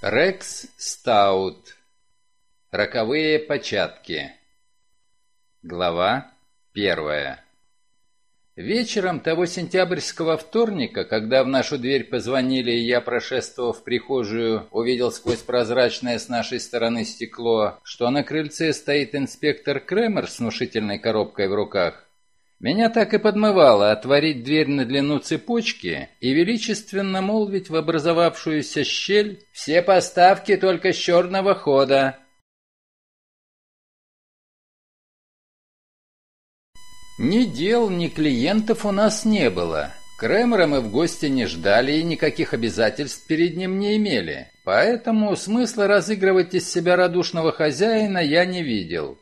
Рекс Стаут. Роковые початки. Глава первая. Вечером того сентябрьского вторника, когда в нашу дверь позвонили, и я, прошествовав в прихожую, увидел сквозь прозрачное с нашей стороны стекло, что на крыльце стоит инспектор Кремер с внушительной коробкой в руках, меня так и подмывало отворить дверь на длину цепочки и величественно молвить в образовавшуюся щель «Все поставки только с черного хода». Ни дел, ни клиентов у нас не было. Кремера мы в гости не ждали и никаких обязательств перед ним не имели. Поэтому смысла разыгрывать из себя радушного хозяина я не видел.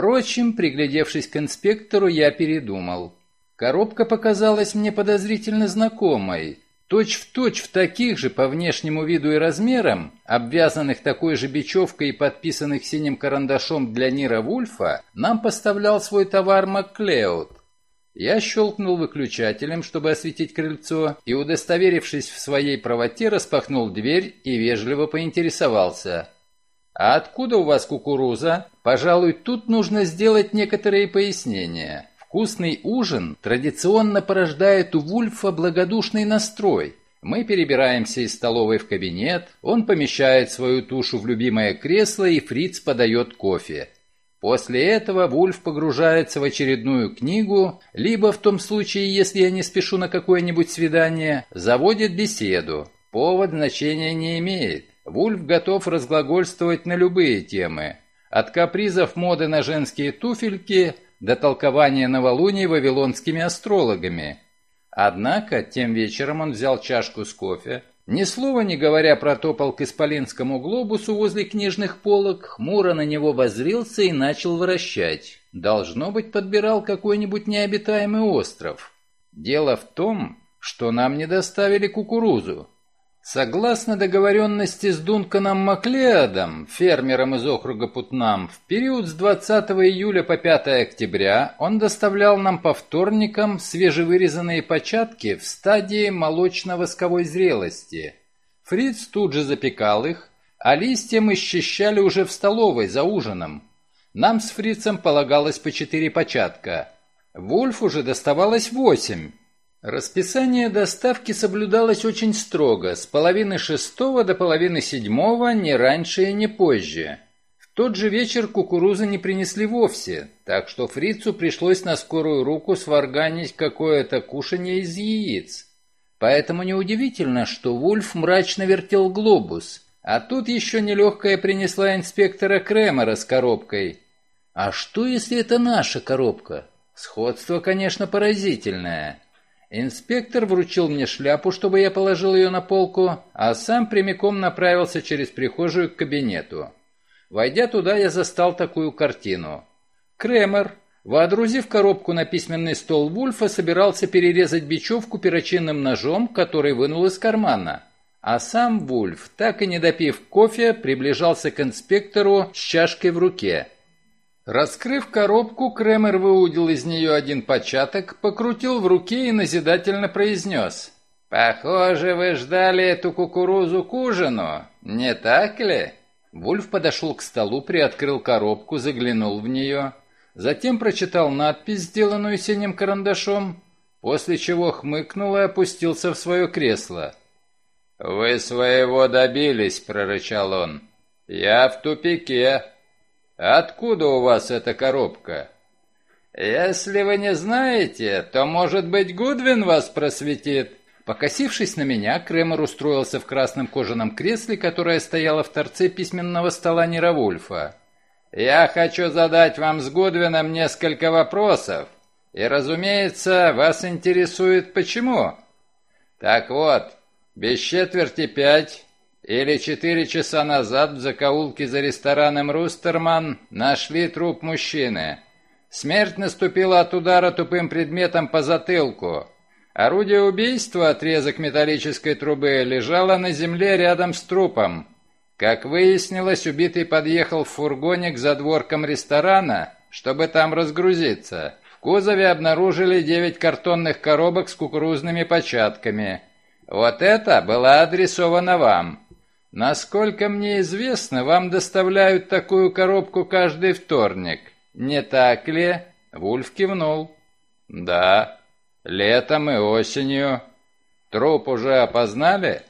Впрочем, приглядевшись к инспектору, я передумал. Коробка показалась мне подозрительно знакомой. Точь-в-точь точь в таких же по внешнему виду и размерам, обвязанных такой же бечевкой и подписанных синим карандашом для Нира Вульфа, нам поставлял свой товар Макклеод. Я щелкнул выключателем, чтобы осветить крыльцо, и, удостоверившись в своей правоте, распахнул дверь и вежливо поинтересовался – «А откуда у вас кукуруза?» «Пожалуй, тут нужно сделать некоторые пояснения. Вкусный ужин традиционно порождает у Вульфа благодушный настрой. Мы перебираемся из столовой в кабинет, он помещает свою тушу в любимое кресло, и Фриц подает кофе. После этого Вульф погружается в очередную книгу, либо в том случае, если я не спешу на какое-нибудь свидание, заводит беседу. Повод значения не имеет. Вульф готов разглагольствовать на любые темы. От капризов моды на женские туфельки до толкования новолуний вавилонскими астрологами. Однако, тем вечером он взял чашку с кофе, ни слова не говоря протопал к исполинскому глобусу возле книжных полок, хмуро на него воззрился и начал вращать. Должно быть, подбирал какой-нибудь необитаемый остров. Дело в том, что нам не доставили кукурузу. Согласно договоренности с Дунканом Маклеодом, фермером из округа Путнам, в период с 20 июля по 5 октября он доставлял нам по вторникам свежевырезанные початки в стадии молочно-восковой зрелости. Фриц тут же запекал их, а листья мы счищали уже в столовой за ужином. Нам с Фрицем полагалось по четыре початка. Вульфу же доставалось восемь. Расписание доставки соблюдалось очень строго, с половины шестого до половины седьмого, не раньше и не позже. В тот же вечер кукурузы не принесли вовсе, так что фрицу пришлось на скорую руку сварганить какое-то кушанье из яиц. Поэтому неудивительно, что Вульф мрачно вертел глобус, а тут еще нелегкая принесла инспектора Кремера с коробкой. А что, если это наша коробка? Сходство, конечно, поразительное. Инспектор вручил мне шляпу, чтобы я положил ее на полку, а сам прямиком направился через прихожую к кабинету. Войдя туда, я застал такую картину. Кремер, водрузив коробку на письменный стол Вульфа, собирался перерезать бечевку перочинным ножом, который вынул из кармана. А сам Вульф, так и не допив кофе, приближался к инспектору с чашкой в руке. Раскрыв коробку, Кремер выудил из нее один початок, покрутил в руке и назидательно произнес. «Похоже, вы ждали эту кукурузу к ужину, не так ли?» Вульф подошел к столу, приоткрыл коробку, заглянул в нее, затем прочитал надпись, сделанную синим карандашом, после чего хмыкнул и опустился в свое кресло. «Вы своего добились», — прорычал он. «Я в тупике. Откуда у вас эта коробка? Если вы не знаете, то, может быть, Гудвин вас просветит. Покосившись на меня, Кремер устроился в красном кожаном кресле, которое стояло в торце письменного стола Неравульфа. «Я хочу задать вам с Гудвином несколько вопросов, и, разумеется, вас интересует почему. Так вот, без четверти пять или четыре часа назад в закоулке за рестораном «Рустерман» нашли труп мужчины. Смерть наступила от удара тупым предметом по затылку. Орудие убийства, отрезок металлической трубы, лежало на земле рядом с трупом. Как выяснилось, убитый подъехал в фургоне к задворкам ресторана, чтобы там разгрузиться. В кузове обнаружили девять картонных коробок с кукурузными початками. Вот это было адресовано вам. Насколько мне известно, вам доставляют такую коробку каждый вторник. Не так ли? Вульф кивнул. Да. Летом и осенью. Труп уже опознали?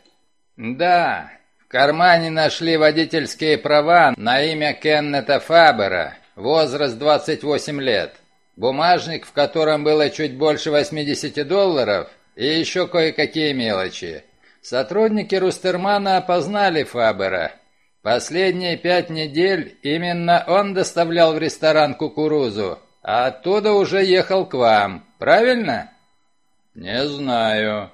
Да. В кармане нашли водительские права на имя Кеннета Фабера. Возраст 28 лет. Бумажник, в котором было чуть больше 80 долларов, и еще кое-какие мелочи. Сотрудники Рустермана опознали Фабера. Последние пять недель именно он доставлял в ресторан кукурузу, а оттуда уже ехал к вам, правильно? Не знаю.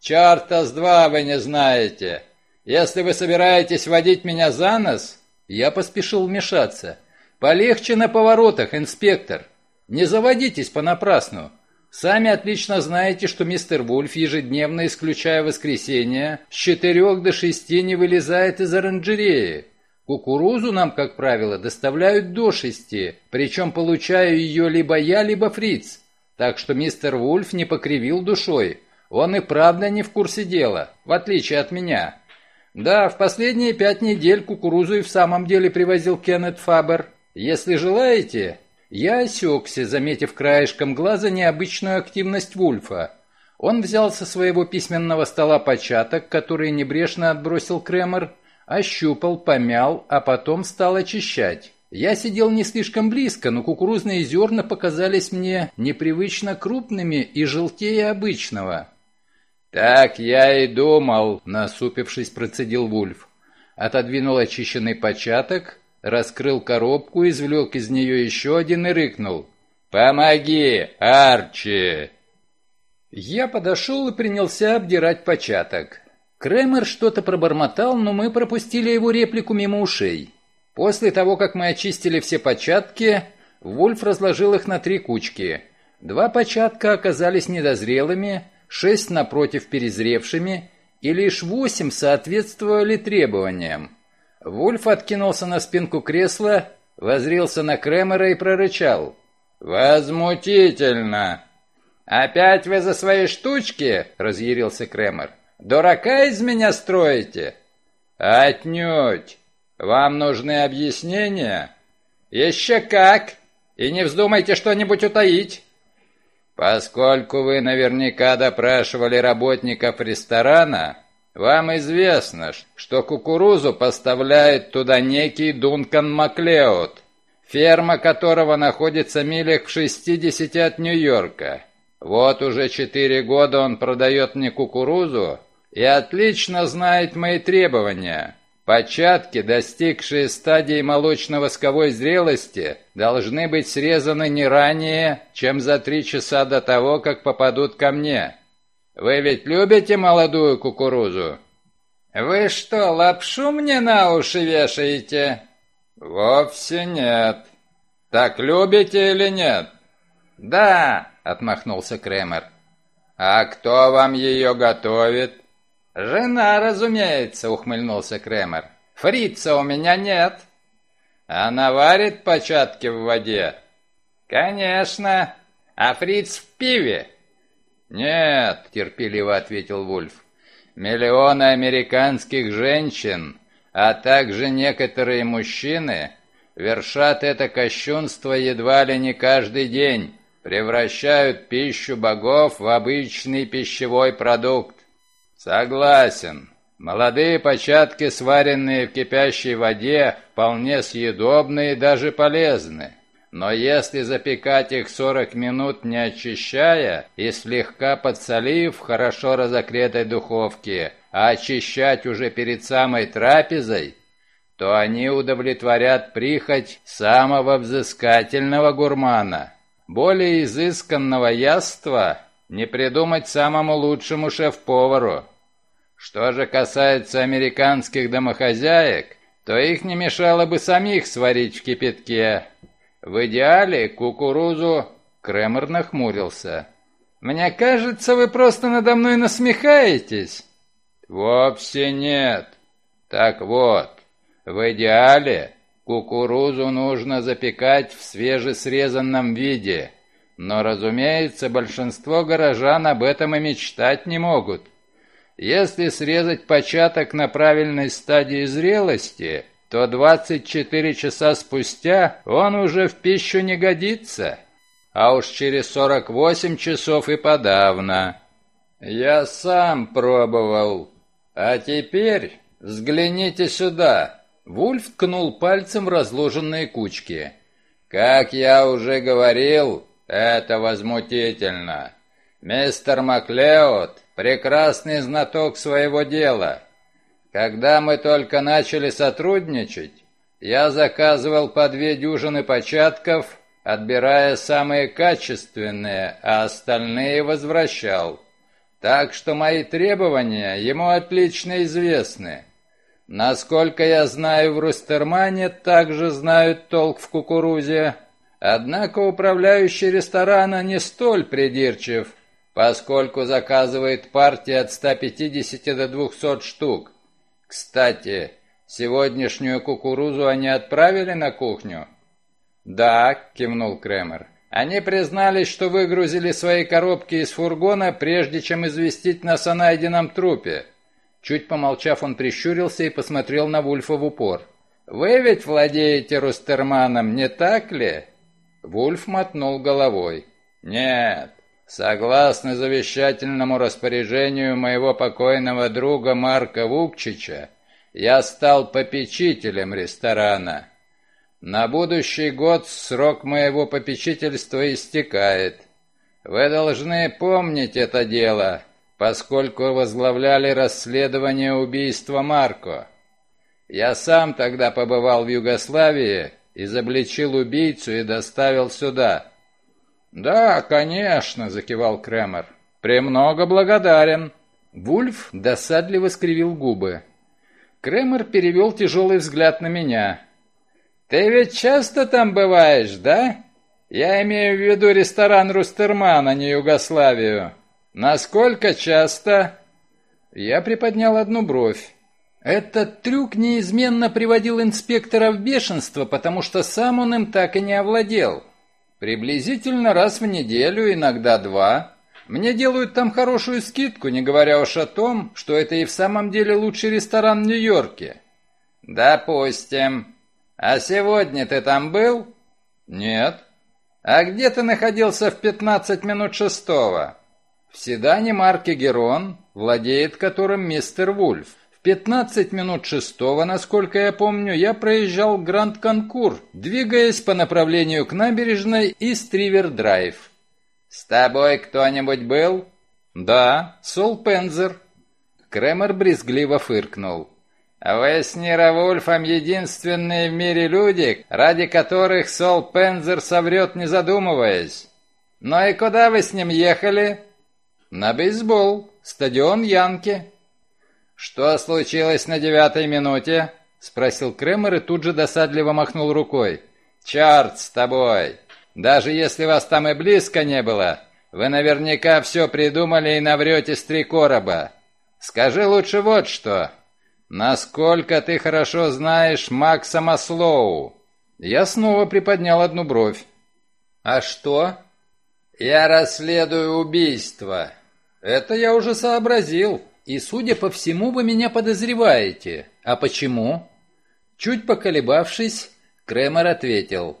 Чарта с два вы не знаете. Если вы собираетесь водить меня за нос, я поспешил вмешаться. Полегче на поворотах, инспектор. Не заводитесь понапрасну. Сами отлично знаете, что мистер Вульф, ежедневно исключая воскресенье, с четырех до шести не вылезает из оранжереи. Кукурузу нам, как правило, доставляют до шести, причем получаю ее либо я, либо фриц. Так что мистер Вульф не покривил душой. Он и правда не в курсе дела, в отличие от меня. Да, в последние пять недель кукурузу и в самом деле привозил Кеннет Фабер. Если желаете, я осекся, заметив краешком глаза необычную активность Вульфа. Он взял со своего письменного стола початок, который небрежно отбросил Кремер, ощупал, помял, а потом стал очищать. Я сидел не слишком близко, но кукурузные зерна показались мне непривычно крупными и желтее обычного. «Так я и думал», — насупившись, процедил Вульф. Отодвинул очищенный початок, раскрыл коробку, извлек из нее еще один и рыкнул. «Помоги, Арчи!» Я подошел и принялся обдирать початок. Кремер что-то пробормотал, но мы пропустили его реплику мимо ушей. После того, как мы очистили все початки, Вульф разложил их на три кучки. Два початка оказались недозрелыми, шесть напротив перезревшими, и лишь восемь соответствовали требованиям. Вульф откинулся на спинку кресла, возрился на Кремера и прорычал. «Возмутительно!» «Опять вы за свои штучки?» — разъярился Кремер. «Дурака из меня строите?» «Отнюдь! Вам нужны объяснения?» «Еще как! И не вздумайте что-нибудь утаить!» «Поскольку вы наверняка допрашивали работников ресторана, вам известно, что кукурузу поставляет туда некий Дункан Маклеод, ферма которого находится милях в 60 от Нью-Йорка. Вот уже четыре года он продает мне кукурузу и отлично знает мои требования. Початки, достигшие стадии молочно-восковой зрелости, должны быть срезаны не ранее, чем за три часа до того, как попадут ко мне. Вы ведь любите молодую кукурузу? Вы что, лапшу мне на уши вешаете? Вовсе нет. Так любите или нет? Да, отмахнулся Кремер. А кто вам ее готовит? Жена, разумеется, ухмыльнулся Кремер. Фрица у меня нет. Она варит початки в воде? Конечно. А фриц в пиве? «Нет», — терпеливо ответил Вульф. «Миллионы американских женщин, а также некоторые мужчины вершат это кощунство едва ли не каждый день, превращают пищу богов в обычный пищевой продукт. Согласен, молодые початки, сваренные в кипящей воде, вполне съедобны и даже полезны. Но если запекать их 40 минут не очищая и слегка подсолив в хорошо разогретой духовке, а очищать уже перед самой трапезой, то они удовлетворят прихоть самого взыскательного гурмана. Более изысканного яства не придумать самому лучшему шеф-повару. Что же касается американских домохозяек, то их не мешало бы самих сварить в кипятке, в идеале кукурузу...» Кремер нахмурился. «Мне кажется, вы просто надо мной насмехаетесь». «Вовсе нет. Так вот, в идеале кукурузу нужно запекать в свежесрезанном виде, но, разумеется, большинство горожан об этом и мечтать не могут. Если срезать початок на правильной стадии зрелости, то 24 часа спустя он уже в пищу не годится, а уж через 48 часов и подавно. Я сам пробовал. А теперь взгляните сюда. Вульф ткнул пальцем в разложенные кучки. Как я уже говорил, это возмутительно. Мистер Маклеод — прекрасный знаток своего дела. Когда мы только начали сотрудничать, я заказывал по две дюжины початков, отбирая самые качественные, а остальные возвращал. Так что мои требования ему отлично известны. Насколько я знаю, в Рустермане также знают толк в кукурузе. Однако управляющий ресторана не столь придирчив, поскольку заказывает партии от 150 до 200 штук. Кстати, сегодняшнюю кукурузу они отправили на кухню? Да, кивнул Кремер. Они признались, что выгрузили свои коробки из фургона, прежде чем известить нас о найденном трупе. Чуть помолчав, он прищурился и посмотрел на Вульфа в упор. «Вы ведь владеете Рустерманом, не так ли?» Вульф мотнул головой. «Нет, согласно завещательному распоряжению моего покойного друга Марка Вукчича, я стал попечителем ресторана. На будущий год срок моего попечительства истекает. Вы должны помнить это дело, поскольку возглавляли расследование убийства Марко. Я сам тогда побывал в Югославии, изобличил убийцу и доставил сюда. «Да, конечно», — закивал Кремер. «Премного благодарен». Вульф досадливо скривил губы. Кремер перевел тяжелый взгляд на меня. «Ты ведь часто там бываешь, да? Я имею в виду ресторан Рустерман, а не Югославию. Насколько часто?» Я приподнял одну бровь. Этот трюк неизменно приводил инспектора в бешенство, потому что сам он им так и не овладел. Приблизительно раз в неделю, иногда два. Мне делают там хорошую скидку, не говоря уж о том, что это и в самом деле лучший ресторан в Нью-Йорке. Допустим. А сегодня ты там был? Нет. А где ты находился в 15 минут шестого? В седане марки Герон, владеет которым мистер Вульф. В 15 минут шестого, насколько я помню, я проезжал Гранд Конкорс, двигаясь по направлению к набережной Ист-Ривер-Драйв. «С тобой кто-нибудь был?» «Да, Сол Пензер». Кремер брезгливо фыркнул. «Вы с Ниро Вульфом единственные в мире люди, ради которых Сол Пензер соврет, не задумываясь. Ну и куда вы с ним ехали?» «На бейсбол, стадион Янки». «Что случилось на девятой минуте?» — спросил Кремер и тут же досадливо махнул рукой. «Черт с тобой! Даже если вас там и близко не было, вы наверняка все придумали и наврете с три короба. Скажи лучше вот что. «Насколько ты хорошо знаешь Макса Маслоу?» Я снова приподнял одну бровь. «А что?» «Я расследую убийство». «Это я уже сообразил, и, судя по всему, вы меня подозреваете. А почему?» Чуть поколебавшись, Кремер ответил.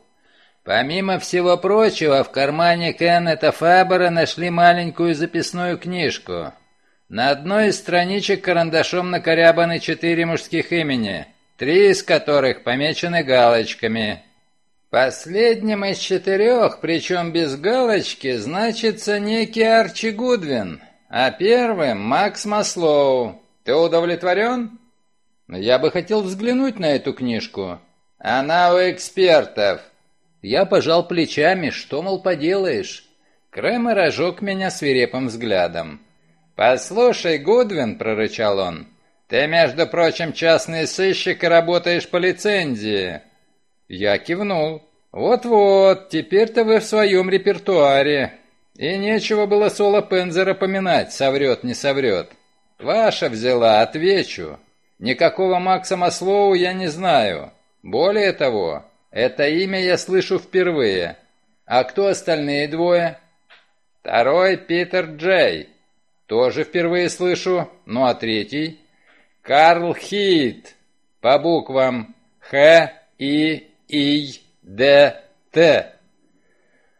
«Помимо всего прочего, в кармане Кеннета Фабера нашли маленькую записную книжку. На одной из страничек карандашом накорябаны четыре мужских имени, три из которых помечены галочками. Последним из четырех, причем без галочки, значится некий Арчи Гудвин, а первым — Макс Маслоу. Ты удовлетворен? Я бы хотел взглянуть на эту книжку. Она у экспертов. Я пожал плечами, что, мол, поделаешь. Кремер ожег меня свирепым взглядом. «Послушай, Гудвин», — прорычал он, — «ты, между прочим, частный сыщик и работаешь по лицензии». Я кивнул. «Вот-вот, теперь-то вы в своем репертуаре. И нечего было Соло Пензера поминать, соврет, не соврет. Ваша взяла, отвечу. Никакого Макса Маслоу я не знаю. Более того, это имя я слышу впервые. А кто остальные двое?» «Второй Питер Джей». Тоже впервые слышу. Ну а третий? Карл Хит. По буквам Х, И, И, Д, Т.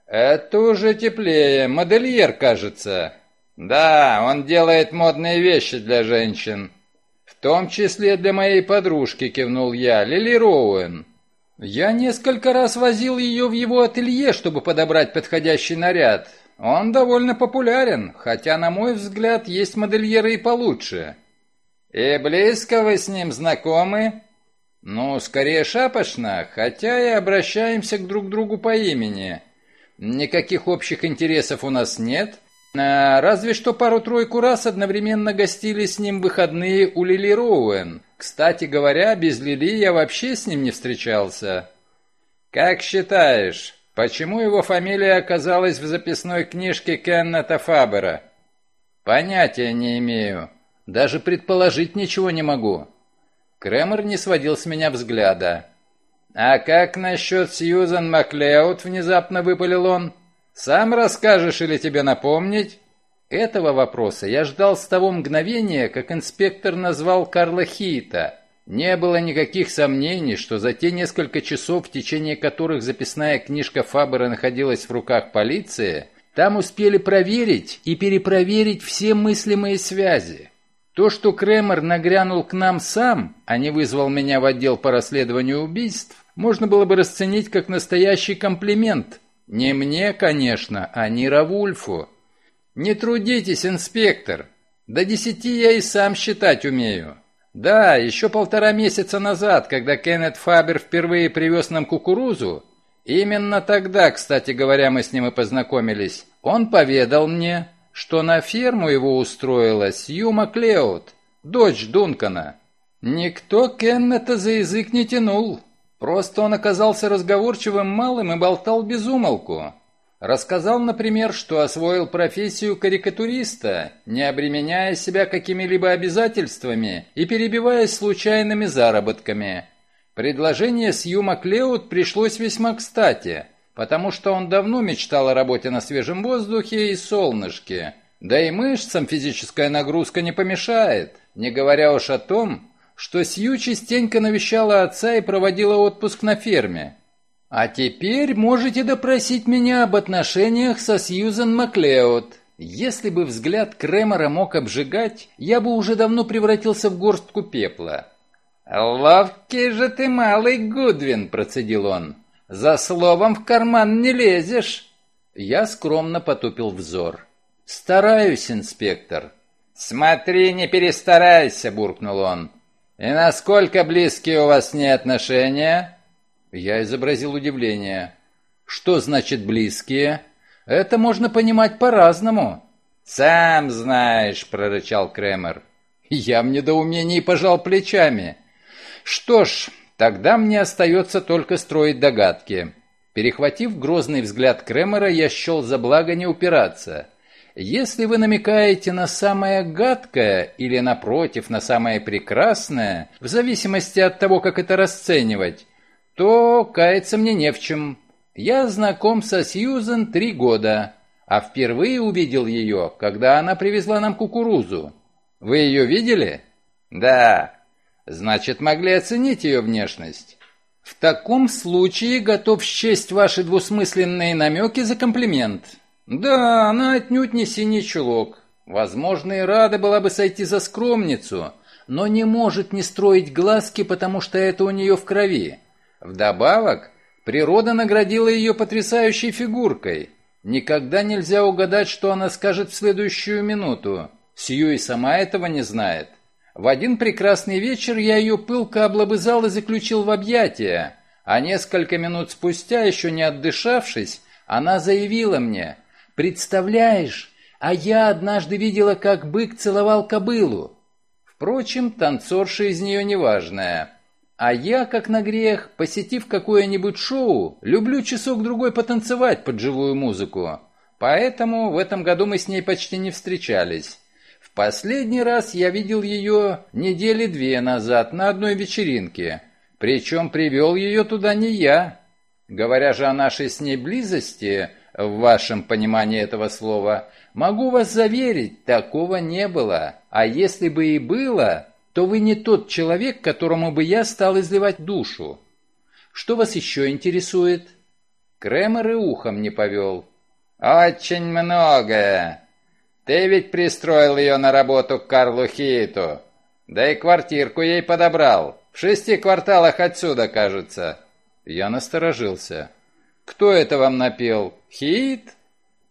Это уже теплее. Модельер, кажется. Да, он делает модные вещи для женщин. В том числе для моей подружки, кивнул я, Лили Роуэн. Я несколько раз возил ее в его ателье, чтобы подобрать подходящий наряд. Он довольно популярен, хотя, на мой взгляд, есть модельеры и получше. И близко вы с ним знакомы? Ну, скорее шапошно, хотя и обращаемся к друг другу по имени. Никаких общих интересов у нас нет, а, разве что пару-тройку раз одновременно гостили с ним выходные у Лили Роуэн. Кстати говоря, без Лили я вообще с ним не встречался. Как считаешь, почему его фамилия оказалась в записной книжке Кеннета Фабера? Понятия не имею. Даже предположить ничего не могу. Кремер не сводил с меня взгляда. «А как насчет Сьюзан Маклеод?» — внезапно выпалил он. «Сам расскажешь или тебе напомнить?» Этого вопроса я ждал с того мгновения, как инспектор назвал Карла Хита. Не было никаких сомнений, что за те несколько часов, в течение которых записная книжка Фабера находилась в руках полиции, там успели проверить и перепроверить все мыслимые связи. То, что Кремер нагрянул к нам сам, а не вызвал меня в отдел по расследованию убийств, можно было бы расценить как настоящий комплимент. Не мне, конечно, а Нира Вульфу. Не трудитесь, инспектор. До десяти я и сам считать умею. Да, еще полтора месяца назад, когда Кеннет Фабер впервые привез нам кукурузу, именно тогда, кстати говоря, мы с ним и познакомились, он поведал мне, что на ферму его устроила Сью Маклеод, дочь Дункана. Никто Кеннета за язык не тянул. Просто он оказался разговорчивым малым и болтал без умолку. Рассказал, например, что освоил профессию карикатуриста, не обременяя себя какими-либо обязательствами и перебиваясь случайными заработками. Предложение Сью Маклеод пришлось весьма кстати – потому что он давно мечтал о работе на свежем воздухе и солнышке. Да и мышцам физическая нагрузка не помешает, не говоря уж о том, что Сью частенько навещала отца и проводила отпуск на ферме. А теперь можете допросить меня об отношениях со Сьюзен Маклеод. Если бы взгляд Кремера мог обжигать, я бы уже давно превратился в горстку пепла. «Ловкий же ты, малый Гудвин!» – процедил он. За словом в карман не лезешь. Я скромно потупил взор. Стараюсь, инспектор. Смотри, не перестарайся, буркнул он. И насколько близкие у вас не отношения? Я изобразил удивление. Что значит близкие? Это можно понимать по-разному. Сам знаешь, прорычал Кремер. Я в недоумении пожал плечами. Что ж, Тогда мне остается только строить догадки. Перехватив грозный взгляд Кремера, я счел за благо не упираться. Если вы намекаете на самое гадкое или, напротив, на самое прекрасное, в зависимости от того, как это расценивать, то каяться мне не в чем. Я знаком со Сьюзен три года, а впервые увидел ее, когда она привезла нам кукурузу. Вы ее видели? Да. Значит, могли оценить ее внешность. В таком случае готов счесть ваши двусмысленные намеки за комплимент. Да, она отнюдь не синий чулок. Возможно, и рада была бы сойти за скромницу, но не может не строить глазки, потому что это у нее в крови. Вдобавок, природа наградила ее потрясающей фигуркой. Никогда нельзя угадать, что она скажет в следующую минуту. Сью и сама этого не знает. В один прекрасный вечер я ее пылко облобызал и заключил в объятия, а несколько минут спустя, еще не отдышавшись, она заявила мне, «Представляешь, а я однажды видела, как бык целовал кобылу». Впрочем, танцорша из нее неважная. А я, как на грех, посетив какое-нибудь шоу, люблю часок-другой потанцевать под живую музыку. Поэтому в этом году мы с ней почти не встречались. Последний раз я видел ее недели две назад на одной вечеринке. Причем привел ее туда не я. Говоря же о нашей с ней близости, в вашем понимании этого слова. Могу вас заверить, такого не было. А если бы и было, то вы не тот человек, которому бы я стал изливать душу. Что вас еще интересует?» Кремер и ухом не повел. «Очень многое. Ты ведь пристроил ее на работу к Карлу Хиту. Да и квартирку ей подобрал. В шести кварталах отсюда, кажется». Я насторожился. «Кто это вам напел? Хит?»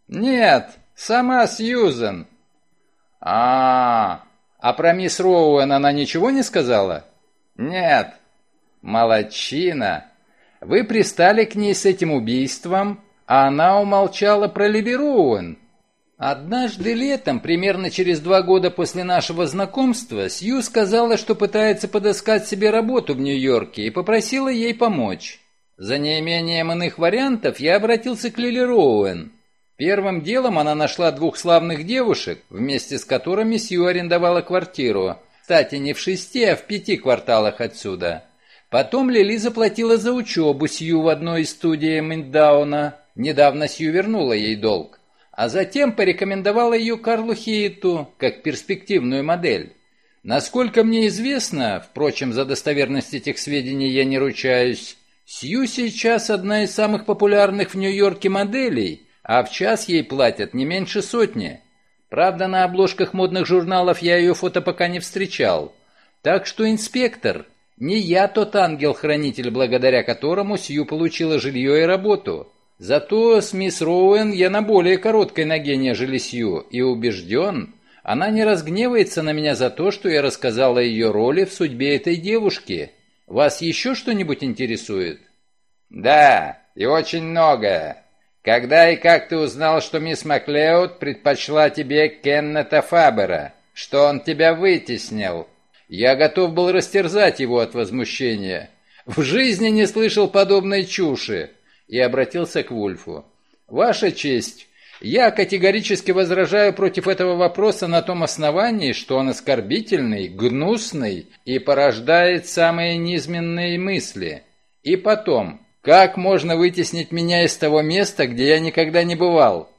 «Нет, сама Сьюзен». «А, -а, а про мисс Роуэн она ничего не сказала?» «Нет». «Молодчина. Вы пристали к ней с этим убийством, а она умолчала про Либеруэн. Однажды летом, примерно через два года после нашего знакомства, Сью сказала, что пытается подыскать себе работу в Нью-Йорке и попросила ей помочь. За неимением иных вариантов я обратился к Лили Роуэн. Первым делом она нашла двух славных девушек, вместе с которыми Сью арендовала квартиру. Кстати, не в шести, а в пяти кварталах отсюда. Потом Лили заплатила за учебу Сью в одной из студий Миндауна. Недавно Сью вернула ей долг. А затем порекомендовала ее Карлу Хиету как перспективную модель. Насколько мне известно, впрочем, за достоверность этих сведений я не ручаюсь, Сью сейчас одна из самых популярных в Нью-Йорке моделей, а в час ей платят не меньше сотни. Правда, на обложках модных журналов я ее фото пока не встречал. Так что, инспектор, не я тот ангел-хранитель, благодаря которому Сью получила жилье и работу. Зато с мисс Роуэн я на более короткой ноге, нежели Сью, и убежден, она не разгневается на меня за то, что я рассказал о ее роли в судьбе этой девушки. Вас еще что-нибудь интересует? Да, и очень многое. Когда и как ты узнал, что мисс Маклеод предпочла тебе Кеннета Фабера? Что он тебя вытеснил? Я готов был растерзать его от возмущения. В жизни не слышал подобной чуши. И обратился к Вульфу. «Ваша честь, я категорически возражаю против этого вопроса на том основании, что он оскорбительный, гнусный и порождает самые низменные мысли. И потом, как можно вытеснить меня из того места, где я никогда не бывал?»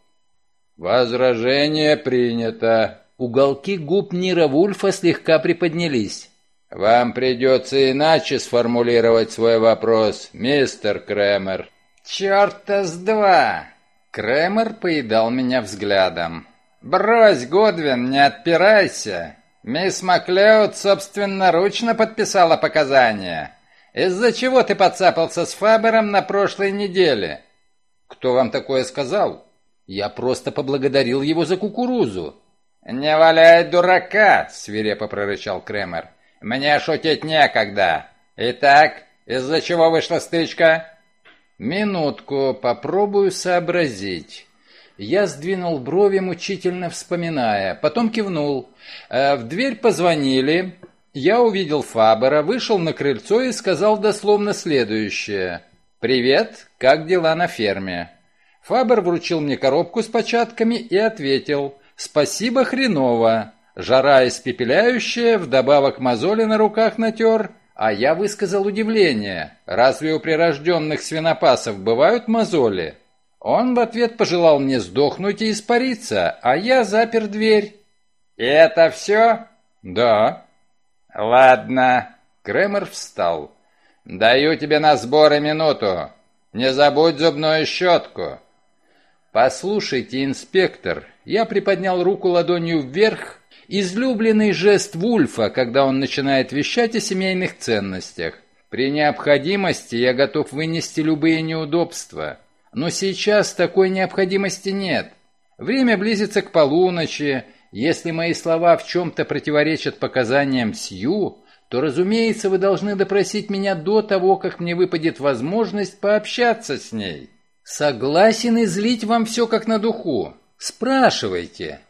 «Возражение принято», Уголки губ Нира Вульфа слегка приподнялись. «Вам придется иначе сформулировать свой вопрос, мистер Кремер». «Черта с два!» Кремер поедал меня взглядом. «Брось, Годвин, не отпирайся. Мисс Маклеод собственноручно подписала показания. Из-за чего ты подцапался с Фабером на прошлой неделе?» «Кто вам такое сказал?» «Я просто поблагодарил его за кукурузу. «Не валяй дурака!» — свирепо прорычал Кремер. «Мне шутить некогда. Итак, из-за чего вышла стычка?» «Минутку, попробую сообразить». Я сдвинул брови, мучительно вспоминая, потом кивнул. Э, в дверь позвонили. Я увидел Фабера, вышел на крыльцо и сказал дословно следующее. «Привет, как дела на ферме?» Фабер вручил мне коробку с початками и ответил. Спасибо хреново. Жара испепеляющая, вдобавок мозоли на руках натер. А я высказал удивление. Разве у прирожденных свинопасов бывают мозоли? Он в ответ пожелал мне сдохнуть и испариться, а я запер дверь. «И это все?» «Да». «Ладно». Кремер встал. «Даю тебе на сборы минуту. Не забудь зубную щетку». «Послушайте, инспектор, я приподнял руку ладонью вверх, излюбленный жест Вульфа, когда он начинает вещать о семейных ценностях. При необходимости я готов вынести любые неудобства. Но сейчас такой необходимости нет. Время близится к полуночи. Если мои слова в чем-то противоречат показаниям Сью, то, разумеется, вы должны допросить меня до того, как мне выпадет возможность пообщаться с ней. Согласен излить вам все как на духу. Спрашивайте.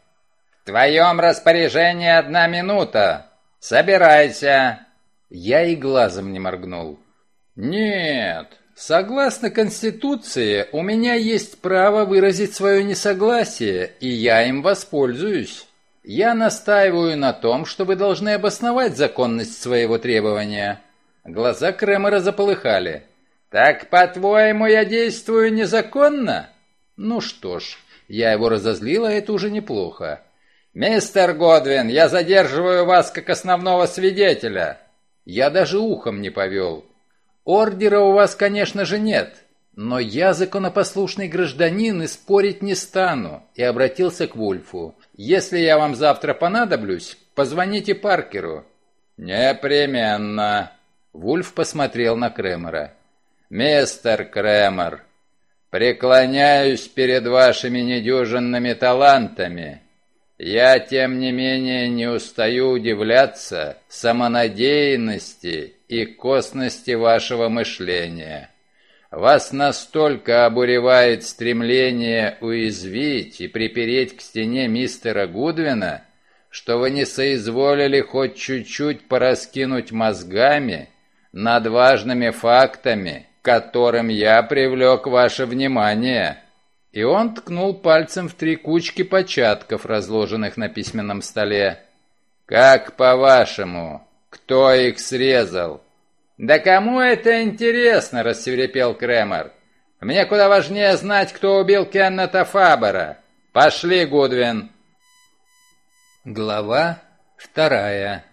Твоем распоряжении одна минута. Собирайся. Я и глазом не моргнул. Нет, согласно Конституции, у меня есть право выразить свое несогласие, и я им воспользуюсь. Я настаиваю на том, что вы должны обосновать законность своего требования. Глаза Кремера заполыхали. «Так, по-твоему, я действую незаконно?» Ну что ж, я его разозлила, это уже неплохо. «Мистер Годвин, я задерживаю вас как основного свидетеля!» Я даже ухом не повел. «Ордера у вас, конечно же, нет, но я законопослушный гражданин и спорить не стану», и обратился к Вульфу. «Если я вам завтра понадоблюсь, позвоните Паркеру». «Непременно», Вульф посмотрел на Кремера. «Мистер Кремер, преклоняюсь перед вашими недюжинными талантами. Я, тем не менее, не устаю удивляться самонадеянности и косности вашего мышления. Вас настолько обуревает стремление уязвить и припереть к стене мистера Гудвина, что вы не соизволили хоть чуть-чуть пораскинуть мозгами над важными фактами, которым я привлек ваше внимание». И он ткнул пальцем в три кучки початков, разложенных на письменном столе. «Как по-вашему, кто их срезал?» «Да кому это интересно?» – рассверепел Кремер. «Мне куда важнее знать, кто убил Кеннета Фабера. Пошли, Гудвин!» Глава вторая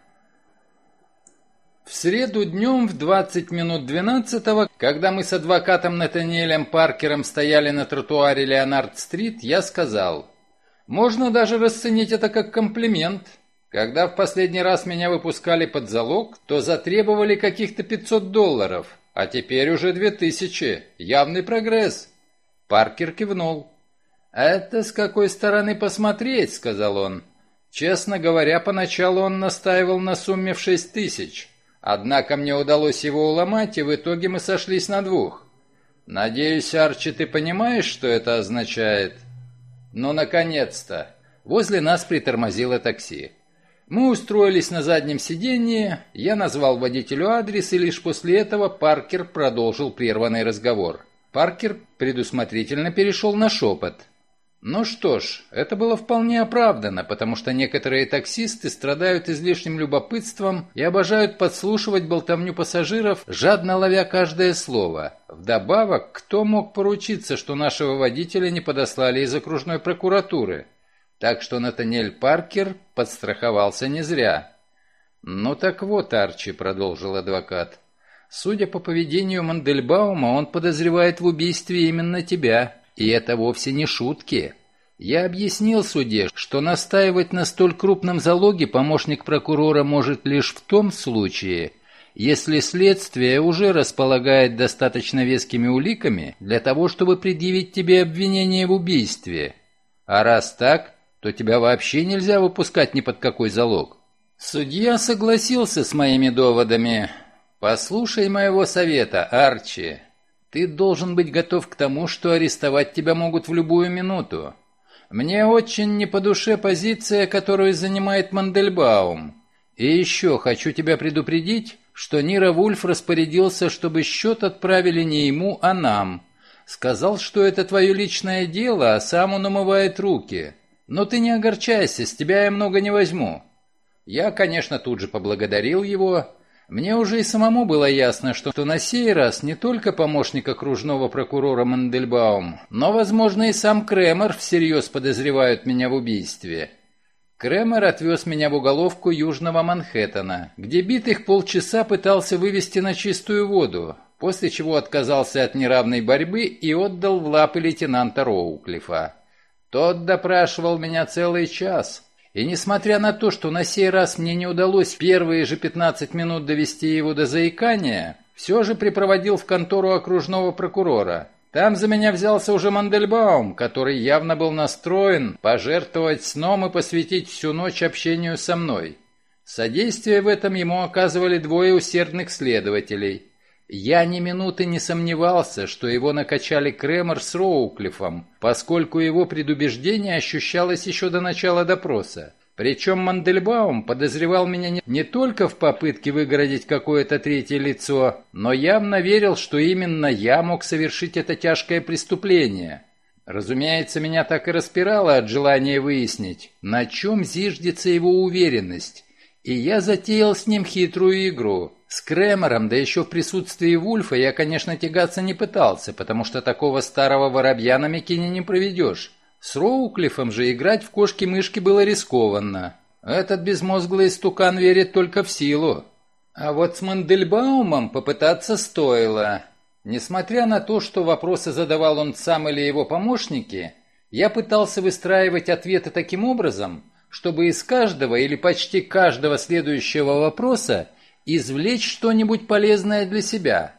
в среду днем в 20 минут 12 когда мы с адвокатом Натаниэлем Паркером стояли на тротуаре Леонард-стрит, я сказал, можно даже расценить это как комплимент. Когда в последний раз меня выпускали под залог, то затребовали каких-то 500 долларов, а теперь уже 2000. Явный прогресс. Паркер кивнул. «Это с какой стороны посмотреть», — сказал он. Честно говоря, поначалу он настаивал на сумме в 6 тысяч. Однако мне удалось его уломать, и в итоге мы сошлись на двух. Надеюсь, Арчи, ты понимаешь, что это означает? Ну, наконец-то! Возле нас притормозило такси. Мы устроились на заднем сиденье, я назвал водителю адрес, и лишь после этого Паркер продолжил прерванный разговор. Паркер предусмотрительно перешел на шепот – ну что ж, это было вполне оправдано, потому что некоторые таксисты страдают излишним любопытством и обожают подслушивать болтовню пассажиров, жадно ловя каждое слово. Вдобавок, кто мог поручиться, что нашего водителя не подослали из окружной прокуратуры? Так что Натаниэль Паркер подстраховался не зря. «Ну так вот, Арчи», — продолжил адвокат, — «судя по поведению Мандельбаума, он подозревает в убийстве именно тебя». И это вовсе не шутки. Я объяснил суде, что настаивать на столь крупном залоге помощник прокурора может лишь в том случае, если следствие уже располагает достаточно вескими уликами для того, чтобы предъявить тебе обвинение в убийстве. А раз так, то тебя вообще нельзя выпускать ни под какой залог. Судья согласился с моими доводами. Послушай моего совета, Арчи. Ты должен быть готов к тому, что арестовать тебя могут в любую минуту. Мне очень не по душе позиция, которую занимает Мандельбаум. И еще хочу тебя предупредить, что Нира Вульф распорядился, чтобы счет отправили не ему, а нам. Сказал, что это твое личное дело, а сам он умывает руки. Но ты не огорчайся, с тебя я много не возьму. Я, конечно, тут же поблагодарил его, мне уже и самому было ясно, что на сей раз не только помощник окружного прокурора Мандельбаум, но, возможно, и сам Кремер всерьез подозревают меня в убийстве. Кремер отвез меня в уголовку Южного Манхэттена, где битых полчаса пытался вывести на чистую воду, после чего отказался от неравной борьбы и отдал в лапы лейтенанта Роуклифа. Тот допрашивал меня целый час, и несмотря на то, что на сей раз мне не удалось первые же 15 минут довести его до заикания, все же припроводил в контору окружного прокурора. Там за меня взялся уже Мандельбаум, который явно был настроен пожертвовать сном и посвятить всю ночь общению со мной. Содействие в этом ему оказывали двое усердных следователей. Я ни минуты не сомневался, что его накачали Кремер с Роуклифом, поскольку его предубеждение ощущалось еще до начала допроса. Причем Мандельбаум подозревал меня не только в попытке выгородить какое-то третье лицо, но явно верил, что именно я мог совершить это тяжкое преступление. Разумеется, меня так и распирало от желания выяснить, на чем зиждется его уверенность, И я затеял с ним хитрую игру. С Кремером, да еще в присутствии Вульфа, я, конечно, тягаться не пытался, потому что такого старого воробья на Микине не проведешь. С Роуклифом же играть в кошки-мышки было рискованно. Этот безмозглый стукан верит только в силу. А вот с Мандельбаумом попытаться стоило. Несмотря на то, что вопросы задавал он сам или его помощники, я пытался выстраивать ответы таким образом, чтобы из каждого или почти каждого следующего вопроса извлечь что-нибудь полезное для себя.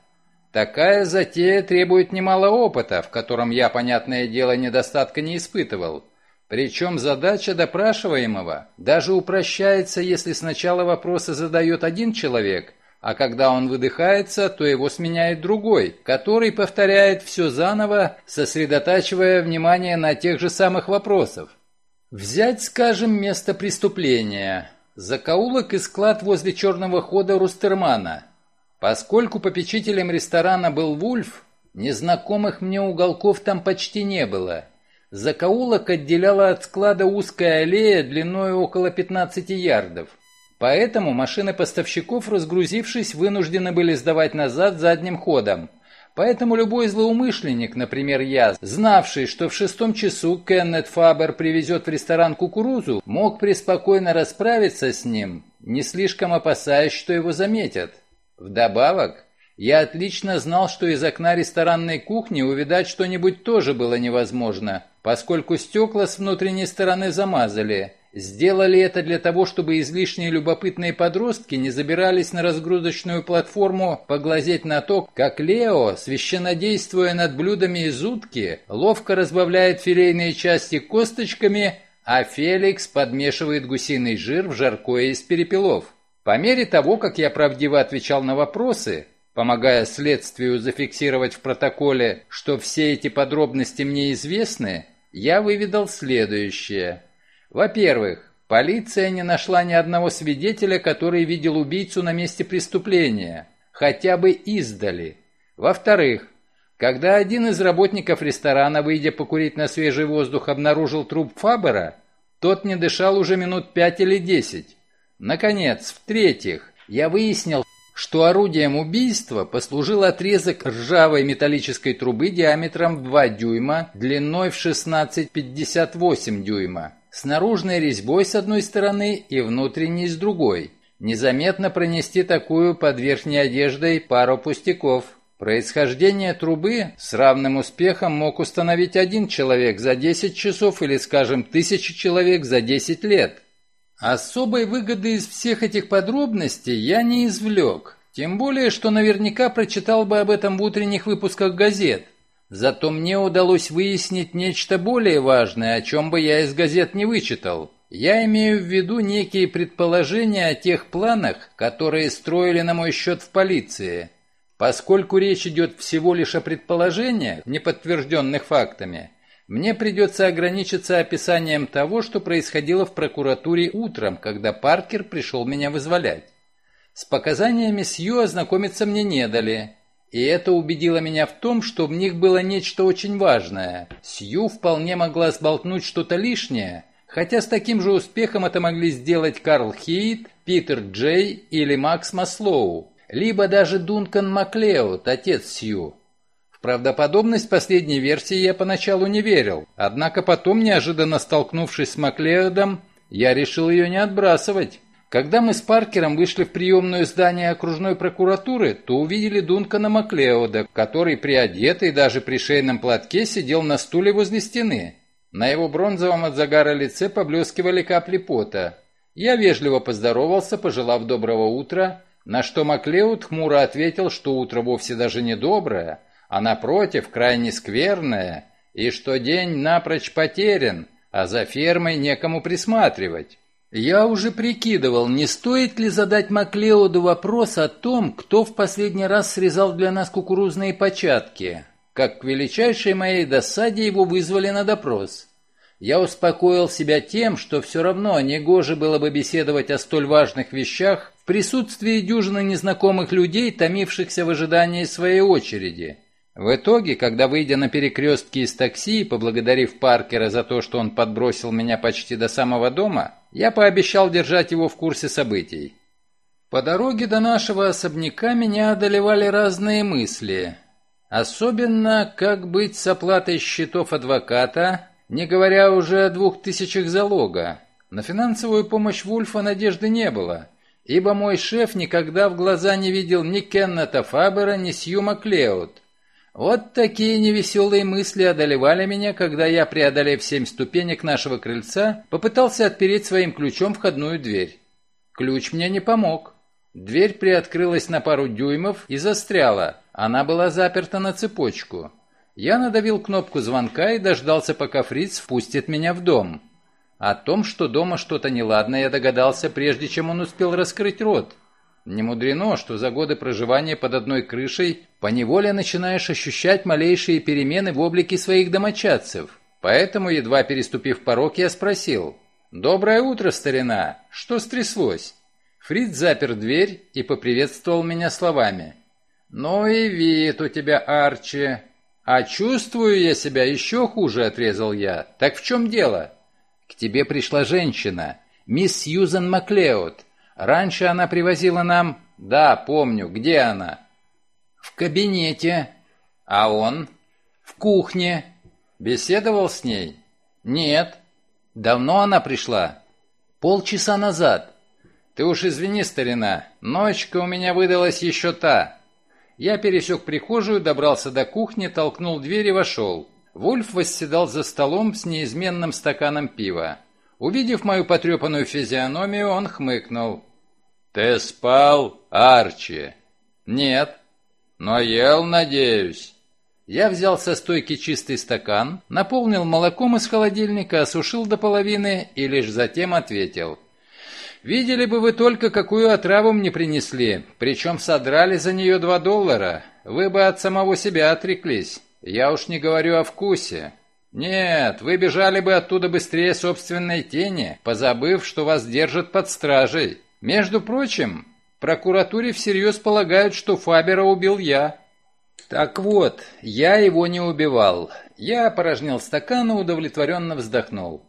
Такая затея требует немало опыта, в котором я, понятное дело, недостатка не испытывал. Причем задача допрашиваемого даже упрощается, если сначала вопросы задает один человек, а когда он выдыхается, то его сменяет другой, который повторяет все заново, сосредотачивая внимание на тех же самых вопросах. Взять, скажем, место преступления. Закоулок и склад возле черного хода Рустермана. Поскольку попечителем ресторана был Вульф, незнакомых мне уголков там почти не было. Закоулок отделяла от склада узкая аллея длиной около 15 ярдов. Поэтому машины поставщиков, разгрузившись, вынуждены были сдавать назад задним ходом. Поэтому любой злоумышленник, например я, знавший, что в шестом часу Кеннет Фабер привезет в ресторан кукурузу, мог преспокойно расправиться с ним, не слишком опасаясь, что его заметят. Вдобавок, я отлично знал, что из окна ресторанной кухни увидать что-нибудь тоже было невозможно, поскольку стекла с внутренней стороны замазали, Сделали это для того, чтобы излишние любопытные подростки не забирались на разгрузочную платформу поглазеть на то, как Лео, священнодействуя над блюдами из утки, ловко разбавляет филейные части косточками, а Феликс подмешивает гусиный жир в жаркое из перепелов. По мере того, как я правдиво отвечал на вопросы, помогая следствию зафиксировать в протоколе, что все эти подробности мне известны, я выведал следующее – во-первых, полиция не нашла ни одного свидетеля, который видел убийцу на месте преступления, хотя бы издали. Во-вторых, когда один из работников ресторана, выйдя покурить на свежий воздух, обнаружил труп Фабера, тот не дышал уже минут пять или десять. Наконец, в-третьих, я выяснил, что орудием убийства послужил отрезок ржавой металлической трубы диаметром в 2 дюйма, длиной в 16,58 дюйма с наружной резьбой с одной стороны и внутренней с другой. Незаметно пронести такую под верхней одеждой пару пустяков. Происхождение трубы с равным успехом мог установить один человек за 10 часов или, скажем, тысячи человек за 10 лет. Особой выгоды из всех этих подробностей я не извлек, тем более, что наверняка прочитал бы об этом в утренних выпусках газет – Зато мне удалось выяснить нечто более важное, о чем бы я из газет не вычитал. Я имею в виду некие предположения о тех планах, которые строили на мой счет в полиции. Поскольку речь идет всего лишь о предположениях, не подтвержденных фактами, мне придется ограничиться описанием того, что происходило в прокуратуре утром, когда Паркер пришел меня вызволять. С показаниями Сью ознакомиться мне не дали, и это убедило меня в том, что в них было нечто очень важное. Сью вполне могла сболтнуть что-то лишнее, хотя с таким же успехом это могли сделать Карл Хейт, Питер Джей или Макс Маслоу, либо даже Дункан Маклеод, отец Сью. В правдоподобность последней версии я поначалу не верил, однако потом, неожиданно столкнувшись с Маклеодом, я решил ее не отбрасывать. Когда мы с Паркером вышли в приемную здание окружной прокуратуры, то увидели Дункана Маклеода, который приодетый даже при шейном платке сидел на стуле возле стены. На его бронзовом от загара лице поблескивали капли пота. Я вежливо поздоровался, пожелав доброго утра, на что Маклеод хмуро ответил, что утро вовсе даже не доброе, а напротив, крайне скверное, и что день напрочь потерян, а за фермой некому присматривать. Я уже прикидывал, не стоит ли задать Маклеоду вопрос о том, кто в последний раз срезал для нас кукурузные початки. Как к величайшей моей досаде его вызвали на допрос. Я успокоил себя тем, что все равно негоже было бы беседовать о столь важных вещах в присутствии дюжины незнакомых людей, томившихся в ожидании своей очереди. В итоге, когда, выйдя на перекрестке из такси и поблагодарив Паркера за то, что он подбросил меня почти до самого дома, Я пообещал держать его в курсе событий. По дороге до нашего особняка меня одолевали разные мысли. Особенно, как быть с оплатой счетов адвоката, не говоря уже о двух тысячах залога. На финансовую помощь Вульфа надежды не было, ибо мой шеф никогда в глаза не видел ни Кеннета Фабера, ни Сью Маклеод. Вот такие невеселые мысли одолевали меня, когда я, преодолев семь ступенек нашего крыльца, попытался отпереть своим ключом входную дверь. Ключ мне не помог. Дверь приоткрылась на пару дюймов и застряла. Она была заперта на цепочку. Я надавил кнопку звонка и дождался, пока Фриц впустит меня в дом. О том, что дома что-то неладно, я догадался, прежде чем он успел раскрыть рот. Не мудрено, что за годы проживания под одной крышей поневоле начинаешь ощущать малейшие перемены в облике своих домочадцев. Поэтому, едва переступив порог, я спросил. «Доброе утро, старина! Что стряслось?» Фриц запер дверь и поприветствовал меня словами. «Ну и вид у тебя, Арчи!» «А чувствую я себя еще хуже», — отрезал я. «Так в чем дело?» «К тебе пришла женщина, мисс Сьюзен Маклеод. Раньше она привозила нам...» «Да, помню. Где она?» «В кабинете». «А он?» «В кухне». «Беседовал с ней?» «Нет». «Давно она пришла?» «Полчаса назад». «Ты уж извини, старина, ночка у меня выдалась еще та. Я пересек прихожую, добрался до кухни, толкнул дверь и вошел. Вульф восседал за столом с неизменным стаканом пива. Увидев мою потрепанную физиономию, он хмыкнул. «Ты спал, Арчи?» «Нет». «Но ел, надеюсь». Я взял со стойки чистый стакан, наполнил молоком из холодильника, осушил до половины и лишь затем ответил. Видели бы вы только, какую отраву мне принесли, причем содрали за нее два доллара. Вы бы от самого себя отреклись. Я уж не говорю о вкусе. Нет, вы бежали бы оттуда быстрее собственной тени, позабыв, что вас держат под стражей. Между прочим, прокуратуре всерьез полагают, что Фабера убил я. Так вот, я его не убивал. Я опорожнил стакан и удовлетворенно вздохнул.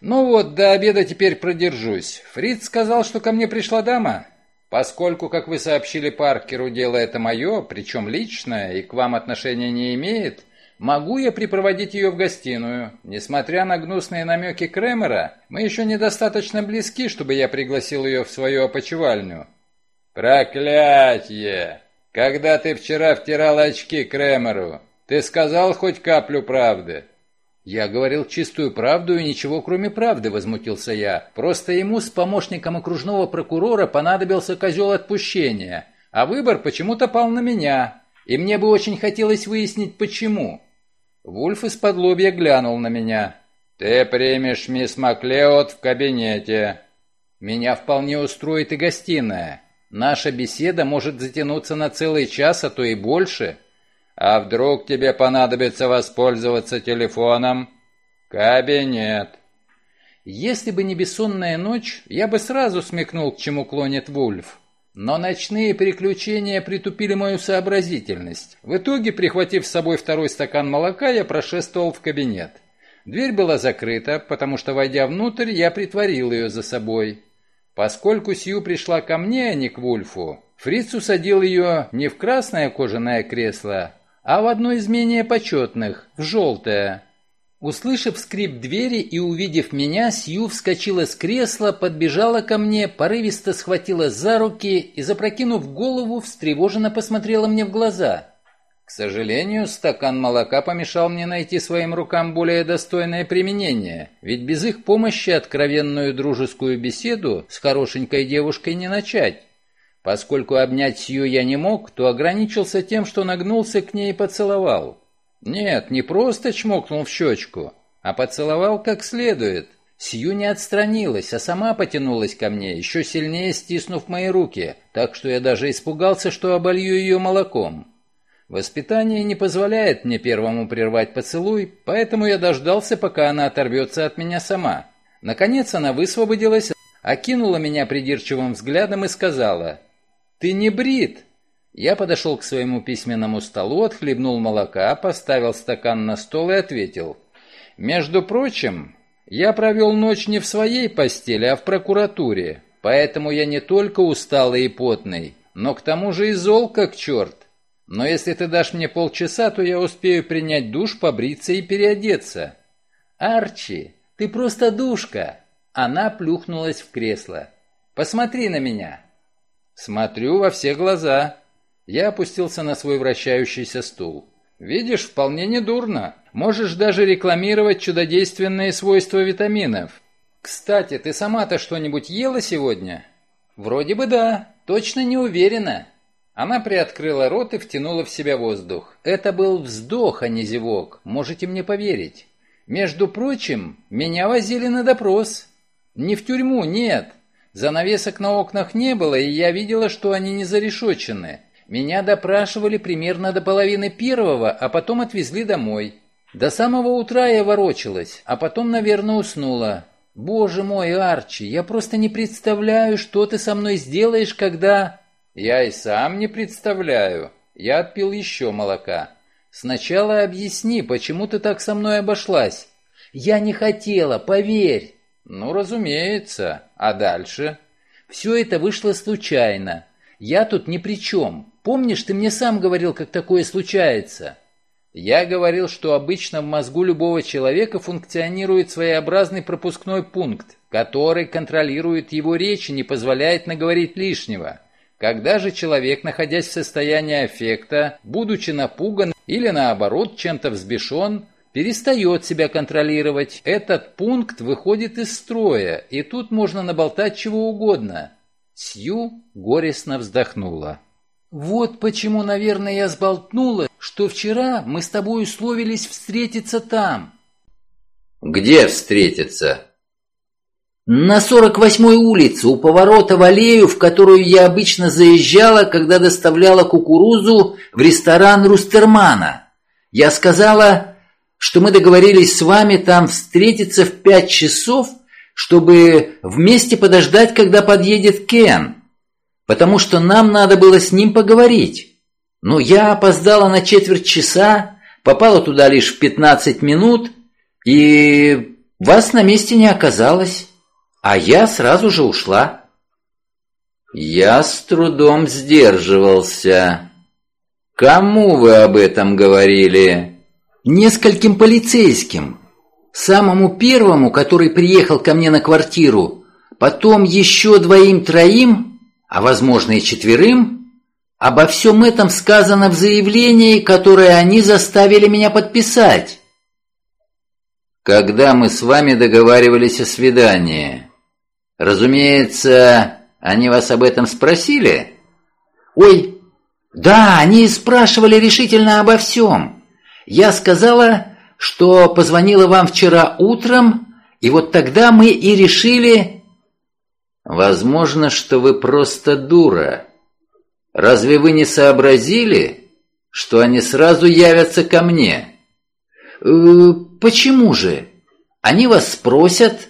«Ну вот, до обеда теперь продержусь. Фриц сказал, что ко мне пришла дама. Поскольку, как вы сообщили Паркеру, дело это мое, причем личное, и к вам отношения не имеет, могу я припроводить ее в гостиную. Несмотря на гнусные намеки Кремера, мы еще недостаточно близки, чтобы я пригласил ее в свою опочивальню». «Проклятье! Когда ты вчера втирал очки Кремеру, ты сказал хоть каплю правды?» «Я говорил чистую правду и ничего кроме правды», — возмутился я. «Просто ему с помощником окружного прокурора понадобился козел отпущения, а выбор почему-то пал на меня, и мне бы очень хотелось выяснить, почему». Вульф из-под лобья глянул на меня. «Ты примешь мисс Маклеод в кабинете». «Меня вполне устроит и гостиная. Наша беседа может затянуться на целый час, а то и больше». А вдруг тебе понадобится воспользоваться телефоном? Кабинет. Если бы не бессонная ночь, я бы сразу смекнул, к чему клонит Вульф. Но ночные приключения притупили мою сообразительность. В итоге, прихватив с собой второй стакан молока, я прошествовал в кабинет. Дверь была закрыта, потому что, войдя внутрь, я притворил ее за собой. Поскольку Сью пришла ко мне, а не к Вульфу, Фриц усадил ее не в красное кожаное кресло, а в одно из менее почетных, в желтое. Услышав скрип двери и увидев меня, Сью вскочила с кресла, подбежала ко мне, порывисто схватила за руки и, запрокинув голову, встревоженно посмотрела мне в глаза. К сожалению, стакан молока помешал мне найти своим рукам более достойное применение, ведь без их помощи откровенную дружескую беседу с хорошенькой девушкой не начать. Поскольку обнять Сью я не мог, то ограничился тем, что нагнулся к ней и поцеловал. Нет, не просто чмокнул в щечку, а поцеловал как следует. Сью не отстранилась, а сама потянулась ко мне, еще сильнее стиснув мои руки, так что я даже испугался, что оболью ее молоком. Воспитание не позволяет мне первому прервать поцелуй, поэтому я дождался, пока она оторвется от меня сама. Наконец она высвободилась, окинула меня придирчивым взглядом и сказала «Ты не брит!» Я подошел к своему письменному столу, отхлебнул молока, поставил стакан на стол и ответил. «Между прочим, Я провел ночь не в своей постели, а в прокуратуре, поэтому я не только усталый и потный, но к тому же и зол как черт. Но если ты дашь мне полчаса, то я успею принять душ, побриться и переодеться». «Арчи, ты просто душка!» Она плюхнулась в кресло. «Посмотри на меня!» «Смотрю во все глаза». Я опустился на свой вращающийся стул. «Видишь, вполне недурно. Можешь даже рекламировать чудодейственные свойства витаминов. Кстати, ты сама-то что-нибудь ела сегодня?» «Вроде бы да. Точно не уверена». Она приоткрыла рот и втянула в себя воздух. Это был вздох, а не зевок. Можете мне поверить. Между прочим, меня возили на допрос. Не в тюрьму, нет. Занавесок на окнах не было, и я видела, что они не зарешочены. Меня допрашивали примерно до половины первого, а потом отвезли домой. До самого утра я ворочалась, а потом, наверное, уснула. Боже мой, Арчи, я просто не представляю, что ты со мной сделаешь, когда... Я и сам не представляю. Я отпил еще молока. Сначала объясни, почему ты так со мной обошлась. Я не хотела, поверь. Ну, разумеется. А дальше? Все это вышло случайно. Я тут ни при чем. Помнишь, ты мне сам говорил, как такое случается? Я говорил, что обычно в мозгу любого человека функционирует своеобразный пропускной пункт, который контролирует его речь и не позволяет наговорить лишнего. Когда же человек, находясь в состоянии аффекта, будучи напуган или наоборот чем-то взбешен, перестает себя контролировать, этот пункт выходит из строя, и тут можно наболтать чего угодно. Сью горестно вздохнула. «Вот почему, наверное, я сболтнула, что вчера мы с тобой условились встретиться там». «Где встретиться?» «На 48-й улице, у поворота в аллею, в которую я обычно заезжала, когда доставляла кукурузу в ресторан Рустермана. Я сказала, что мы договорились с вами там встретиться в пять часов, чтобы вместе подождать, когда подъедет Кен, потому что нам надо было с ним поговорить. Но я опоздала на четверть часа, попала туда лишь в 15 минут, и вас на месте не оказалось, а я сразу же ушла. Я с трудом сдерживался. Кому вы об этом говорили? нескольким полицейским. Самому первому, который приехал ко мне на квартиру, потом еще двоим-троим, а возможно и четверым. Обо всем этом сказано в заявлении, которое они заставили меня подписать. Когда мы с вами договаривались о свидании, разумеется, они вас об этом спросили? Ой, да, они спрашивали решительно обо всем. Я сказала, что позвонила вам вчера утром, и вот тогда мы и решили... Возможно, что вы просто дура. Разве вы не сообразили, что они сразу явятся ко мне? Э, почему же? Они вас спросят,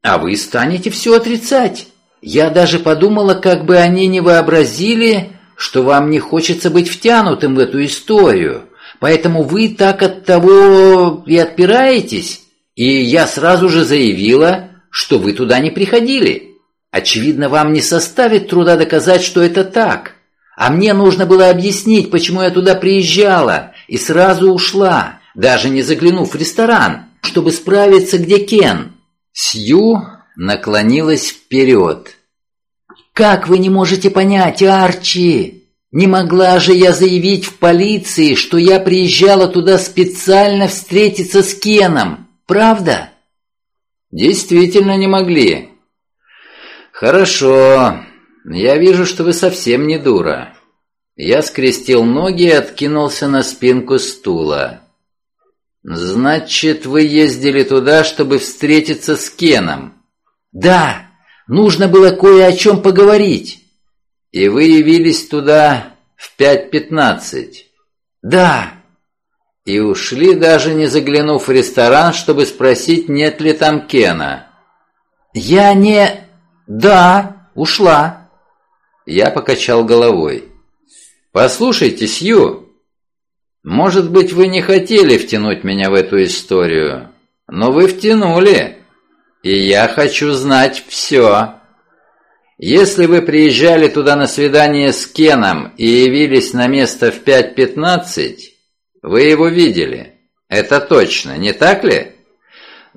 а вы станете все отрицать. Я даже подумала, как бы они не вообразили, что вам не хочется быть втянутым в эту историю. Поэтому вы так от того и отпираетесь, и я сразу же заявила, что вы туда не приходили. Очевидно, вам не составит труда доказать, что это так. А мне нужно было объяснить, почему я туда приезжала, и сразу ушла, даже не заглянув в ресторан, чтобы справиться, где Кен. Сью наклонилась вперед. «Как вы не можете понять, Арчи? Не могла же я заявить в полиции, что я приезжала туда специально встретиться с Кеном, правда? Действительно не могли. Хорошо. Я вижу, что вы совсем не дура. Я скрестил ноги и откинулся на спинку стула. Значит, вы ездили туда, чтобы встретиться с Кеном? Да, нужно было кое о чем поговорить. И вы явились туда в пять пятнадцать? Да. И ушли, даже не заглянув в ресторан, чтобы спросить, нет ли там Кена? Я не... Да, ушла. Я покачал головой. Послушайте, Сью, может быть, вы не хотели втянуть меня в эту историю, но вы втянули. И я хочу знать все. Если вы приезжали туда на свидание с Кеном и явились на место в 5.15, вы его видели. Это точно, не так ли?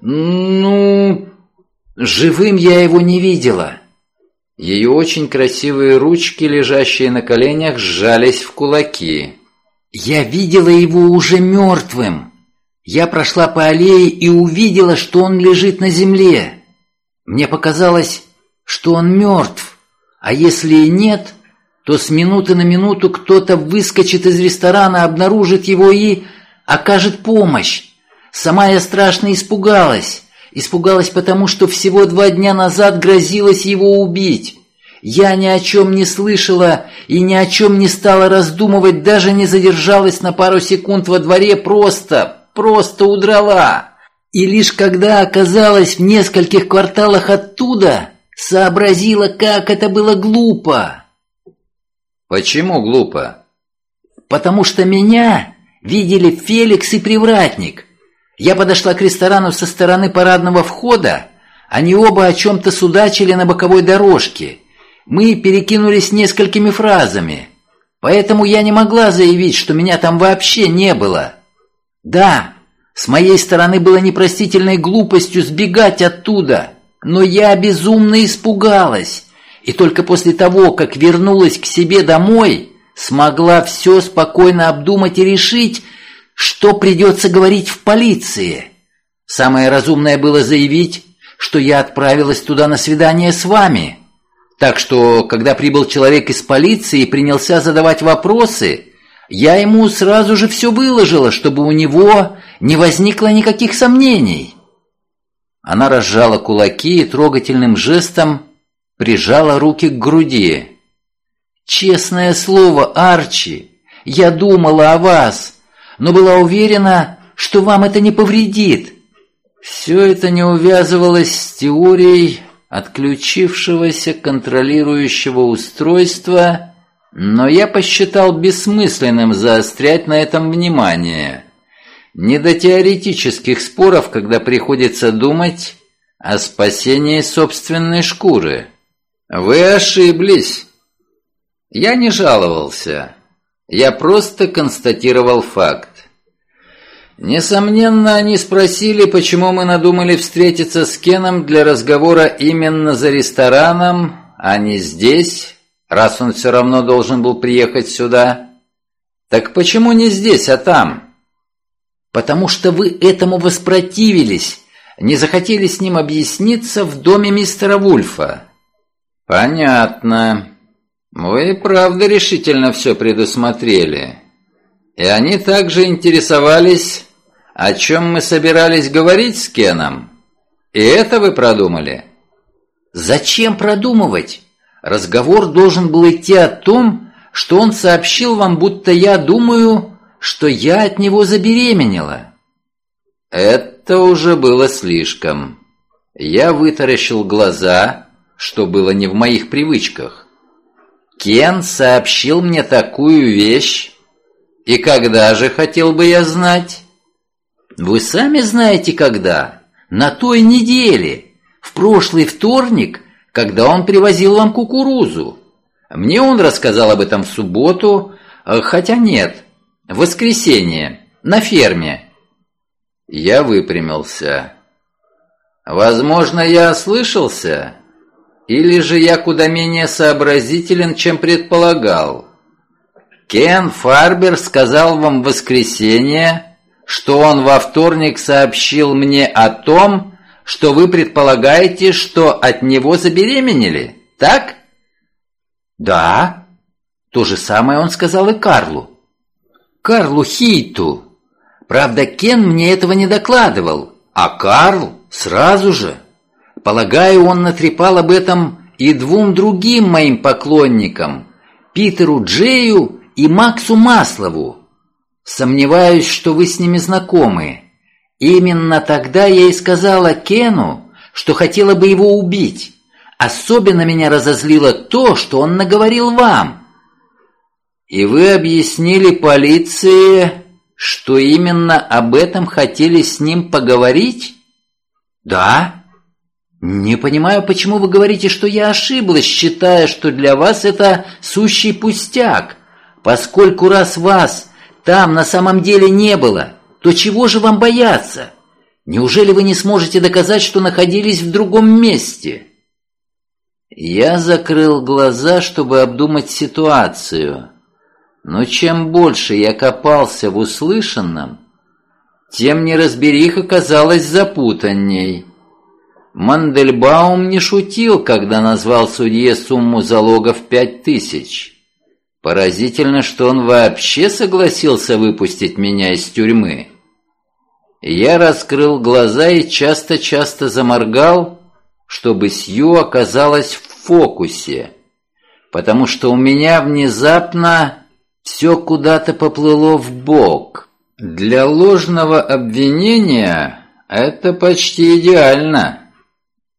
Ну, живым я его не видела. Ее очень красивые ручки, лежащие на коленях, сжались в кулаки. Я видела его уже мертвым. Я прошла по аллее и увидела, что он лежит на земле. Мне показалось, что он мертв, а если и нет, то с минуты на минуту кто-то выскочит из ресторана, обнаружит его и окажет помощь. Сама я страшно испугалась. Испугалась потому, что всего два дня назад грозилась его убить. Я ни о чем не слышала и ни о чем не стала раздумывать, даже не задержалась на пару секунд во дворе, просто, просто удрала. И лишь когда оказалась в нескольких кварталах оттуда, сообразила, как это было глупо. Почему глупо? Потому что меня видели Феликс и Привратник. Я подошла к ресторану со стороны парадного входа, они оба о чем-то судачили на боковой дорожке. Мы перекинулись несколькими фразами, поэтому я не могла заявить, что меня там вообще не было. Да, с моей стороны было непростительной глупостью сбегать оттуда, но я безумно испугалась, и только после того, как вернулась к себе домой, смогла все спокойно обдумать и решить, что придется говорить в полиции. Самое разумное было заявить, что я отправилась туда на свидание с вами. Так что, когда прибыл человек из полиции и принялся задавать вопросы, я ему сразу же все выложила, чтобы у него не возникло никаких сомнений. Она разжала кулаки и трогательным жестом прижала руки к груди. «Честное слово, Арчи, я думала о вас но была уверена, что вам это не повредит. Все это не увязывалось с теорией отключившегося контролирующего устройства, но я посчитал бессмысленным заострять на этом внимание. Не до теоретических споров, когда приходится думать о спасении собственной шкуры. Вы ошиблись. Я не жаловался. Я просто констатировал факт. Несомненно, они спросили, почему мы надумали встретиться с Кеном для разговора именно за рестораном, а не здесь, раз он все равно должен был приехать сюда. Так почему не здесь, а там? Потому что вы этому воспротивились, не захотели с ним объясниться в доме мистера Вульфа. Понятно. Вы правда решительно все предусмотрели. И они также интересовались, о чем мы собирались говорить с Кеном. И это вы продумали? Зачем продумывать? Разговор должен был идти о том, что он сообщил вам, будто я думаю, что я от него забеременела. Это уже было слишком. Я вытаращил глаза, что было не в моих привычках. Кен сообщил мне такую вещь. И когда же, хотел бы я знать? Вы сами знаете, когда. На той неделе. В прошлый вторник, когда он привозил вам кукурузу. Мне он рассказал об этом в субботу, э, хотя нет, в воскресенье, на ферме. Я выпрямился. Возможно, я ослышался, или же я куда менее сообразителен, чем предполагал? Кен Фарбер сказал вам в воскресенье, что он во вторник сообщил мне о том, что вы предполагаете, что от него забеременели, так? Да. То же самое он сказал и Карлу. Карлу Хейту. Правда, Кен мне этого не докладывал, а Карл сразу же. Полагаю, он натрепал об этом и двум другим моим поклонникам, Питеру Джею и Максу Маслову. Сомневаюсь, что вы с ними знакомы. Именно тогда я и сказала Кену, что хотела бы его убить. Особенно меня разозлило то, что он наговорил вам. И вы объяснили полиции, что именно об этом хотели с ним поговорить? Да. «Не понимаю, почему вы говорите, что я ошиблась, считая, что для вас это сущий пустяк, поскольку раз вас там на самом деле не было, то чего же вам бояться? Неужели вы не сможете доказать, что находились в другом месте?» Я закрыл глаза, чтобы обдумать ситуацию. Но чем больше я копался в услышанном, тем неразбериха казалась запутанней. Мандельбаум не шутил, когда назвал судье сумму залога в пять тысяч. Поразительно, что он вообще согласился выпустить меня из тюрьмы. Я раскрыл глаза и часто-часто заморгал, чтобы Сью оказалась в фокусе, потому что у меня внезапно все куда-то поплыло в бок. Для ложного обвинения это почти идеально.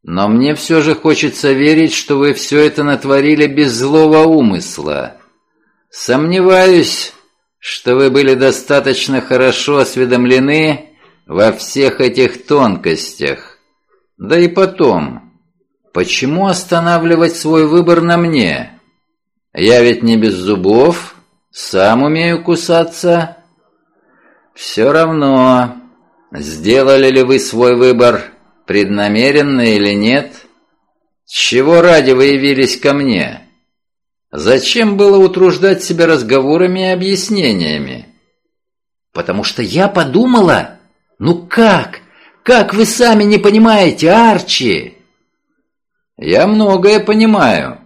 Но мне все же хочется верить, что вы все это натворили без злого умысла. Сомневаюсь, что вы были достаточно хорошо осведомлены во всех этих тонкостях. Да и потом, почему останавливать свой выбор на мне? Я ведь не без зубов, сам умею кусаться. Все равно, сделали ли вы свой выбор преднамеренно или нет? Чего ради вы явились ко мне? Зачем было утруждать себя разговорами и объяснениями? Потому что я подумала, ну как? Как вы сами не понимаете, Арчи? Я многое понимаю,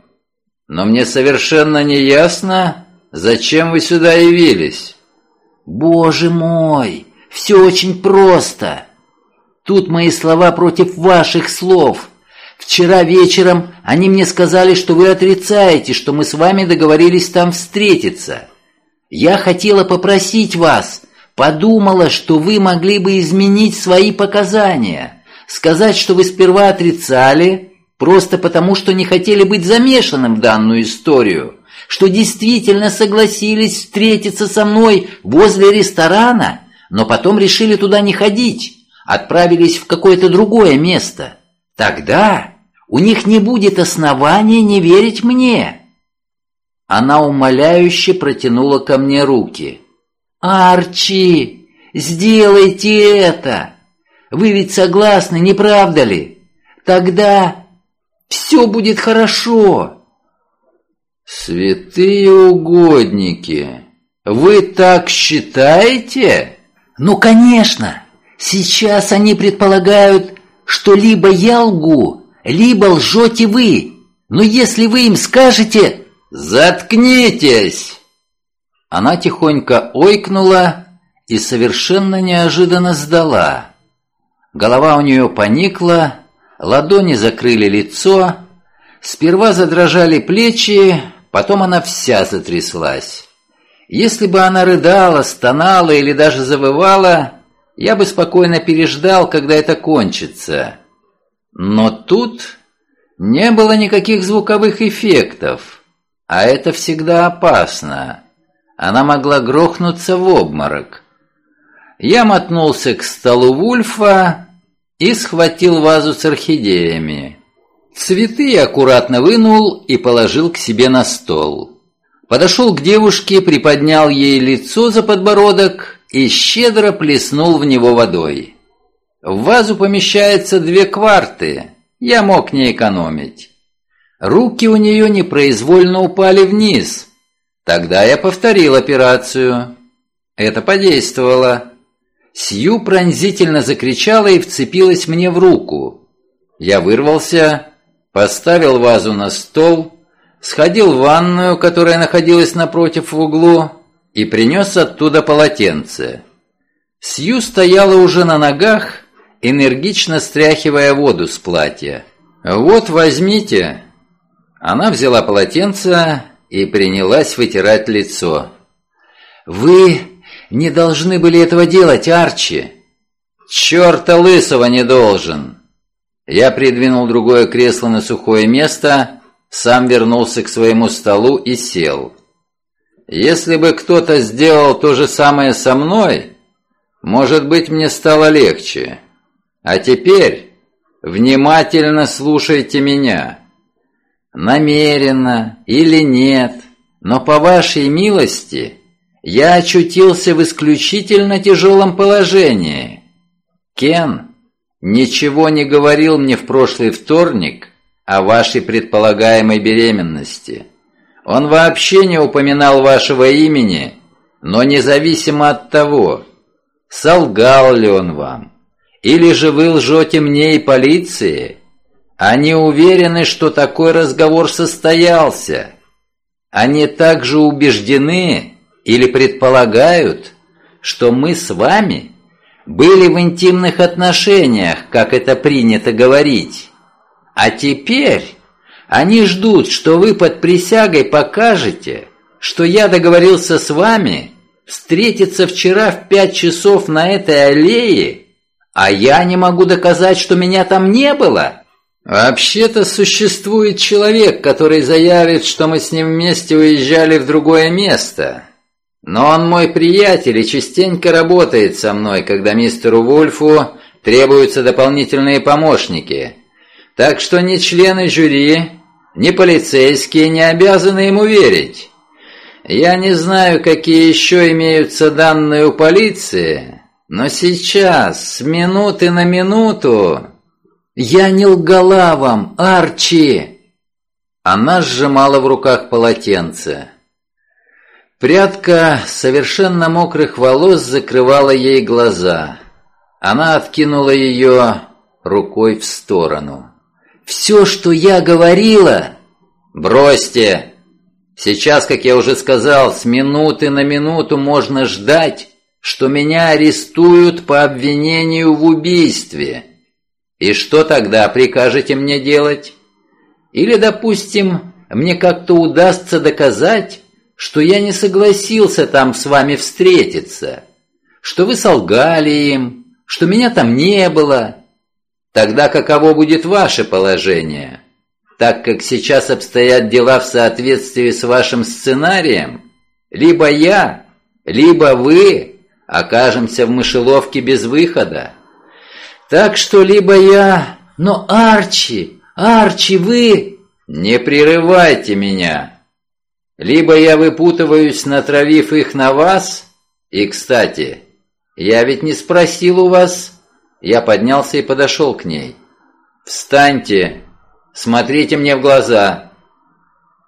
но мне совершенно не ясно, зачем вы сюда явились. Боже мой, все очень просто. Тут мои слова против ваших слов. Вчера вечером они мне сказали, что вы отрицаете, что мы с вами договорились там встретиться. Я хотела попросить вас, подумала, что вы могли бы изменить свои показания, сказать, что вы сперва отрицали, просто потому, что не хотели быть замешанным в данную историю, что действительно согласились встретиться со мной возле ресторана, но потом решили туда не ходить, отправились в какое-то другое место. Тогда у них не будет основания не верить мне». Она умоляюще протянула ко мне руки. «Арчи, сделайте это! Вы ведь согласны, не правда ли? Тогда все будет хорошо!» «Святые угодники, вы так считаете?» «Ну, конечно! Сейчас они предполагают, что либо я лгу, либо лжете вы. Но если вы им скажете «Заткнитесь!» Она тихонько ойкнула и совершенно неожиданно сдала. Голова у нее поникла, ладони закрыли лицо, сперва задрожали плечи, потом она вся затряслась. Если бы она рыдала, стонала или даже завывала, я бы спокойно переждал, когда это кончится. Но тут не было никаких звуковых эффектов, а это всегда опасно. Она могла грохнуться в обморок. Я мотнулся к столу Вульфа и схватил вазу с орхидеями. Цветы я аккуратно вынул и положил к себе на стол. Подошел к девушке, приподнял ей лицо за подбородок и щедро плеснул в него водой. В вазу помещается две кварты, я мог не экономить. Руки у нее непроизвольно упали вниз. Тогда я повторил операцию. Это подействовало. Сью пронзительно закричала и вцепилась мне в руку. Я вырвался, поставил вазу на стол, сходил в ванную, которая находилась напротив в углу, и принес оттуда полотенце. Сью стояла уже на ногах, энергично стряхивая воду с платья. «Вот, возьмите». Она взяла полотенце и принялась вытирать лицо. «Вы не должны были этого делать, Арчи!» «Черта лысого не должен!» Я придвинул другое кресло на сухое место, сам вернулся к своему столу и сел. Если бы кто-то сделал то же самое со мной, может быть, мне стало легче. А теперь Внимательно слушайте меня. Намеренно или нет, но по вашей милости я очутился в исключительно тяжелом положении. Кен ничего не говорил мне в прошлый вторник о вашей предполагаемой беременности. Он вообще не упоминал вашего имени, но независимо от того, солгал ли он вам, или же вы лжете мне и полиции, они уверены, что такой разговор состоялся. Они также убеждены или предполагают, что мы с вами были в интимных отношениях, как это принято говорить. А теперь они ждут, что вы под присягой покажете, что я договорился с вами встретиться вчера в пять часов на этой аллее, а я не могу доказать, что меня там не было. Вообще-то существует человек, который заявит, что мы с ним вместе уезжали в другое место. Но он мой приятель и частенько работает со мной, когда мистеру Вульфу требуются дополнительные помощники. Так что ни члены жюри, ни полицейские не обязаны ему верить. Я не знаю, какие еще имеются данные у полиции, но сейчас, с минуты на минуту... «Я не лгала вам, Арчи!» Она сжимала в руках полотенце. Прядка совершенно мокрых волос закрывала ей глаза. Она откинула ее рукой в сторону. «Все, что я говорила...» «Бросьте! Сейчас, как я уже сказал, с минуты на минуту можно ждать, что меня арестуют по обвинению в убийстве. И что тогда прикажете мне делать? Или, допустим, мне как-то удастся доказать, что я не согласился там с вами встретиться, что вы солгали им, что меня там не было. Тогда каково будет ваше положение?» так как сейчас обстоят дела в соответствии с вашим сценарием, либо я, либо вы окажемся в мышеловке без выхода. Так что либо я... Но Арчи, Арчи, вы... Не прерывайте меня. Либо я выпутываюсь, натравив их на вас. И, кстати, я ведь не спросил у вас. Я поднялся и подошел к ней. Встаньте, Смотрите мне в глаза!»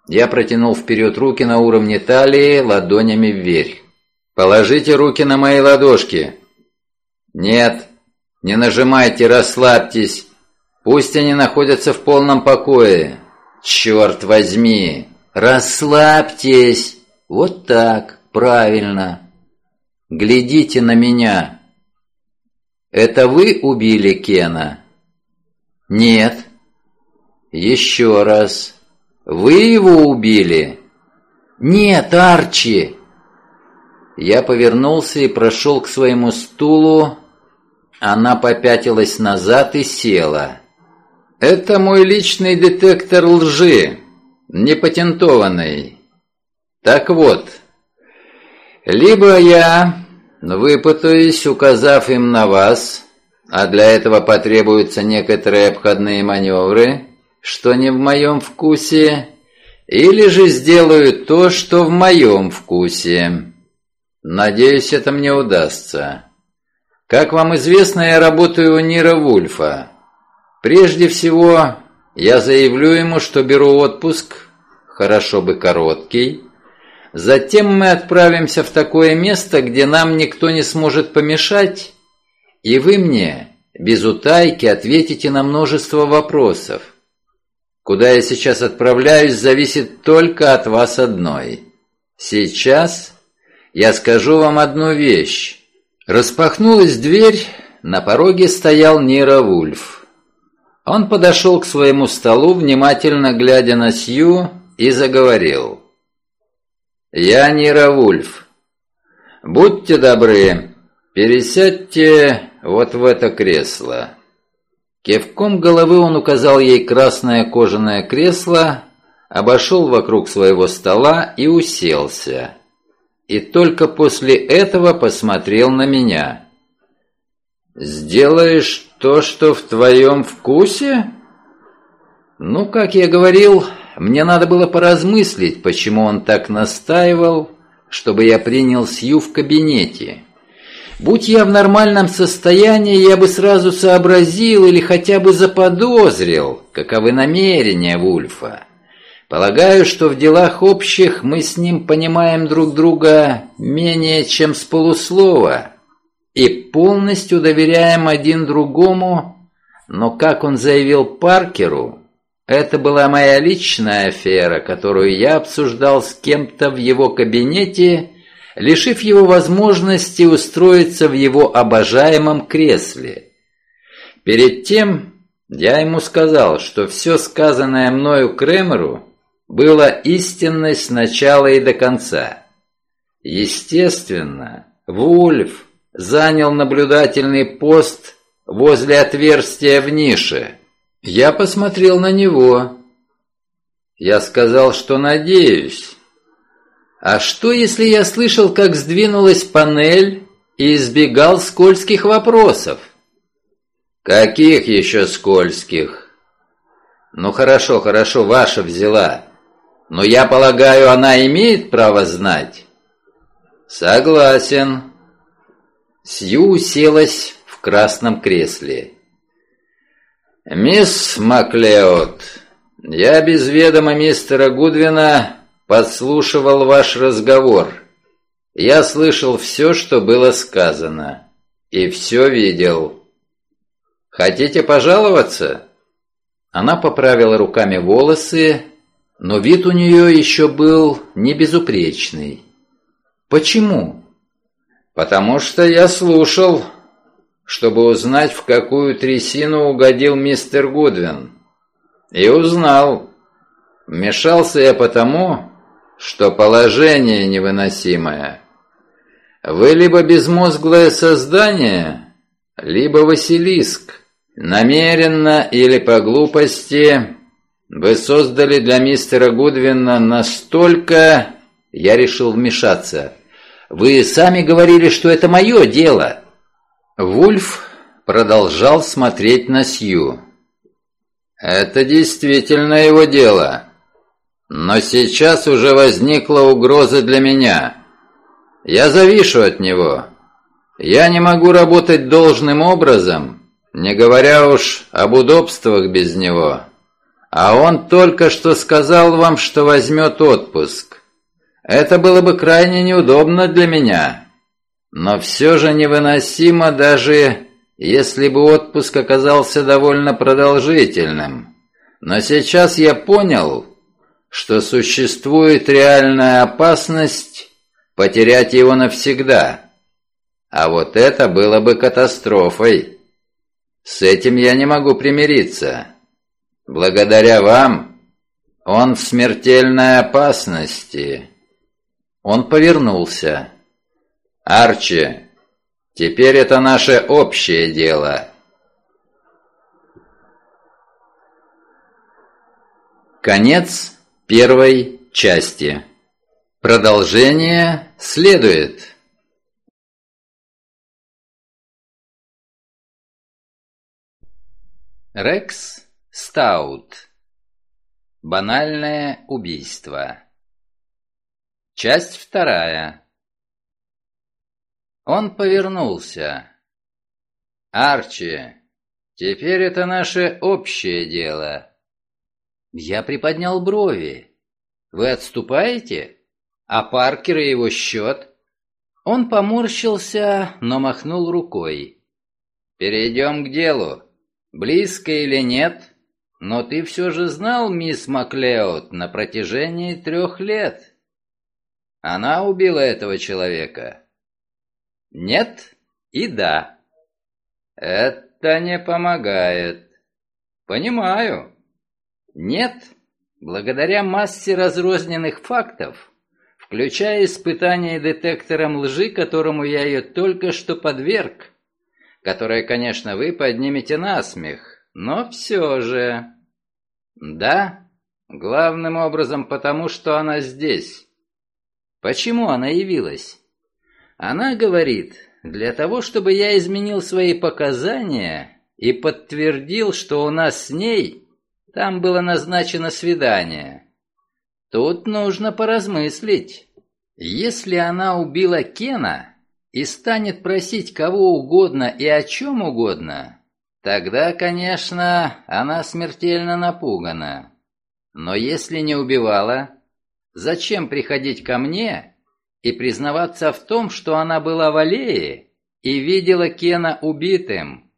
Я протянул вперед руки на уровне талии, ладонями вверх. «Положите руки на мои ладошки!» «Нет, не нажимайте, расслабьтесь. Пусть они находятся в полном покое. Черт возьми! Расслабьтесь! Вот так, правильно. Глядите на меня. Это вы убили Кена?» «Нет, «Еще раз. Вы его убили?» «Нет, Арчи!» Я повернулся и прошел к своему стулу. Она попятилась назад и села. «Это мой личный детектор лжи, непатентованный. Так вот, либо я выпутаюсь, указав им на вас, а для этого потребуются некоторые обходные маневры, что не в моем вкусе, или же сделаю то, что в моем вкусе. Надеюсь, это мне удастся. Как вам известно, я работаю у Нира Вульфа. Прежде всего, я заявлю ему, что беру отпуск, хорошо бы короткий. Затем мы отправимся в такое место, где нам никто не сможет помешать, и вы мне без утайки ответите на множество вопросов. Куда я сейчас отправляюсь, зависит только от вас одной. Сейчас я скажу вам одну вещь. Распахнулась дверь, на пороге стоял Нира Вульф. Он подошел к своему столу, внимательно глядя на Сью, и заговорил. «Я Нира Вульф. Будьте добры, пересядьте вот в это кресло». Кивком головы он указал ей красное кожаное кресло, обошел вокруг своего стола и уселся. И только после этого посмотрел на меня. «Сделаешь то, что в твоем вкусе? Ну, как я говорил, мне надо было поразмыслить, почему он так настаивал, чтобы я принял Сью в кабинете. Будь я в нормальном состоянии, я бы сразу сообразил или хотя бы заподозрил, каковы намерения Вульфа. Полагаю, что в делах общих мы с ним понимаем друг друга менее чем с полуслова и полностью доверяем один другому, но, как он заявил Паркеру, это была моя личная афера, которую я обсуждал с кем-то в его кабинете лишив его возможности устроиться в его обожаемом кресле. Перед тем я ему сказал, что все сказанное мною Кремеру было истинной с начала и до конца. Естественно, Вульф занял наблюдательный пост возле отверстия в нише. Я посмотрел на него. Я сказал, что надеюсь, а что, если я слышал, как сдвинулась панель и избегал скользких вопросов? Каких еще скользких? Ну хорошо, хорошо, ваша взяла. Но я полагаю, она имеет право знать? Согласен. Сью уселась в красном кресле. «Мисс Маклеод, я без ведома мистера Гудвина подслушивал ваш разговор. Я слышал все, что было сказано, и все видел. Хотите пожаловаться?» Она поправила руками волосы, но вид у нее еще был не безупречный. «Почему?» «Потому что я слушал, чтобы узнать, в какую трясину угодил мистер Гудвин. И узнал. Вмешался я потому, что положение невыносимое. Вы либо безмозглое создание, либо Василиск. Намеренно или по глупости вы создали для мистера Гудвина настолько... Я решил вмешаться. Вы сами говорили, что это мое дело. Вульф продолжал смотреть на Сью. «Это действительно его дело. Но сейчас уже возникла угроза для меня. Я завишу от него. Я не могу работать должным образом, не говоря уж об удобствах без него. А он только что сказал вам, что возьмет отпуск. Это было бы крайне неудобно для меня. Но все же невыносимо даже, если бы отпуск оказался довольно продолжительным. Но сейчас я понял, что существует реальная опасность потерять его навсегда. А вот это было бы катастрофой. С этим я не могу примириться. Благодаря вам он в смертельной опасности. Он повернулся. Арчи, теперь это наше общее дело. Конец первой части. Продолжение следует. Рекс Стаут. Банальное убийство. Часть вторая. Он повернулся. «Арчи, теперь это наше общее дело. Я приподнял брови. «Вы отступаете? А Паркер и его счет?» Он поморщился, но махнул рукой. «Перейдем к делу. Близко или нет, но ты все же знал мисс Маклеод на протяжении трех лет. Она убила этого человека?» «Нет и да». «Это не помогает». «Понимаю. Нет, благодаря массе разрозненных фактов, включая испытание детектором лжи, которому я ее только что подверг, которое, конечно, вы поднимете на смех, но все же... Да, главным образом потому, что она здесь. Почему она явилась? Она говорит, для того, чтобы я изменил свои показания и подтвердил, что у нас с ней там было назначено свидание. Тут нужно поразмыслить. Если она убила Кена и станет просить кого угодно и о чем угодно, тогда, конечно, она смертельно напугана. Но если не убивала, зачем приходить ко мне и признаваться в том, что она была в аллее и видела Кена убитым?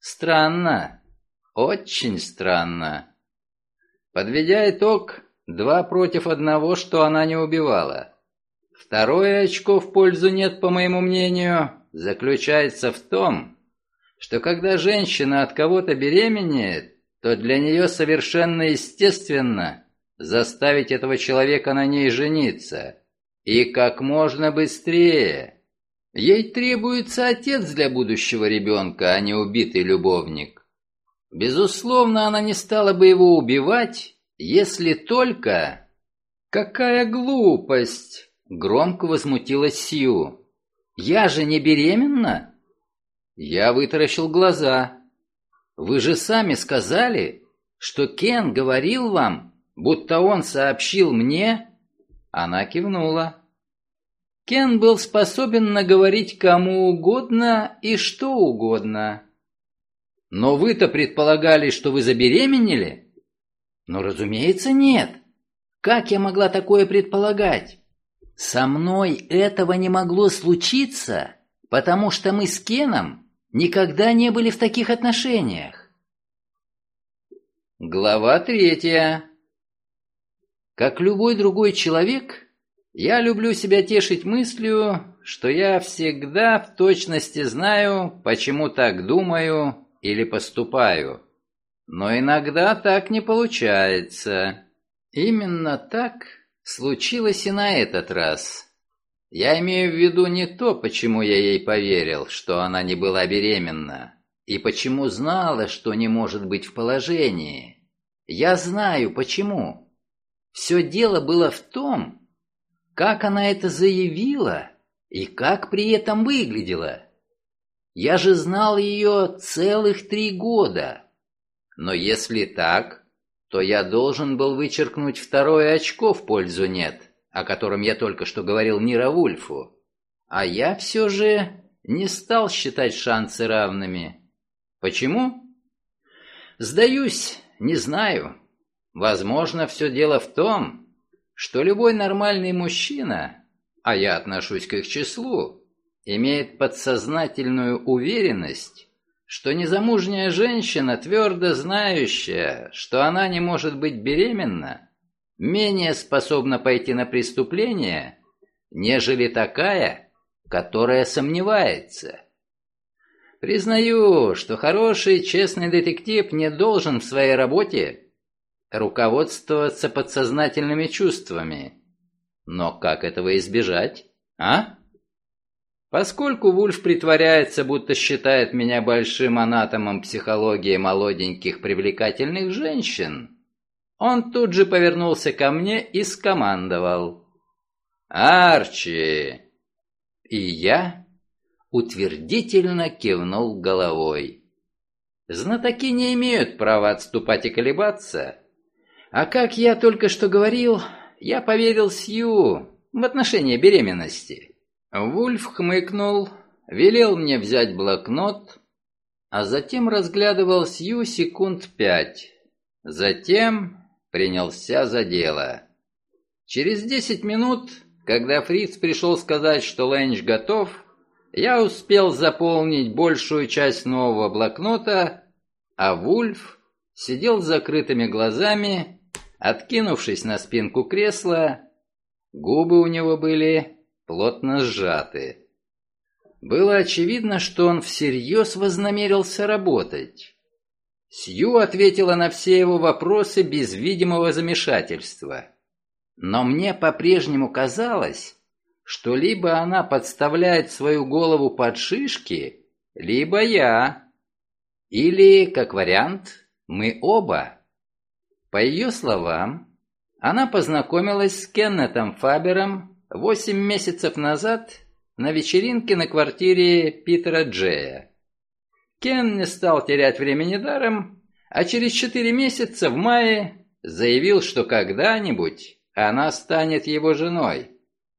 Странно, очень странно. Подведя итог, два против одного, что она не убивала. Второе очко в пользу нет, по моему мнению, заключается в том, что когда женщина от кого-то беременеет, то для нее совершенно естественно заставить этого человека на ней жениться. И как можно быстрее. Ей требуется отец для будущего ребенка, а не убитый любовник. Безусловно, она не стала бы его убивать, если только... Какая глупость! Громко возмутилась Сью. «Я же не беременна?» Я вытаращил глаза. «Вы же сами сказали, что Кен говорил вам, будто он сообщил мне?» Она кивнула. Кен был способен наговорить кому угодно и что угодно. «Но вы-то предполагали, что вы забеременели?» «Ну, разумеется, нет. Как я могла такое предполагать?» Со мной этого не могло случиться, потому что мы с Кеном никогда не были в таких отношениях. Глава третья. Как любой другой человек, я люблю себя тешить мыслью, что я всегда в точности знаю, почему так думаю или поступаю. Но иногда так не получается. Именно так Случилось и на этот раз. Я имею в виду не то, почему я ей поверил, что она не была беременна, и почему знала, что не может быть в положении. Я знаю, почему. Все дело было в том, как она это заявила и как при этом выглядела. Я же знал ее целых три года. Но если так, то я должен был вычеркнуть второе очко в пользу «нет», о котором я только что говорил Нира Вульфу. А я все же не стал считать шансы равными. Почему? Сдаюсь, не знаю. Возможно, все дело в том, что любой нормальный мужчина, а я отношусь к их числу, имеет подсознательную уверенность, что незамужняя женщина, твердо знающая, что она не может быть беременна, менее способна пойти на преступление, нежели такая, которая сомневается. Признаю, что хороший, честный детектив не должен в своей работе руководствоваться подсознательными чувствами. Но как этого избежать, а? Поскольку Вульф притворяется, будто считает меня большим анатомом психологии молоденьких привлекательных женщин, он тут же повернулся ко мне и скомандовал. «Арчи!» И я утвердительно кивнул головой. Знатоки не имеют права отступать и колебаться. А как я только что говорил, я поверил Сью в отношении беременности. Вульф хмыкнул, велел мне взять блокнот, а затем разглядывал Сью секунд пять. Затем принялся за дело. Через десять минут, когда Фриц пришел сказать, что Лэнч готов, я успел заполнить большую часть нового блокнота, а Вульф сидел с закрытыми глазами, откинувшись на спинку кресла, губы у него были плотно сжаты. Было очевидно, что он всерьез вознамерился работать. Сью ответила на все его вопросы без видимого замешательства. Но мне по-прежнему казалось, что либо она подставляет свою голову под шишки, либо я. Или, как вариант, мы оба. По ее словам, она познакомилась с Кеннетом Фабером Восемь месяцев назад на вечеринке на квартире Питера Джея. Кен не стал терять времени даром, а через четыре месяца в мае заявил, что когда-нибудь она станет его женой.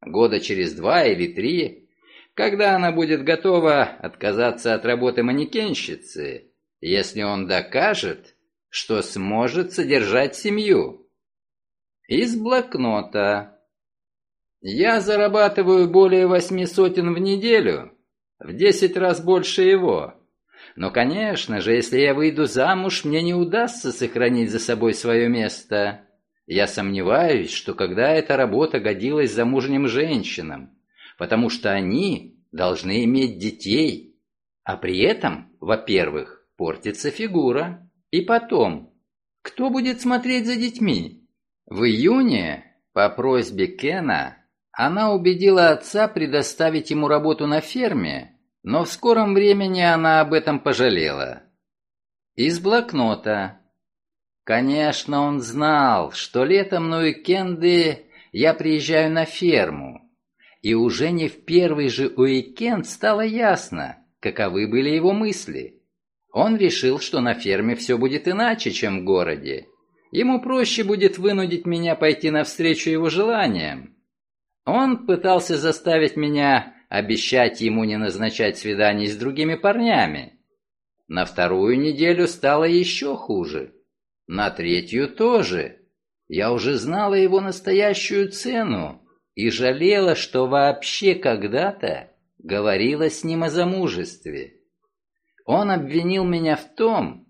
Года через два или три, когда она будет готова отказаться от работы манекенщицы, если он докажет, что сможет содержать семью. Из блокнота. Я зарабатываю более восьми сотен в неделю, в десять раз больше его. Но, конечно же, если я выйду замуж, мне не удастся сохранить за собой свое место. Я сомневаюсь, что когда эта работа годилась замужним женщинам, потому что они должны иметь детей. А при этом, во-первых, портится фигура. И потом, кто будет смотреть за детьми? В июне, по просьбе Кена, она убедила отца предоставить ему работу на ферме, но в скором времени она об этом пожалела. Из блокнота. Конечно, он знал, что летом на уикенды я приезжаю на ферму, и уже не в первый же уикенд стало ясно, каковы были его мысли. Он решил, что на ферме все будет иначе, чем в городе. Ему проще будет вынудить меня пойти навстречу его желаниям. Он пытался заставить меня обещать ему не назначать свиданий с другими парнями. На вторую неделю стало еще хуже. На третью тоже. Я уже знала его настоящую цену и жалела, что вообще когда-то говорила с ним о замужестве. Он обвинил меня в том,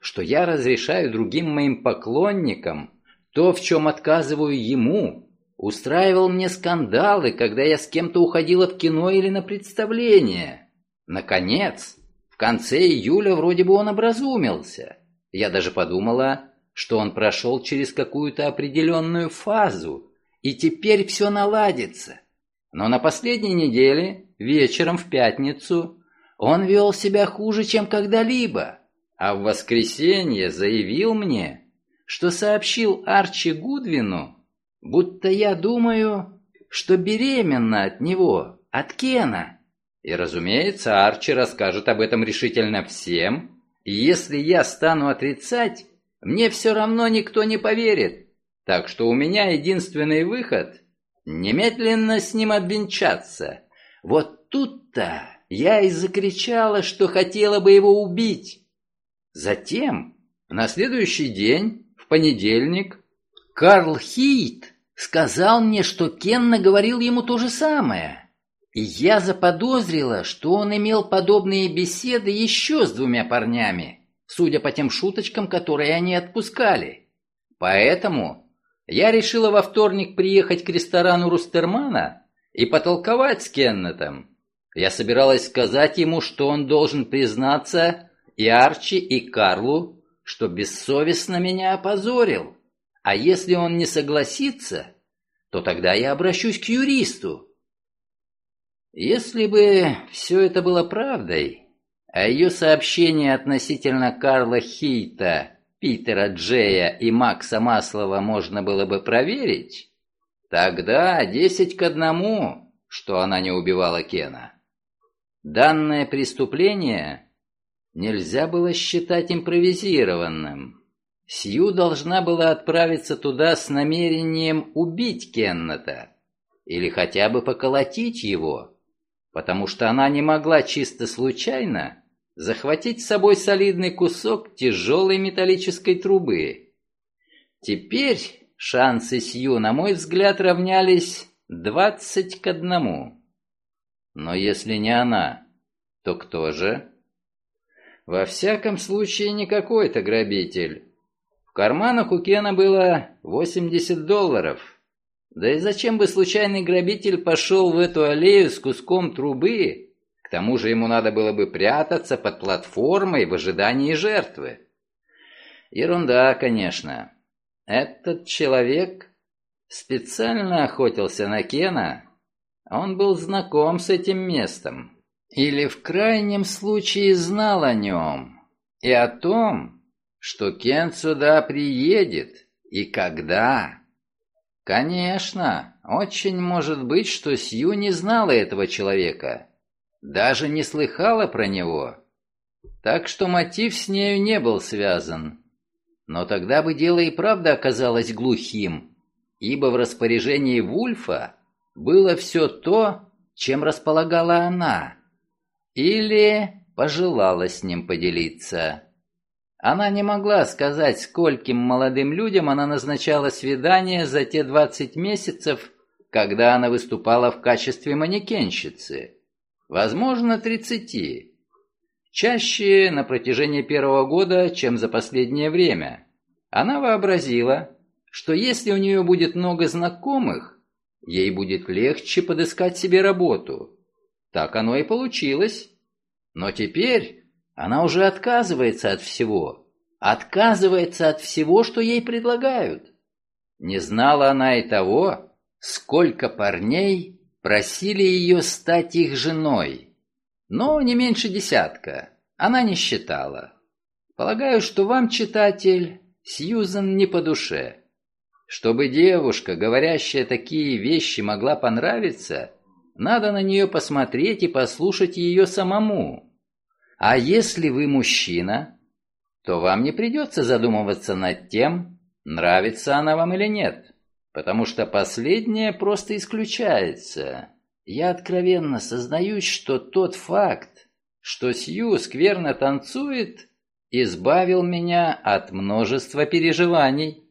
что я разрешаю другим моим поклонникам то, в чем отказываю ему, устраивал мне скандалы, когда я с кем-то уходила в кино или на представление. Наконец, в конце июля вроде бы он образумился. Я даже подумала, что он прошел через какую-то определенную фазу, и теперь все наладится. Но на последней неделе, вечером в пятницу, он вел себя хуже, чем когда-либо, а в воскресенье заявил мне, что сообщил Арчи Гудвину, будто я думаю, что беременна от него, от Кена. И, разумеется, Арчи расскажет об этом решительно всем, и если я стану отрицать, мне все равно никто не поверит. Так что у меня единственный выход — немедленно с ним обвенчаться. Вот тут-то я и закричала, что хотела бы его убить. Затем, на следующий день, в понедельник, Карл Хит сказал мне, что Кен наговорил ему то же самое. И я заподозрила, что он имел подобные беседы еще с двумя парнями, судя по тем шуточкам, которые они отпускали. Поэтому я решила во вторник приехать к ресторану Рустермана и потолковать с Кеннетом. Я собиралась сказать ему, что он должен признаться и Арчи, и Карлу, что бессовестно меня опозорил. А если он не согласится, то тогда я обращусь к юристу. Если бы все это было правдой, а ее сообщение относительно Карла Хейта, Питера Джея и Макса Маслова можно было бы проверить, тогда десять к одному, что она не убивала Кена. Данное преступление нельзя было считать импровизированным. Сью должна была отправиться туда с намерением убить Кеннета или хотя бы поколотить его, потому что она не могла чисто случайно захватить с собой солидный кусок тяжелой металлической трубы. Теперь шансы Сью, на мой взгляд, равнялись двадцать к одному. Но если не она, то кто же? Во всяком случае, не какой-то грабитель. В карманах у Кена было 80 долларов. Да и зачем бы случайный грабитель пошел в эту аллею с куском трубы? К тому же ему надо было бы прятаться под платформой в ожидании жертвы. Ерунда, конечно. Этот человек специально охотился на Кена. Он был знаком с этим местом. Или в крайнем случае знал о нем. И о том, что Кент сюда приедет и когда. Конечно, очень может быть, что Сью не знала этого человека, даже не слыхала про него. Так что мотив с нею не был связан. Но тогда бы дело и правда оказалось глухим, ибо в распоряжении Вульфа было все то, чем располагала она. Или пожелала с ним поделиться. Она не могла сказать, скольким молодым людям она назначала свидание за те 20 месяцев, когда она выступала в качестве манекенщицы. Возможно, 30. Чаще на протяжении первого года, чем за последнее время. Она вообразила, что если у нее будет много знакомых, ей будет легче подыскать себе работу. Так оно и получилось. Но теперь она уже отказывается от всего. Отказывается от всего, что ей предлагают. Не знала она и того, сколько парней просили ее стать их женой. Но не меньше десятка. Она не считала. Полагаю, что вам, читатель, Сьюзан не по душе. Чтобы девушка, говорящая такие вещи, могла понравиться, надо на нее посмотреть и послушать ее самому. А если вы мужчина, то вам не придется задумываться над тем, нравится она вам или нет, потому что последнее просто исключается. Я откровенно сознаюсь, что тот факт, что Сью скверно танцует, избавил меня от множества переживаний.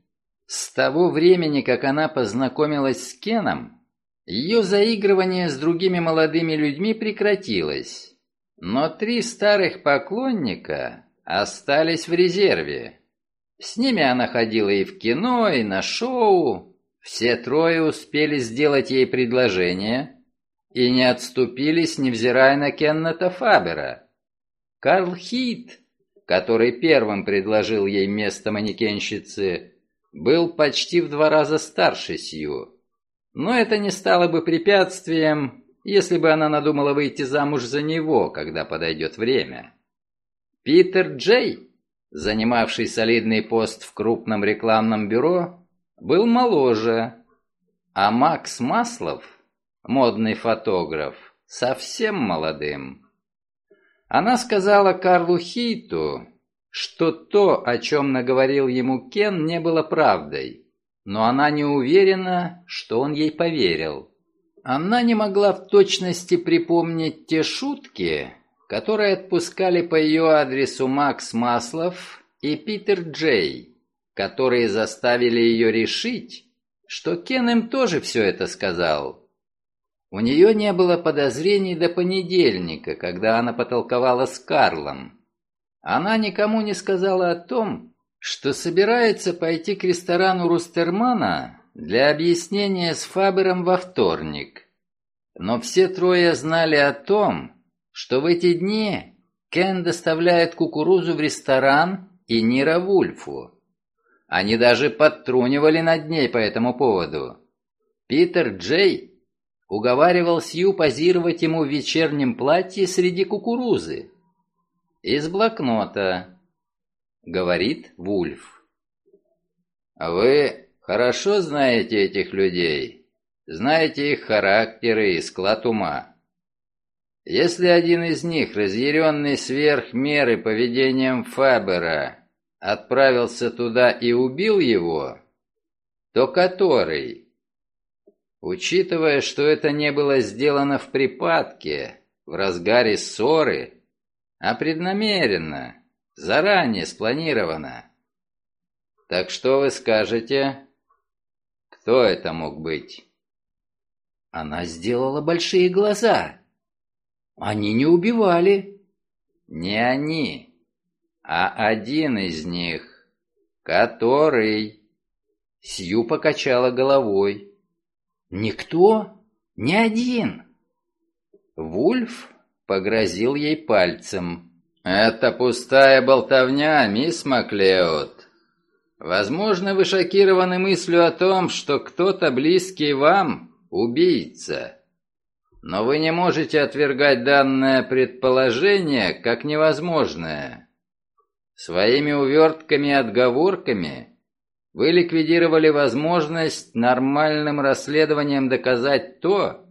С того времени, как она познакомилась с Кеном, ее заигрывание с другими молодыми людьми прекратилось. Но три старых поклонника остались в резерве. С ними она ходила и в кино, и на шоу. Все трое успели сделать ей предложение и не отступились, невзирая на Кеннета Фабера. Карл Хит, который первым предложил ей место манекенщицы, был почти в два раза старше Сью. Но это не стало бы препятствием если бы она надумала выйти замуж за него, когда подойдет время. Питер Джей, занимавший солидный пост в крупном рекламном бюро, был моложе, а Макс Маслов, модный фотограф, совсем молодым. Она сказала Карлу Хиту, что то, о чем наговорил ему Кен, не было правдой, но она не уверена, что он ей поверил. Она не могла в точности припомнить те шутки, которые отпускали по ее адресу Макс Маслов и Питер Джей, которые заставили ее решить, что Кен им тоже все это сказал. У нее не было подозрений до понедельника, когда она потолковала с Карлом. Она никому не сказала о том, что собирается пойти к ресторану Рустермана для объяснения с Фабером во вторник. Но все трое знали о том, что в эти дни Кен доставляет кукурузу в ресторан и Нира Вульфу. Они даже подтрунивали над ней по этому поводу. Питер Джей уговаривал Сью позировать ему в вечернем платье среди кукурузы. Из блокнота. Говорит Вульф. «Вы Хорошо знаете этих людей, знаете их характеры и склад ума. Если один из них, разъяренный сверх меры поведением Фабера, отправился туда и убил его, то который, учитывая, что это не было сделано в припадке, в разгаре ссоры, а преднамеренно, заранее спланировано. Так что вы скажете? Кто это мог быть? Она сделала большие глаза. Они не убивали. Не они, а один из них, который... Сью покачала головой. Никто? Ни один. Вульф погрозил ей пальцем. «Это пустая болтовня, мисс Маклеод. Возможно, вы шокированы мыслью о том, что кто-то близкий вам – убийца. Но вы не можете отвергать данное предположение как невозможное. Своими увертками и отговорками вы ликвидировали возможность нормальным расследованием доказать то,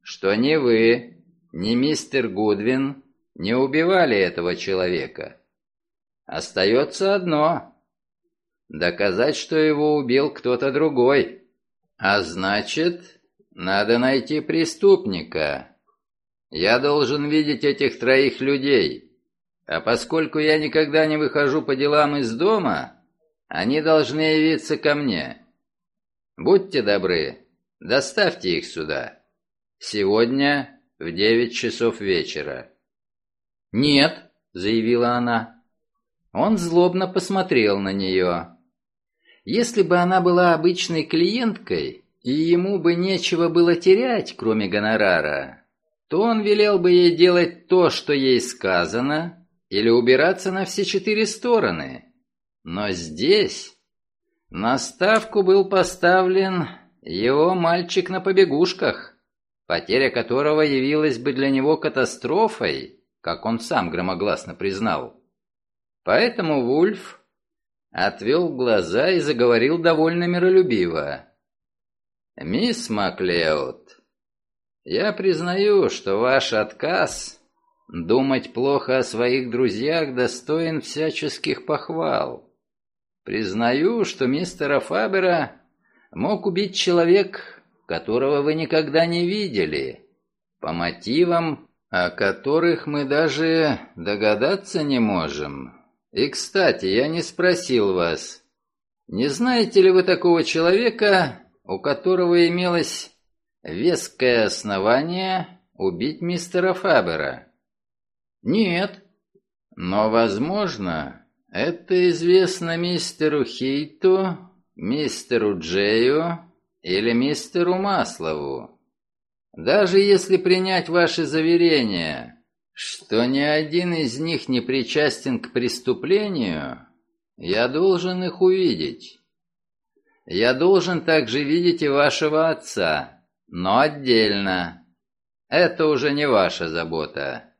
что ни вы, ни мистер Гудвин не убивали этого человека. Остается одно — доказать, что его убил кто-то другой. А значит, надо найти преступника. Я должен видеть этих троих людей. А поскольку я никогда не выхожу по делам из дома, они должны явиться ко мне. Будьте добры, доставьте их сюда. Сегодня в девять часов вечера». «Нет», — заявила она. Он злобно посмотрел на нее. Если бы она была обычной клиенткой, и ему бы нечего было терять, кроме гонорара, то он велел бы ей делать то, что ей сказано, или убираться на все четыре стороны. Но здесь на ставку был поставлен его мальчик на побегушках, потеря которого явилась бы для него катастрофой, как он сам громогласно признал. Поэтому Вульф отвел глаза и заговорил довольно миролюбиво. «Мисс Маклеод, я признаю, что ваш отказ думать плохо о своих друзьях достоин всяческих похвал. Признаю, что мистера Фабера мог убить человек, которого вы никогда не видели, по мотивам, о которых мы даже догадаться не можем. И, кстати, я не спросил вас, не знаете ли вы такого человека, у которого имелось веское основание убить мистера Фабера? Нет. Но, возможно, это известно мистеру Хейту, мистеру Джею или мистеру Маслову. Даже если принять ваши заверения, что ни один из них не причастен к преступлению, я должен их увидеть. Я должен также видеть и вашего отца, но отдельно. Это уже не ваша забота.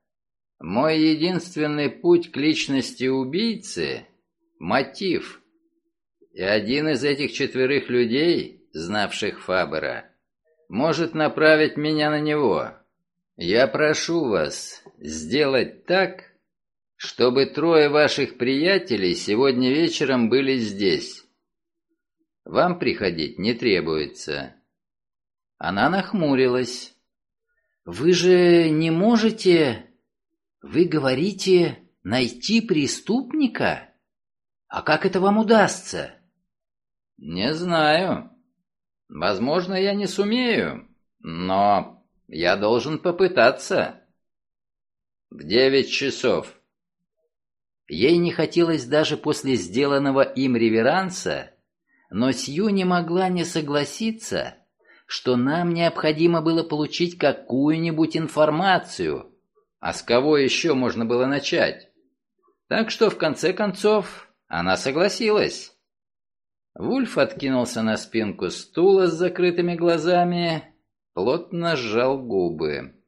Мой единственный путь к личности убийцы — мотив. И один из этих четверых людей, знавших Фабера, может направить меня на него. Я прошу вас сделать так, чтобы трое ваших приятелей сегодня вечером были здесь. Вам приходить не требуется». Она нахмурилась. «Вы же не можете...» «Вы говорите, найти преступника? А как это вам удастся?» «Не знаю. Возможно, я не сумею, но я должен попытаться». «В девять часов». Ей не хотелось даже после сделанного им реверанса, но Сью не могла не согласиться, что нам необходимо было получить какую-нибудь информацию, а с кого еще можно было начать? Так что, в конце концов, она согласилась. Вульф откинулся на спинку стула с закрытыми глазами, плотно сжал губы.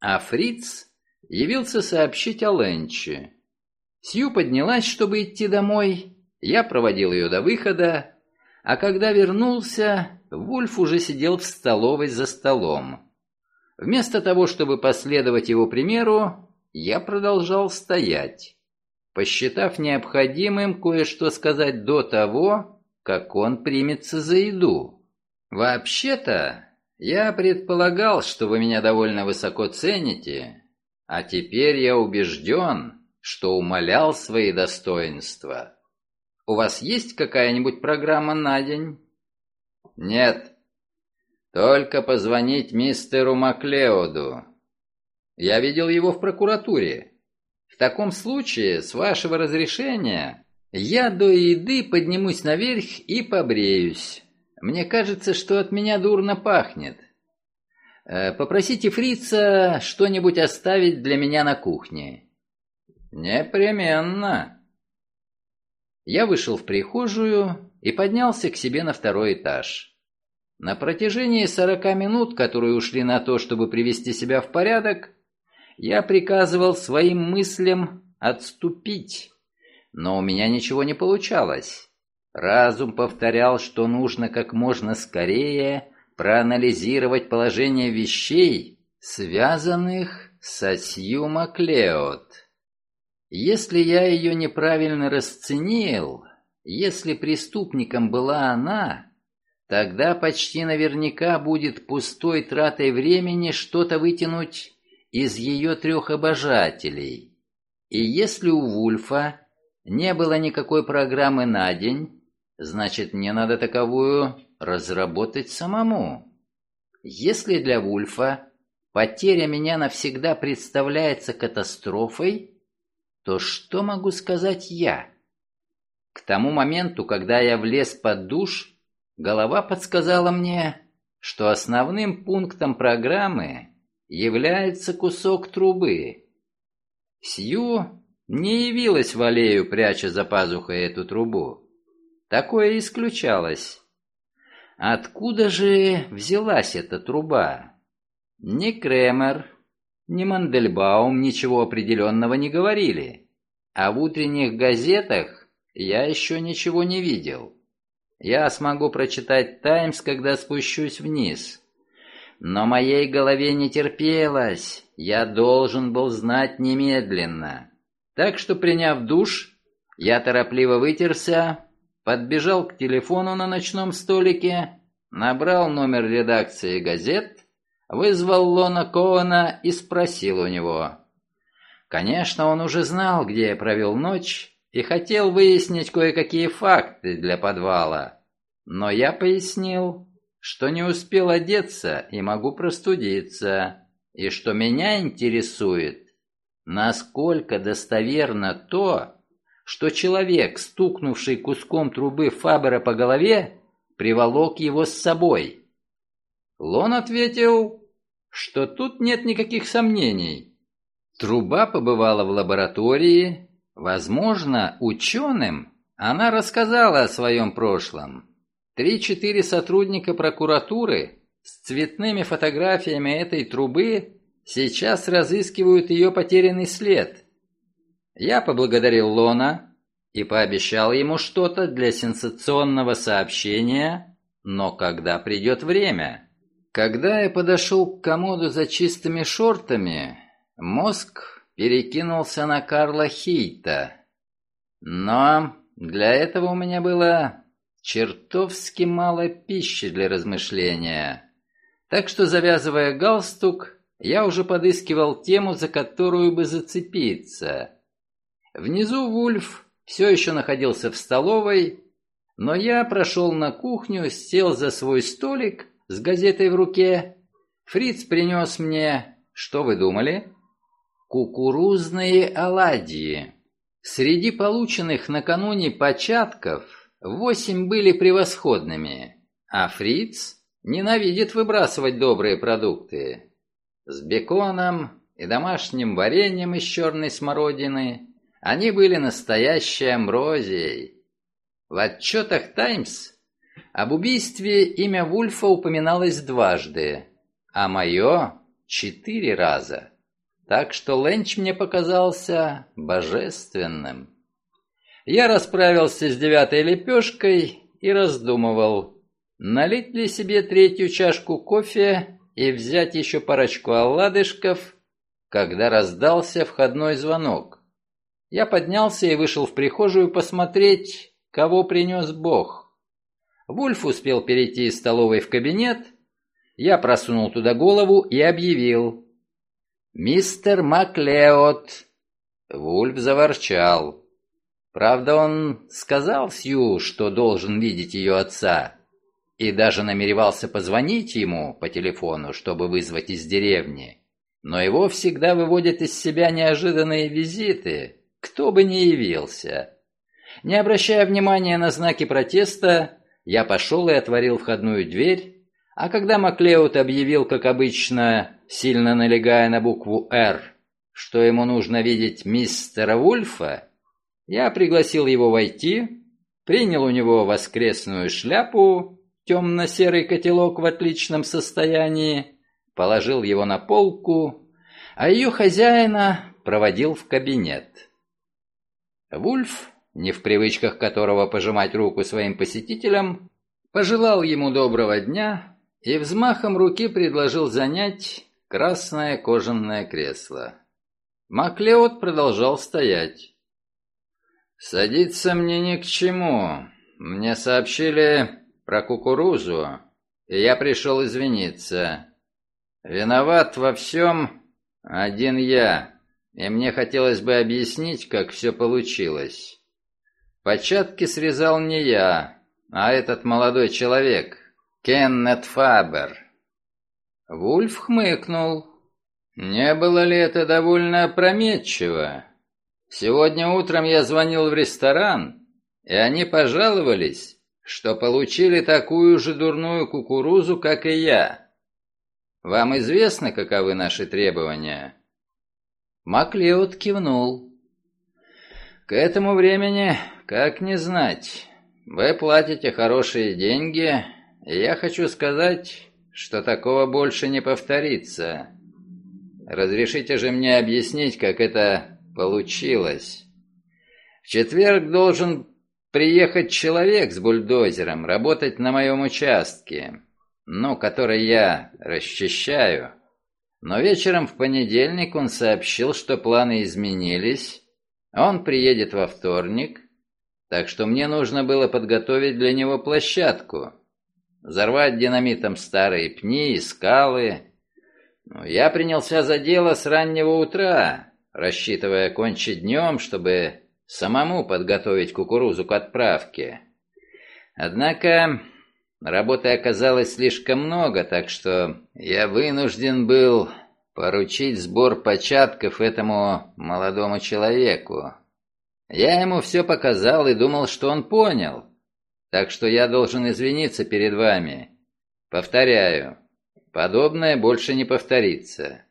А Фриц явился сообщить о Ленче. Сью поднялась, чтобы идти домой. Я проводил ее до выхода, а когда вернулся, Вульф уже сидел в столовой за столом. Вместо того, чтобы последовать его примеру, я продолжал стоять, посчитав необходимым кое-что сказать до того, как он примется за еду. Вообще-то, я предполагал, что вы меня довольно высоко цените, а теперь я убежден, что умолял свои достоинства. У вас есть какая-нибудь программа на день? Нет, только позвонить мистеру Маклеоду. Я видел его в прокуратуре. В таком случае, с вашего разрешения, я до еды поднимусь наверх и побреюсь. Мне кажется, что от меня дурно пахнет. Э, попросите фрица что-нибудь оставить для меня на кухне. Непременно. Я вышел в прихожую и поднялся к себе на второй этаж. На протяжении сорока минут, которые ушли на то, чтобы привести себя в порядок, я приказывал своим мыслям отступить, но у меня ничего не получалось. Разум повторял, что нужно как можно скорее проанализировать положение вещей, связанных со Сью Маклеод. Если я ее неправильно расценил, если преступником была она, тогда почти наверняка будет пустой тратой времени что-то вытянуть из ее трех обожателей. И если у Вульфа не было никакой программы на день, значит, мне надо таковую разработать самому. Если для Вульфа потеря меня навсегда представляется катастрофой, то что могу сказать я? К тому моменту, когда я влез под душ, голова подсказала мне, что основным пунктом программы является кусок трубы. Сью не явилась в аллею, пряча за пазухой эту трубу. Такое исключалось. Откуда же взялась эта труба? Ни Кремер, ни Мандельбаум ничего определенного не говорили, а в утренних газетах я еще ничего не видел. Я смогу прочитать «Таймс», когда спущусь вниз. Но моей голове не терпелось, я должен был знать немедленно. Так что, приняв душ, я торопливо вытерся, подбежал к телефону на ночном столике, набрал номер редакции газет вызвал Лона Коэна и спросил у него. Конечно, он уже знал, где я провел ночь, и хотел выяснить кое-какие факты для подвала. Но я пояснил, что не успел одеться и могу простудиться, и что меня интересует, насколько достоверно то, что человек, стукнувший куском трубы Фабера по голове, приволок его с собой. Лон ответил, что тут нет никаких сомнений. Труба побывала в лаборатории, возможно, ученым она рассказала о своем прошлом. Три-четыре сотрудника прокуратуры с цветными фотографиями этой трубы сейчас разыскивают ее потерянный след. Я поблагодарил Лона и пообещал ему что-то для сенсационного сообщения, но когда придет время. Когда я подошел к комоду за чистыми шортами, мозг перекинулся на Карла Хейта. Но для этого у меня было чертовски мало пищи для размышления. Так что, завязывая галстук, я уже подыскивал тему, за которую бы зацепиться. Внизу Вульф все еще находился в столовой, но я прошел на кухню, сел за свой столик с газетой в руке. Фриц принес мне, что вы думали? Кукурузные оладьи. Среди полученных накануне початков восемь были превосходными, а Фриц ненавидит выбрасывать добрые продукты. С беконом и домашним вареньем из черной смородины они были настоящей амброзией. В отчетах «Таймс» Об убийстве имя Вульфа упоминалось дважды, а мое — четыре раза. Так что Ленч мне показался божественным. Я расправился с девятой лепешкой и раздумывал, налить ли себе третью чашку кофе и взять еще парочку оладышков, когда раздался входной звонок. Я поднялся и вышел в прихожую посмотреть, кого принес Бог. Вульф успел перейти из столовой в кабинет. Я просунул туда голову и объявил. «Мистер Маклеод!» Вульф заворчал. Правда, он сказал Сью, что должен видеть ее отца, и даже намеревался позвонить ему по телефону, чтобы вызвать из деревни. Но его всегда выводят из себя неожиданные визиты, кто бы ни явился. Не обращая внимания на знаки протеста, я пошел и отворил входную дверь, а когда Маклеод объявил, как обычно, сильно налегая на букву «Р», что ему нужно видеть мистера Вульфа, я пригласил его войти, принял у него воскресную шляпу, темно-серый котелок в отличном состоянии, положил его на полку, а ее хозяина проводил в кабинет. Вульф не в привычках которого пожимать руку своим посетителям, пожелал ему доброго дня и взмахом руки предложил занять красное кожаное кресло. Маклеод продолжал стоять. «Садиться мне ни к чему. Мне сообщили про кукурузу, и я пришел извиниться. Виноват во всем один я, и мне хотелось бы объяснить, как все получилось. Початки срезал не я, а этот молодой человек, Кеннет Фабер». Вульф хмыкнул. Не было ли это довольно опрометчиво? Сегодня утром я звонил в ресторан, и они пожаловались, что получили такую же дурную кукурузу, как и я. Вам известно, каковы наши требования?» Маклеод кивнул. «К этому времени, как не знать, вы платите хорошие деньги, и я хочу сказать, что такого больше не повторится. Разрешите же мне объяснить, как это получилось. В четверг должен приехать человек с бульдозером, работать на моем участке, ну, который я расчищаю. Но вечером в понедельник он сообщил, что планы изменились. Он приедет во вторник, так что мне нужно было подготовить для него площадку. Взорвать динамитом старые пни и скалы, ну, я принялся за дело с раннего утра, рассчитывая кончить днем, чтобы самому подготовить кукурузу к отправке. Однако работы оказалось слишком много, так что я вынужден был поручить сбор початков этому молодому человеку. Я ему все показал и думал, что он понял. Так что я должен извиниться перед вами. Повторяю, Подобное больше не повторится.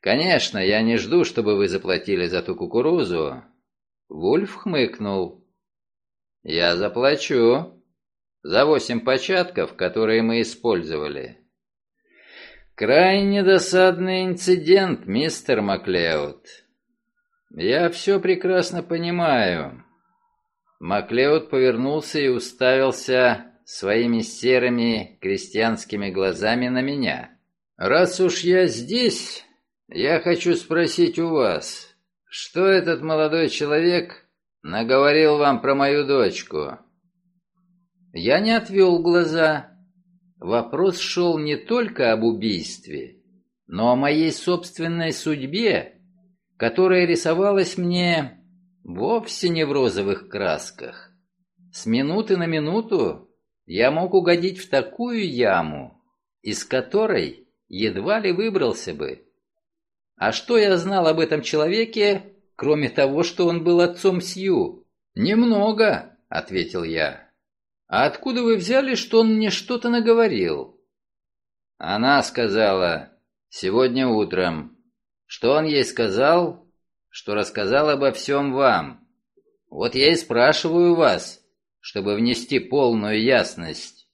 Конечно, я не жду, чтобы вы заплатили за ту кукурузу. Вульф хмыкнул. Я заплачу. За восемь початков, которые мы использовали. Крайне досадный инцидент, мистер Маклеод. Я все прекрасно понимаю. Маклеод повернулся и уставился своими серыми крестьянскими глазами на меня. «Раз уж я здесь, я хочу спросить у вас, что этот молодой человек наговорил вам про мою дочку?» Я не отвел глаза. Вопрос шел не только об убийстве, но о моей собственной судьбе, которая рисовалась мне вовсе не в розовых красках. С минуты на минуту я мог угодить в такую яму, из которой едва ли выбрался бы. А что я знал об этом человеке, кроме того, что он был отцом Сью? «Немного», — ответил я. «А откуда вы взяли, что он мне что-то наговорил?» Она сказала, сегодня утром. Что он ей сказал? Что рассказал обо всем вам. Вот я и спрашиваю вас, чтобы внести полную ясность.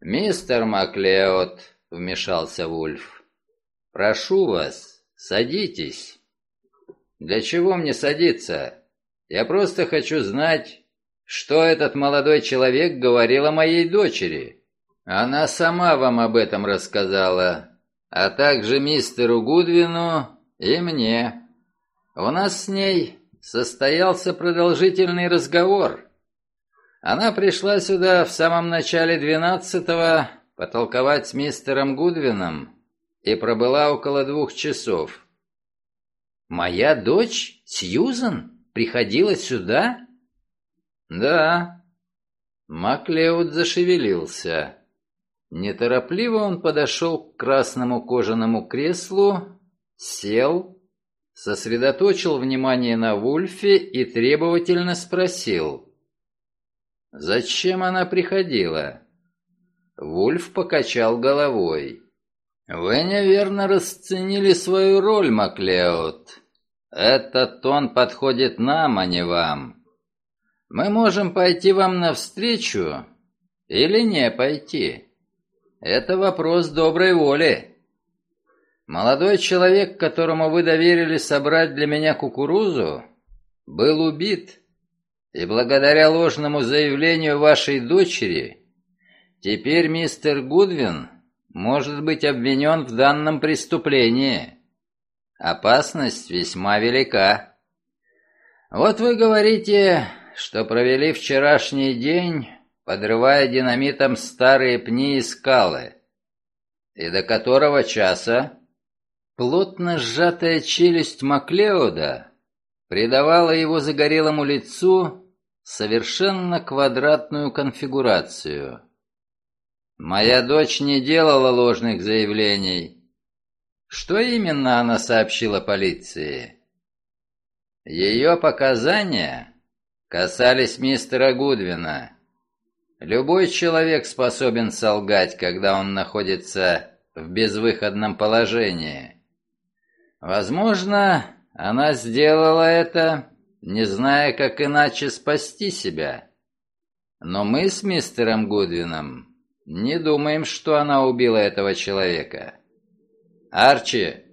«Мистер Маклеод», — вмешался Вульф, — «прошу вас, садитесь». «Для чего мне садиться? Я просто хочу знать, что этот молодой человек говорил о моей дочери. Она сама вам об этом рассказала, а также мистеру Гудвину и мне. У нас с ней состоялся продолжительный разговор». Она пришла сюда в самом начале двенадцатого потолковать с мистером Гудвином и пробыла около двух часов. «Моя дочь, Сьюзан, приходила сюда?» «Да». Маклеуд зашевелился. Неторопливо он подошел к красному кожаному креслу, сел, сосредоточил внимание на Вульфе и требовательно спросил — Зачем она приходила? Вульф покачал головой. Вы неверно расценили свою роль, Маклеод. Этот тон подходит нам, а не вам. Мы можем пойти вам навстречу или не пойти. Это вопрос доброй воли. Молодой человек, которому вы доверили собрать для меня кукурузу, был убит. И благодаря ложному заявлению вашей дочери, теперь мистер Гудвин может быть обвинен в данном преступлении. Опасность весьма велика. Вот вы говорите, что провели вчерашний день, подрывая динамитом старые пни и скалы. И до которого часа? Плотно сжатая челюсть Маклеода придавала его загорелому лицу совершенно квадратную конфигурацию. Моя дочь не делала ложных заявлений. Что именно она сообщила полиции? Ее показания касались мистера Гудвина. Любой человек способен солгать, когда он находится в безвыходном положении. Возможно, она сделала это, не зная, как иначе спасти себя. Но мы с мистером Гудвином не думаем, что она убила этого человека. Арчи,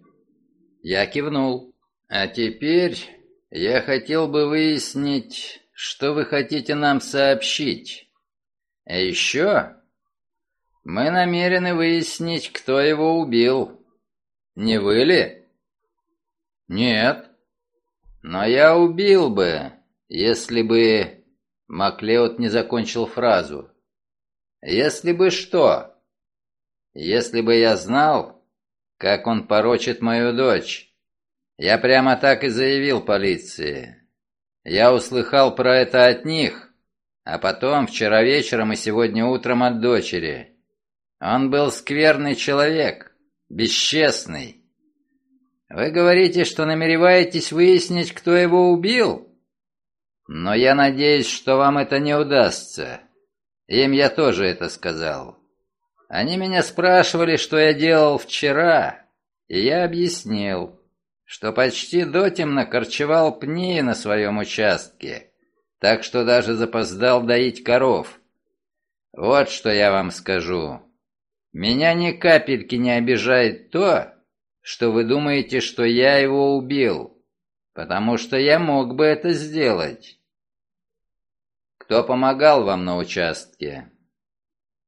я кивнул. А теперь я хотел бы выяснить, что вы хотите нам сообщить. А еще мы намерены выяснить, кто его убил. Не вы ли? Нет. Но я убил бы, если бы... Маклеод не закончил фразу. Если бы что? Если бы я знал, как он порочит мою дочь. Я прямо так и заявил полиции. Я услыхал про это от них, а потом вчера вечером и сегодня утром от дочери. Он был скверный человек, бесчестный. Вы говорите, что намереваетесь выяснить, кто его убил? Но я надеюсь, что вам это не удастся. Им я тоже это сказал. Они меня спрашивали, что я делал вчера, и я объяснил, что почти дотемно корчевал пни на своем участке, так что даже запоздал доить коров. Вот что я вам скажу. Меня ни капельки не обижает то, что вы думаете, что я его убил, потому что я мог бы это сделать. Кто помогал вам на участке?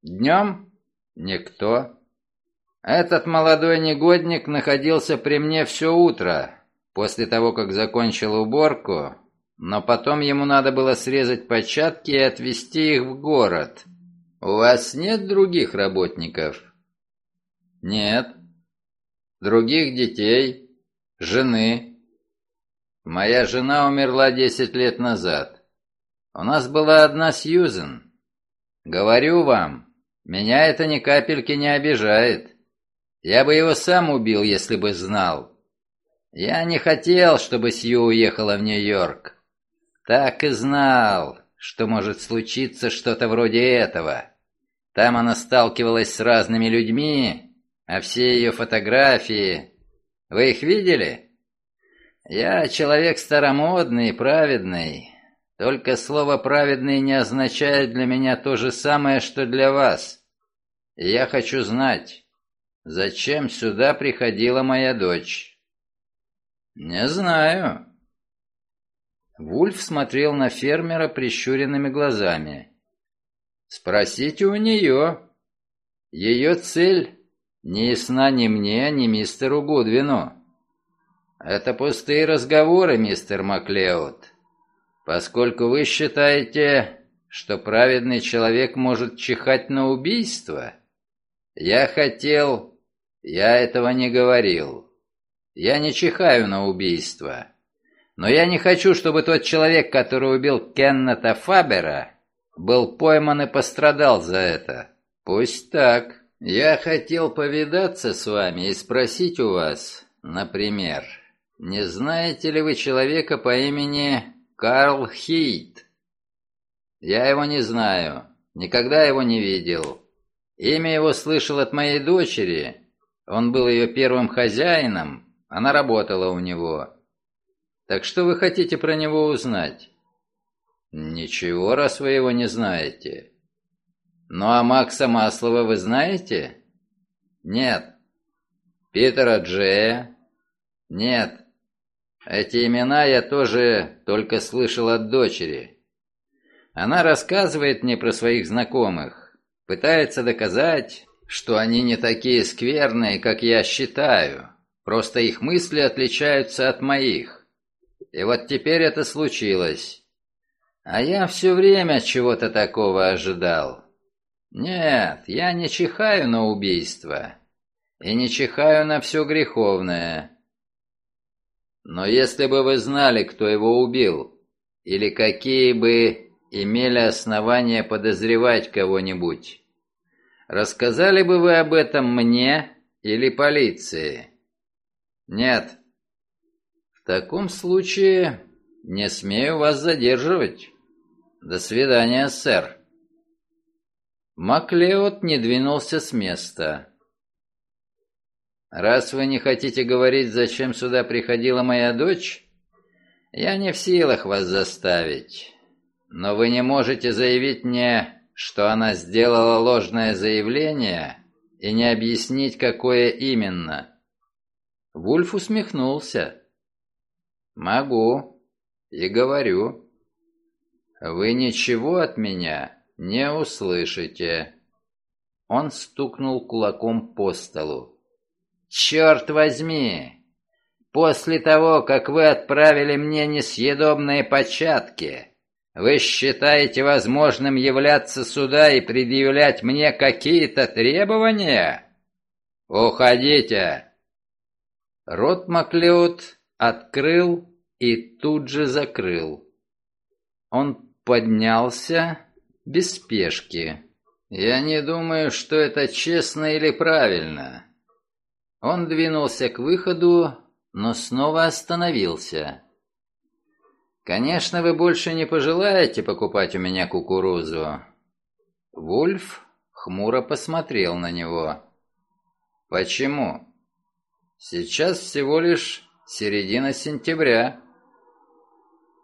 Днем? Никто. Этот молодой негодник находился при мне все утро, после того, как закончил уборку, но потом ему надо было срезать початки и отвезти их в город. У вас нет других работников? Нет. Других детей? Жены? Моя жена умерла десять лет назад. У нас была одна Сьюзен. Говорю вам, меня это ни капельки не обижает. Я бы его сам убил, если бы знал. Я не хотел, чтобы Сью уехала в Нью-Йорк. Так и знал, что может случиться что-то вроде этого. Там она сталкивалась с разными людьми, а все ее фотографии... Вы их видели? Я человек старомодный праведный, только слово «праведный» не означает для меня то же самое, что для вас. И я хочу знать, зачем сюда приходила моя дочь?» «Не знаю». Вульф смотрел на фермера прищуренными глазами. «Спросите у нее. Ее цель не ясна ни мне, ни мистеру Гудвину. Это пустые разговоры, мистер Маклеод поскольку вы считаете, что праведный человек может чихать на убийство. Я хотел... Я этого не говорил. Я не чихаю на убийство. Но я не хочу, чтобы тот человек, который убил Кеннета Фабера, был пойман и пострадал за это. Пусть так. Я хотел повидаться с вами и спросить у вас, например, не знаете ли вы человека по имени Карл Хейт. Я его не знаю, никогда его не видел. Имя его слышал от моей дочери. Он был ее первым хозяином, она работала у него. Так что вы хотите про него узнать? Ничего, раз вы его не знаете. Ну а Макса Маслова вы знаете? Нет. Питера Джея? Нет. Эти имена я тоже только слышал от дочери. Она рассказывает мне про своих знакомых, пытается доказать, что они не такие скверные, как я считаю. Просто их мысли отличаются от моих. И вот теперь это случилось. А я все время чего-то такого ожидал. Нет, я не чихаю на убийство. И не чихаю на все греховное. Но если бы вы знали, кто его убил, или какие бы имели основания подозревать кого-нибудь, рассказали бы вы об этом мне или полиции? Нет. В таком случае не смею вас задерживать. До свидания, сэр. Маклеод не двинулся с места. «Раз вы не хотите говорить, зачем сюда приходила моя дочь, я не в силах вас заставить. Но вы не можете заявить мне, что она сделала ложное заявление, и не объяснить, какое именно». Вульф усмехнулся. «Могу. И говорю. Вы ничего от меня не услышите». Он стукнул кулаком по столу. «Черт возьми! После того, как вы отправили мне несъедобные початки, вы считаете возможным являться сюда и предъявлять мне какие-то требования? Уходите!» Рот Маклеод открыл и тут же закрыл. Он поднялся без спешки. «Я не думаю, что это честно или правильно. Он двинулся к выходу, но снова остановился. «Конечно, вы больше не пожелаете покупать у меня кукурузу?» Вульф хмуро посмотрел на него. «Почему?» «Сейчас всего лишь середина сентября».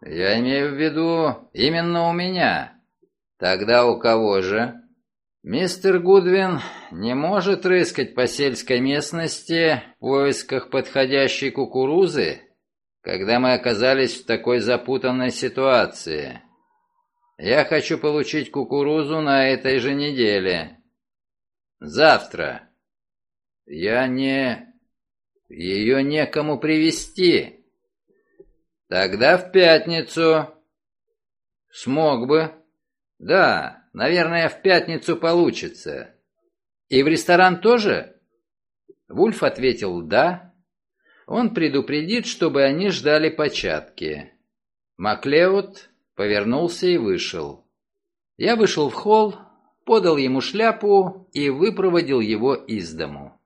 «Я имею в виду именно у меня. Тогда у кого же?» Мистер Гудвин не может рыскать по сельской местности в поисках подходящей кукурузы, когда мы оказались в такой запутанной ситуации. Я хочу получить кукурузу на этой же неделе. Завтра. Я не... Ее некому привезти. Тогда в пятницу. Смог бы. Да, Наверное, в пятницу получится. И в ресторан тоже? Вульф ответил «да». Он предупредит, чтобы они ждали початки. Маклеод повернулся и вышел. Я вышел в холл, подал ему шляпу и выпроводил его из дому.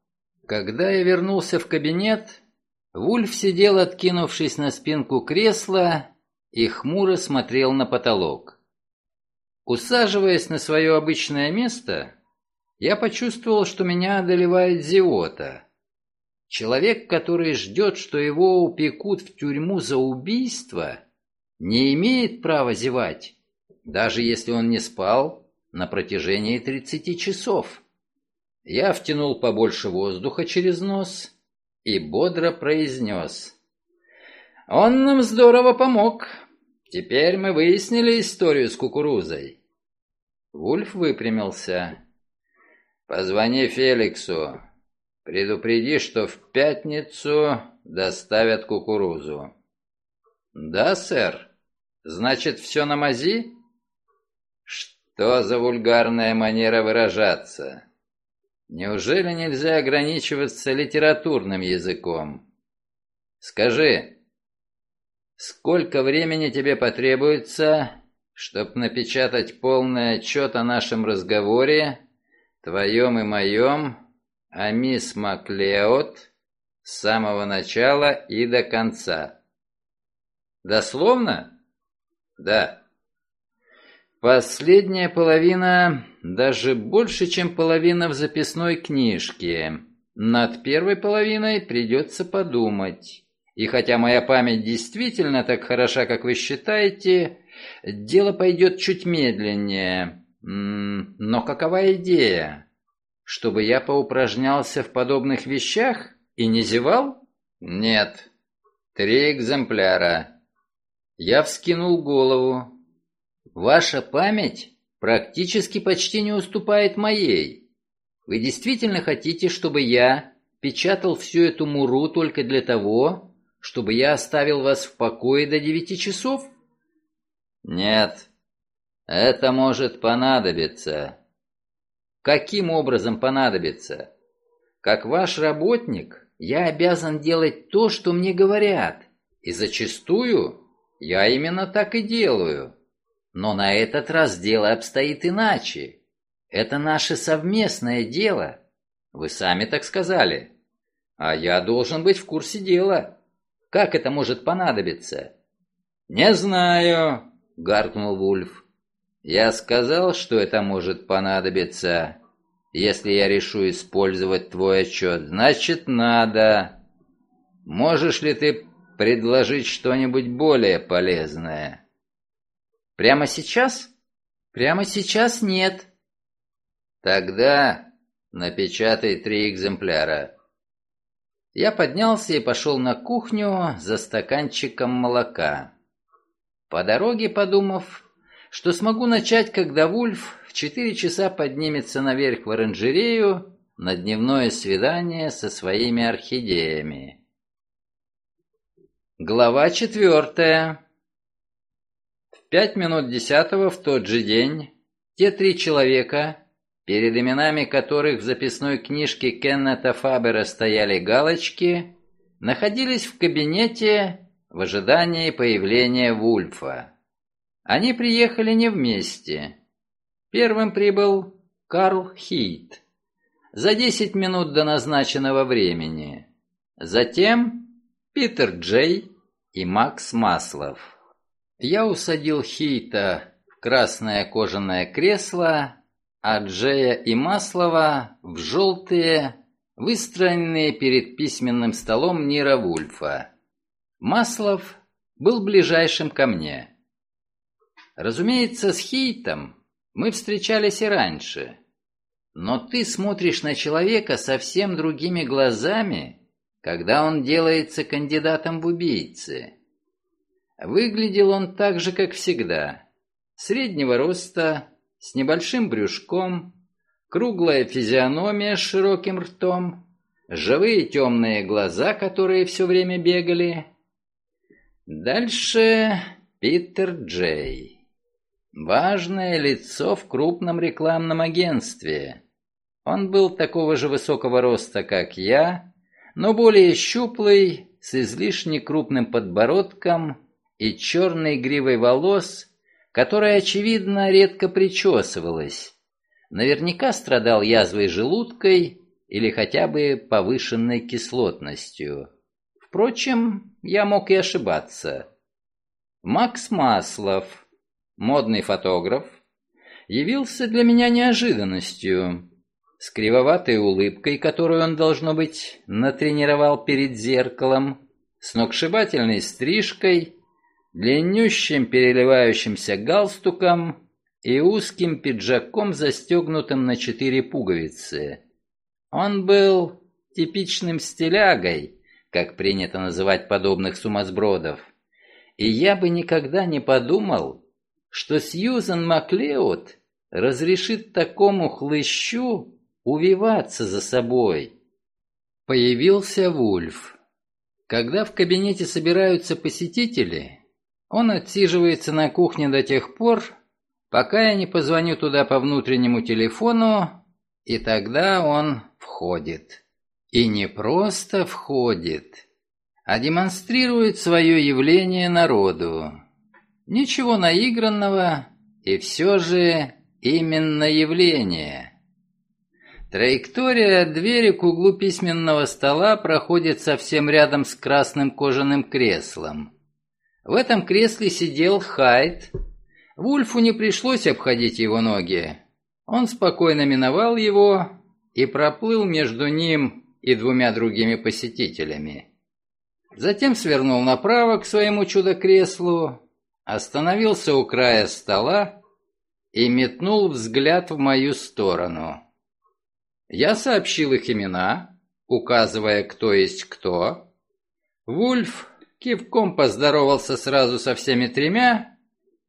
Когда я вернулся в кабинет, Вульф сидел, откинувшись на спинку кресла, и хмуро смотрел на потолок. Усаживаясь на свое обычное место, я почувствовал, что меня одолевает зевота. Человек, который ждет, что его упекут в тюрьму за убийство, не имеет права зевать, даже если он не спал на протяжении 30 часов. Я втянул побольше воздуха через нос и бодро произнес. «Он нам здорово помог. Теперь мы выяснили историю с кукурузой. Вульф выпрямился. Позвони Феликсу. Предупреди, что в пятницу доставят кукурузу. Да, сэр. Значит, все на мази? Что за вульгарная манера выражаться? Неужели нельзя ограничиваться литературным языком? Скажи, Сколько времени тебе потребуется, чтобы напечатать полный отчет о нашем разговоре, твоем и моем, о мисс Маклеод, с самого начала и до конца? Дословно? Да. Последняя половина даже больше, чем половина в записной книжке. Над первой половиной придется подумать. И хотя моя память действительно так хороша, как вы считаете, дело пойдет чуть медленнее. Но какова идея? Чтобы я поупражнялся в подобных вещах и не зевал? Нет. Три экземпляра. Я вскинул голову. Ваша память практически почти не уступает моей. Вы действительно хотите, чтобы я печатал всю эту муру только для того, чтобы я оставил вас в покое до девяти часов? Нет, это может понадобиться. Каким образом понадобится? Как ваш работник, я обязан делать то, что мне говорят, и зачастую я именно так и делаю. Но на этот раз дело обстоит иначе. Это наше совместное дело. Вы сами так сказали. А я должен быть в курсе дела. Как это может понадобиться? Не знаю, гаркнул Вульф. Я сказал, что это может понадобиться. Если я решу использовать твой отчет, значит надо. Можешь ли ты предложить что-нибудь более полезное? Прямо сейчас? Прямо сейчас нет. Тогда напечатай три экземпляра. Я поднялся и пошел на кухню за стаканчиком молока. По дороге подумав, что смогу начать, когда Вульф в четыре часа поднимется наверх в оранжерею на дневное свидание со своими орхидеями. Глава четвертая. В пять минут десятого в тот же день те три человека, перед именами которых в записной книжке Кеннета Фабера стояли галочки, находились в кабинете в ожидании появления Вульфа. Они приехали не вместе. Первым прибыл Карл Хит за десять минут до назначенного времени. Затем Питер Джей и Макс Маслов. Я усадил Хейта в красное кожаное кресло а Джея и Маслова в желтые, выстроенные перед письменным столом Нира Вульфа. Маслов был ближайшим ко мне. Разумеется, с Хейтом мы встречались и раньше. Но ты смотришь на человека совсем другими глазами, когда он делается кандидатом в убийцы. Выглядел он так же, как всегда. Среднего роста, с небольшим брюшком, круглая физиономия с широким ртом, живые темные глаза, которые все время бегали. Дальше Питер Джей. Важное лицо в крупном рекламном агентстве. Он был такого же высокого роста, как я, но более щуплый, с излишне крупным подбородком и черной гривой волос, которая, очевидно, редко причесывалась. Наверняка страдал язвой желудкой или хотя бы повышенной кислотностью. Впрочем, я мог и ошибаться. Макс Маслов, модный фотограф, явился для меня неожиданностью. С кривоватой улыбкой, которую он, должно быть, натренировал перед зеркалом, с сногсшибательной стрижкой длиннющим переливающимся галстуком и узким пиджаком, застегнутым на четыре пуговицы. Он был типичным стилягой, как принято называть подобных сумасбродов, и я бы никогда не подумал, что Сьюзен Маклеод разрешит такому хлыщу увиваться за собой. Появился Вульф. Когда в кабинете собираются посетители, он отсиживается на кухне до тех пор, пока я не позвоню туда по внутреннему телефону, и тогда он входит. И не просто входит, а демонстрирует свое явление народу. Ничего наигранного, и все же именно явление. Траектория двери к углу письменного стола проходит совсем рядом с красным кожаным креслом. В этом кресле сидел Хайд. Вульфу не пришлось обходить его ноги. Он спокойно миновал его и проплыл между ним и двумя другими посетителями. Затем свернул направо к своему чудо-креслу, остановился у края стола и метнул взгляд в мою сторону. Я сообщил их имена, указывая, кто есть кто. Вульф кивком поздоровался сразу со всеми тремя,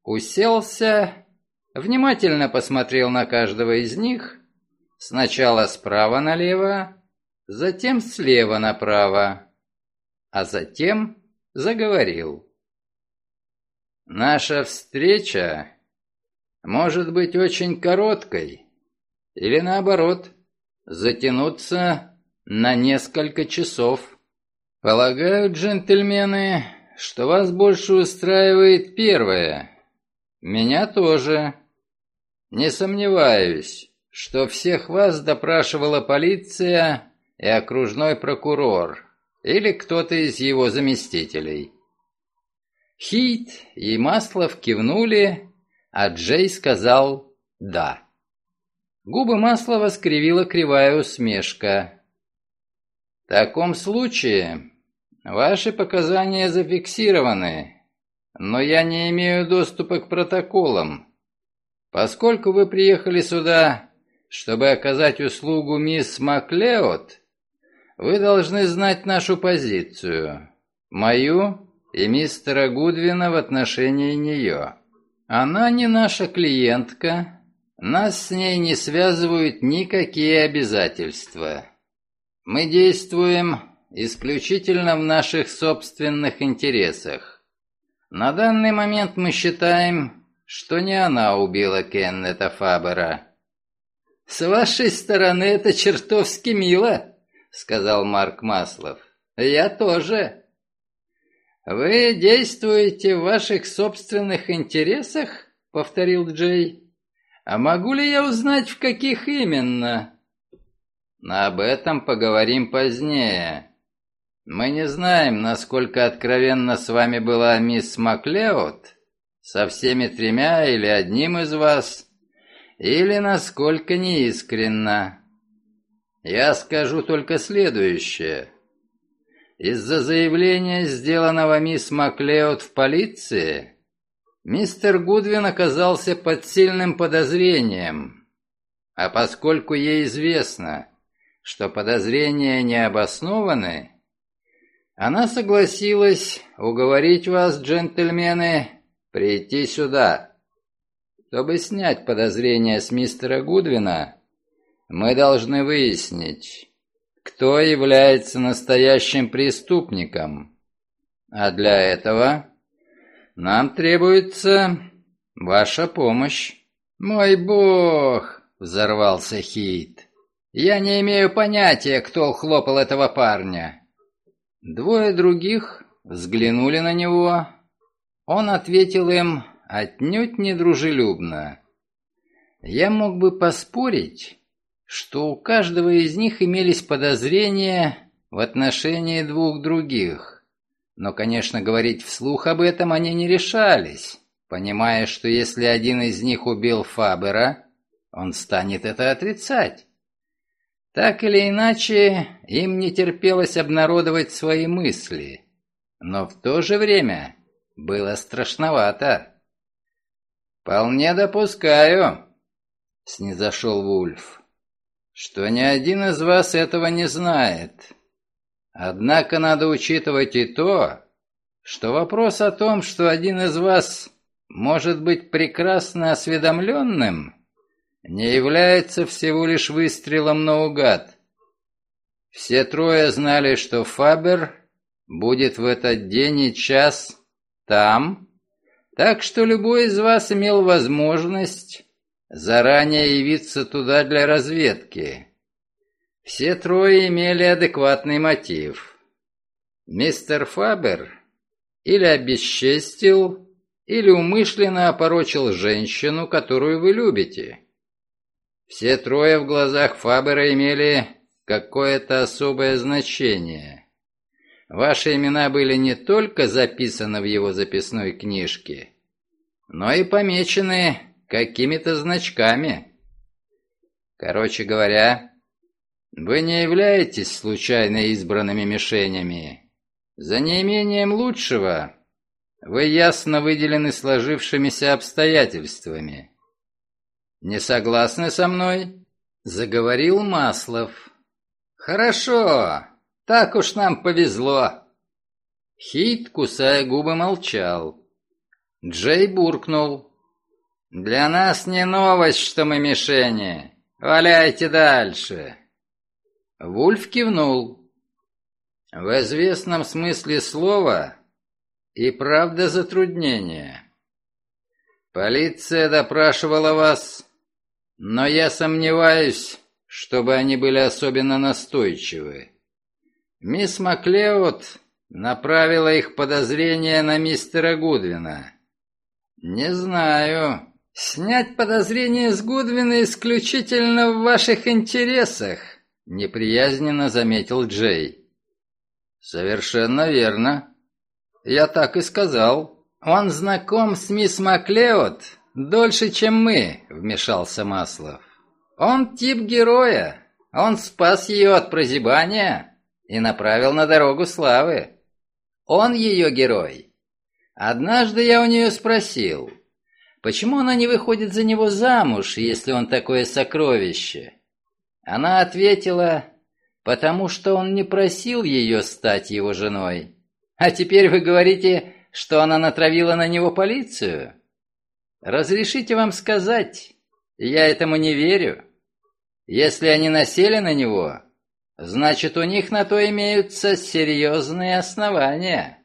уселся, внимательно посмотрел на каждого из них, Сначала справа налево, затем слева направо, а затем заговорил. Наша встреча может быть очень короткой, или наоборот, затянуться на несколько часов. Полагаю, джентльмены, что вас больше устраивает первое. Меня тоже. Не сомневаюсь, что всех вас допрашивала полиция и окружной прокурор или кто-то из его заместителей. Хит и Маслов кивнули, а Джей сказал «да». Губы Маслова скривила кривая усмешка. «В таком случае ваши показания зафиксированы, но я не имею доступа к протоколам. Поскольку вы приехали сюда, чтобы оказать услугу мисс Маклеод, вы должны знать нашу позицию, мою и мистера Гудвина в отношении нее. Она не наша клиентка, нас с ней не связывают никакие обязательства. Мы действуем исключительно в наших собственных интересах. На данный момент мы считаем, что не она убила Кеннета Фабера. «С вашей стороны это чертовски мило», — сказал Марк Маслов. «Я тоже». «Вы действуете в ваших собственных интересах?» — повторил Джей. «А могу ли я узнать, в каких именно?» «Об этом поговорим позднее. Мы не знаем, насколько откровенно с вами была мисс Маклеод, со всеми тремя или одним из вас, или насколько неискренно. Я скажу только следующее. Из-за заявления, сделанного мисс Маклеод в полиции, мистер Гудвин оказался под сильным подозрением. А поскольку ей известно, что подозрения не обоснованы, она согласилась уговорить вас, джентльмены, прийти сюда. Чтобы снять подозрения с мистера Гудвина, мы должны выяснить, кто является настоящим преступником. А для этого нам требуется ваша помощь. Мой бог, взорвался Хит. Я не имею понятия, кто ухлопал этого парня. Двое других взглянули на него. Он ответил им отнюдь недружелюбно. Я мог бы поспорить, что у каждого из них имелись подозрения в отношении двух других. Но, конечно, говорить вслух об этом они не решались, понимая, что если один из них убил Фабера, он станет это отрицать. Так или иначе, им не терпелось обнародовать свои мысли, но в то же время было страшновато. «Вполне допускаю», — снизошел Вульф что ни один из вас этого не знает. Однако надо учитывать и то, что вопрос о том, что один из вас может быть прекрасно осведомленным, не является всего лишь выстрелом наугад. Все трое знали, что Фабер будет в этот день и час там, так что любой из вас имел возможность заранее явиться туда для разведки. Все трое имели адекватный мотив. Мистер Фабер или обесчестил, или умышленно опорочил женщину, которую вы любите. Все трое в глазах Фабера имели какое-то особое значение. Ваши имена были не только записаны в его записной книжке, но и помечены какими-то значками. Короче говоря, вы не являетесь случайно избранными мишенями. За неимением лучшего вы ясно выделены сложившимися обстоятельствами. Не согласны со мной? Заговорил Маслов. Хорошо, так уж нам повезло. Хит, кусая губы, молчал. Джей буркнул. «Для нас не новость, что мы мишени. Валяйте дальше. Вульф кивнул. В известном смысле слова и правда затруднение. Полиция допрашивала вас, но я сомневаюсь, чтобы они были особенно настойчивы. Мисс Маклеод направила их подозрения на мистера Гудвина. Не знаю. Снять подозрения с Гудвина исключительно в ваших интересах, неприязненно заметил Джей. Совершенно верно. Я так и сказал. Он знаком с мисс Маклеод дольше, чем мы, вмешался Маслов. Он тип героя. Он спас ее от прозябания и направил на дорогу славы. Он ее герой. Однажды я у нее спросил, почему она не выходит за него замуж, если он такое сокровище? Она ответила, потому что он не просил ее стать его женой. А теперь вы говорите, что она натравила на него полицию? Разрешите вам сказать, я этому не верю. Если они насели на него, значит, у них на то имеются серьезные основания.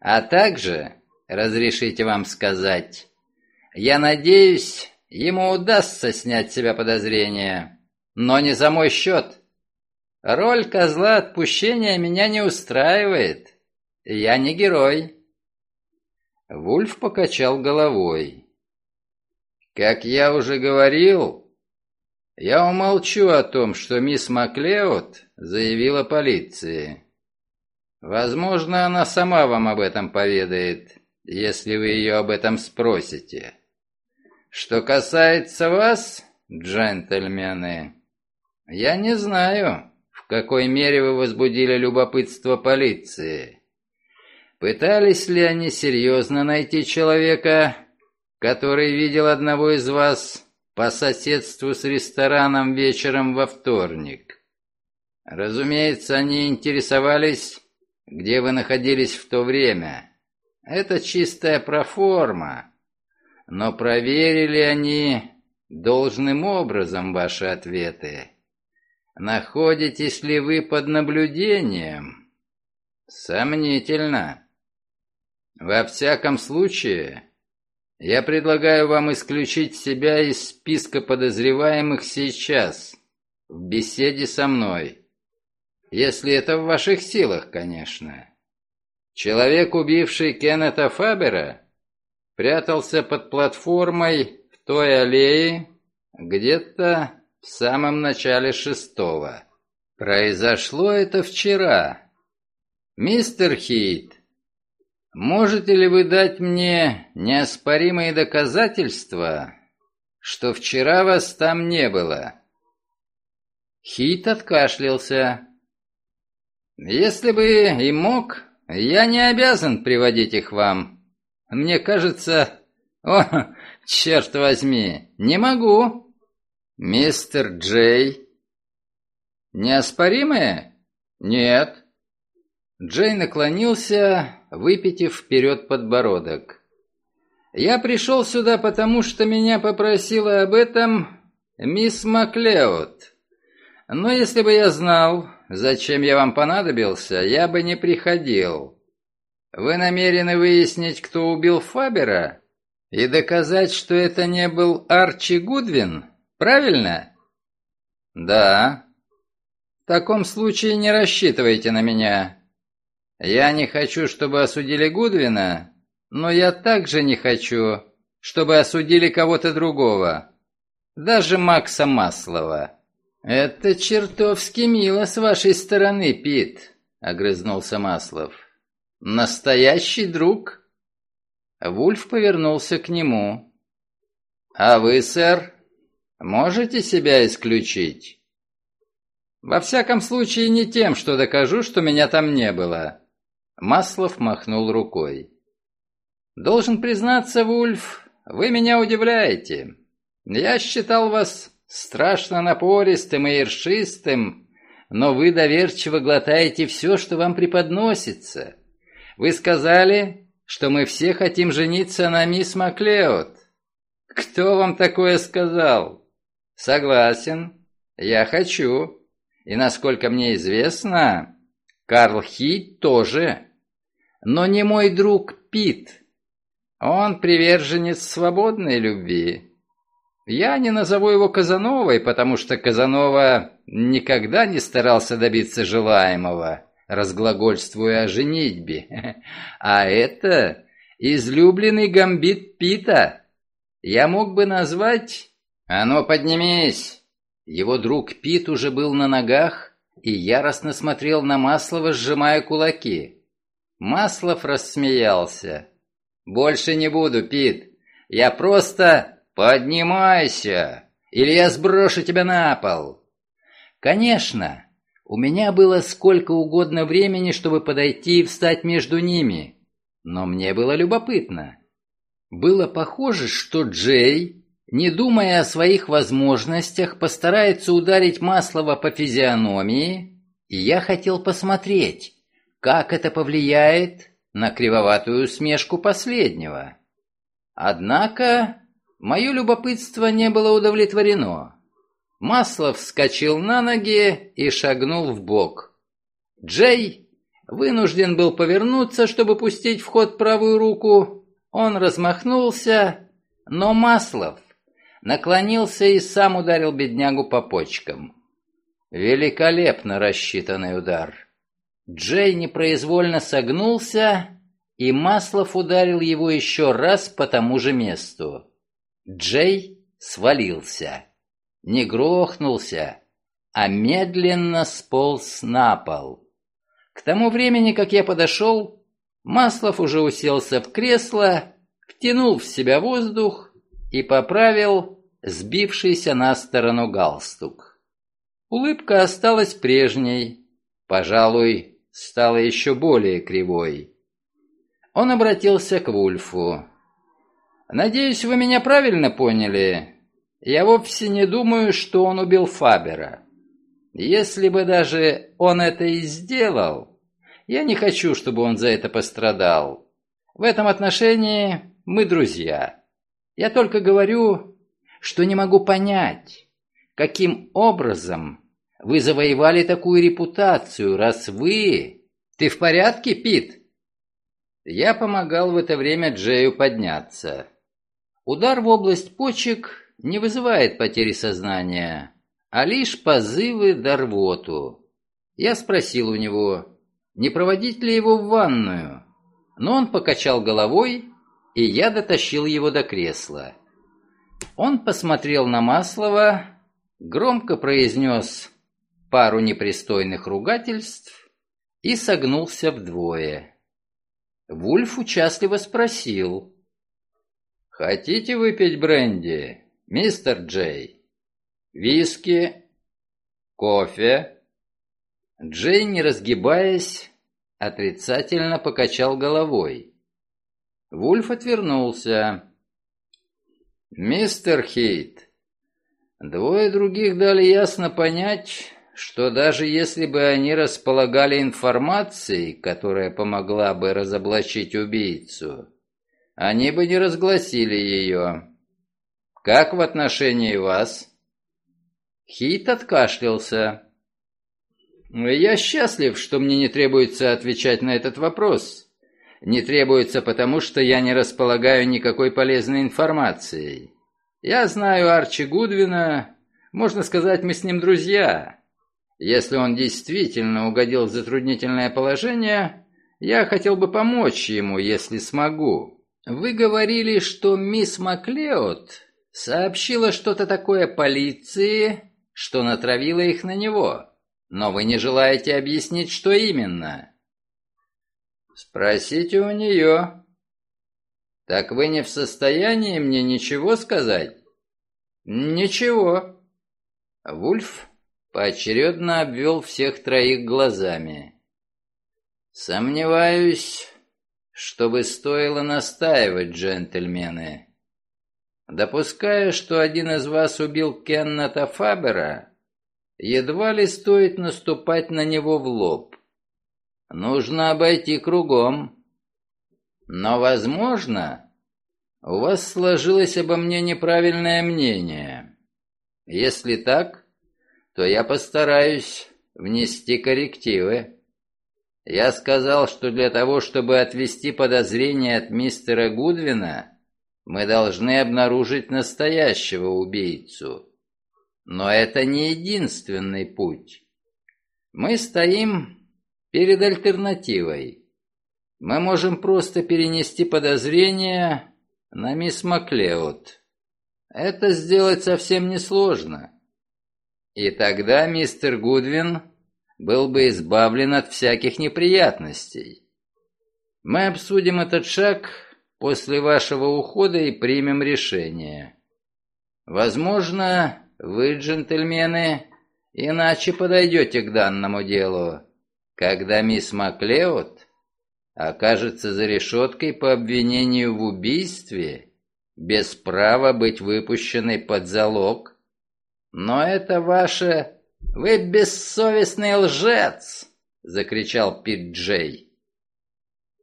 А также, разрешите вам сказать, я надеюсь, ему удастся снять с себя подозрения, но не за мой счет. Роль козла отпущения меня не устраивает. Я не герой. Вульф покачал головой. Как я уже говорил, я умолчу о том, что мисс Маклеод заявила полиции. Возможно, она сама вам об этом поведает, если вы ее об этом спросите. Что касается вас, джентльмены, я не знаю, в какой мере вы возбудили любопытство полиции. Пытались ли они серьезно найти человека, который видел одного из вас по соседству с рестораном вечером во вторник. Разумеется, они интересовались, где вы находились в то время. Это чистая проформа. Но проверили они должным образом ваши ответы. Находитесь ли вы под наблюдением? Сомнительно. Во всяком случае, я предлагаю вам исключить себя из списка подозреваемых сейчас, в беседе со мной. Если это в ваших силах, конечно. Человек, убивший Кеннета Фабера, прятался под платформой в той аллее где-то в самом начале шестого. Произошло это вчера. Мистер Хит, Можете ли вы дать мне неоспоримые доказательства, что вчера вас там не было?» Хит откашлялся. «Если бы и мог, я не обязан приводить их вам. Мне кажется... О, черт возьми, не могу!» «Мистер Джей...» «Неоспоримые?» «Нет». Джей наклонился, выпитив вперед подбородок. «Я пришел сюда, потому что меня попросила об этом мисс Маклеод. Но если бы я знал, зачем я вам понадобился, я бы не приходил. Вы намерены выяснить, кто убил Фабера, и доказать, что это не был Арчи Гудвин, правильно?» «Да». «В таком случае не рассчитывайте на меня». Я не хочу, чтобы осудили Гудвина, но я также не хочу, чтобы осудили кого-то другого, даже Макса Маслова. Это чертовски мило с вашей стороны, Пит, огрызнулся Маслов. Настоящий друг? Вульф повернулся к нему. А вы, сэр, можете себя исключить? Во всяком случае, не тем, что докажу, что меня там не было. Маслов махнул рукой. «Должен признаться, Вульф, вы меня удивляете. Я считал вас страшно напористым и ершистым, но вы доверчиво глотаете все, что вам преподносится. Вы сказали, что мы все хотим жениться на мисс Маклеод. Кто вам такое сказал? Согласен. Я хочу. И насколько мне известно, Карл Хит тоже. Но не мой друг Пит. Он приверженец свободной любви. Я не назову его Казановой, потому что Казанова никогда не старался добиться желаемого, разглагольствуя о женитьбе. А это излюбленный гамбит Пита. Я мог бы назвать... «А ну, поднимись!» Его друг Пит уже был на ногах и яростно смотрел на Маслова, сжимая кулаки. Маслов рассмеялся. «Больше не буду, Пит. Я просто... Поднимайся, или я сброшу тебя на пол!» «Конечно!» У меня было сколько угодно времени, чтобы подойти и встать между ними. Но мне было любопытно. Было похоже, что Джей, не думая о своих возможностях, постарается ударить Маслова по физиономии, и я хотел посмотреть, как это повлияет на кривоватую усмешку последнего. Однако мое любопытство не было удовлетворено. Маслов вскочил на ноги и шагнул в бок. Джей вынужден был повернуться, чтобы пустить в ход правую руку. Он размахнулся, но Маслов наклонился и сам ударил беднягу по почкам. Великолепно рассчитанный удар. Джей непроизвольно согнулся, и Маслов ударил его еще раз по тому же месту. Джей свалился. Не грохнулся, а медленно сполз на пол. К тому времени, как я подошел, Маслов уже уселся в кресло, втянул в себя воздух и поправил сбившийся на сторону галстук. Улыбка осталась прежней, пожалуй, стала еще более кривой. Он обратился к Вульфу. «Надеюсь, вы меня правильно поняли. Я вовсе не думаю, что он убил Фабера. Если бы даже он это и сделал, я не хочу, чтобы он за это пострадал. В этом отношении мы друзья. Я только говорю, что не могу понять, каким образом вы завоевали такую репутацию, раз вы... Ты в порядке, Пит?» Я помогал в это время Джею подняться. Удар в область почек не вызывает потери сознания, а лишь позывы до рвоту. Я спросил у него, не проводить ли его в ванную, но он покачал головой, и я дотащил его до кресла. Он посмотрел на Маслова, громко произнес пару непристойных ругательств и согнулся вдвое. Вульф участливо спросил. «Хотите выпить бренди, мистер Джей? Виски? Кофе?» Джей, не разгибаясь, отрицательно покачал головой. Вульф отвернулся. «Мистер Хейт, двое других дали ясно понять, что даже если бы они располагали информацией, которая помогла бы разоблачить убийцу, они бы не разгласили ее. Как в отношении вас? Хит откашлялся. Я счастлив, что мне не требуется отвечать на этот вопрос. Не требуется потому, что я не располагаю никакой полезной информацией. Я знаю Арчи Гудвина, можно сказать, мы с ним друзья. Если он действительно угодил в затруднительное положение, я хотел бы помочь ему, если смогу. Вы говорили, что мисс Маклеод сообщила что-то такое полиции, что натравила их на него. Но вы не желаете объяснить, что именно. Спросите у нее. Так вы не в состоянии мне ничего сказать? Ничего. Вульф поочередно обвел всех троих глазами. «Сомневаюсь, чтобы стоило настаивать, джентльмены. Допуская, что один из вас убил Кеннета Фабера, едва ли стоит наступать на него в лоб. Нужно обойти кругом. Но, возможно, у вас сложилось обо мне неправильное мнение». Если так, то я постараюсь внести коррективы. Я сказал, что для того, чтобы отвести подозрения от мистера Гудвина, мы должны обнаружить настоящего убийцу. Но это не единственный путь. Мы стоим перед альтернативой. Мы можем просто перенести подозрения на мисс Маклеод. Это сделать совсем несложно. И тогда мистер Гудвин был бы избавлен от всяких неприятностей. Мы обсудим этот шаг после вашего ухода и примем решение. Возможно, вы, джентльмены, иначе подойдете к данному делу, когда мисс Маклеод окажется за решеткой по обвинению в убийстве без права быть выпущенной под залог. Но это ваше «Вы бессовестный лжец!» — закричал Пит Джей.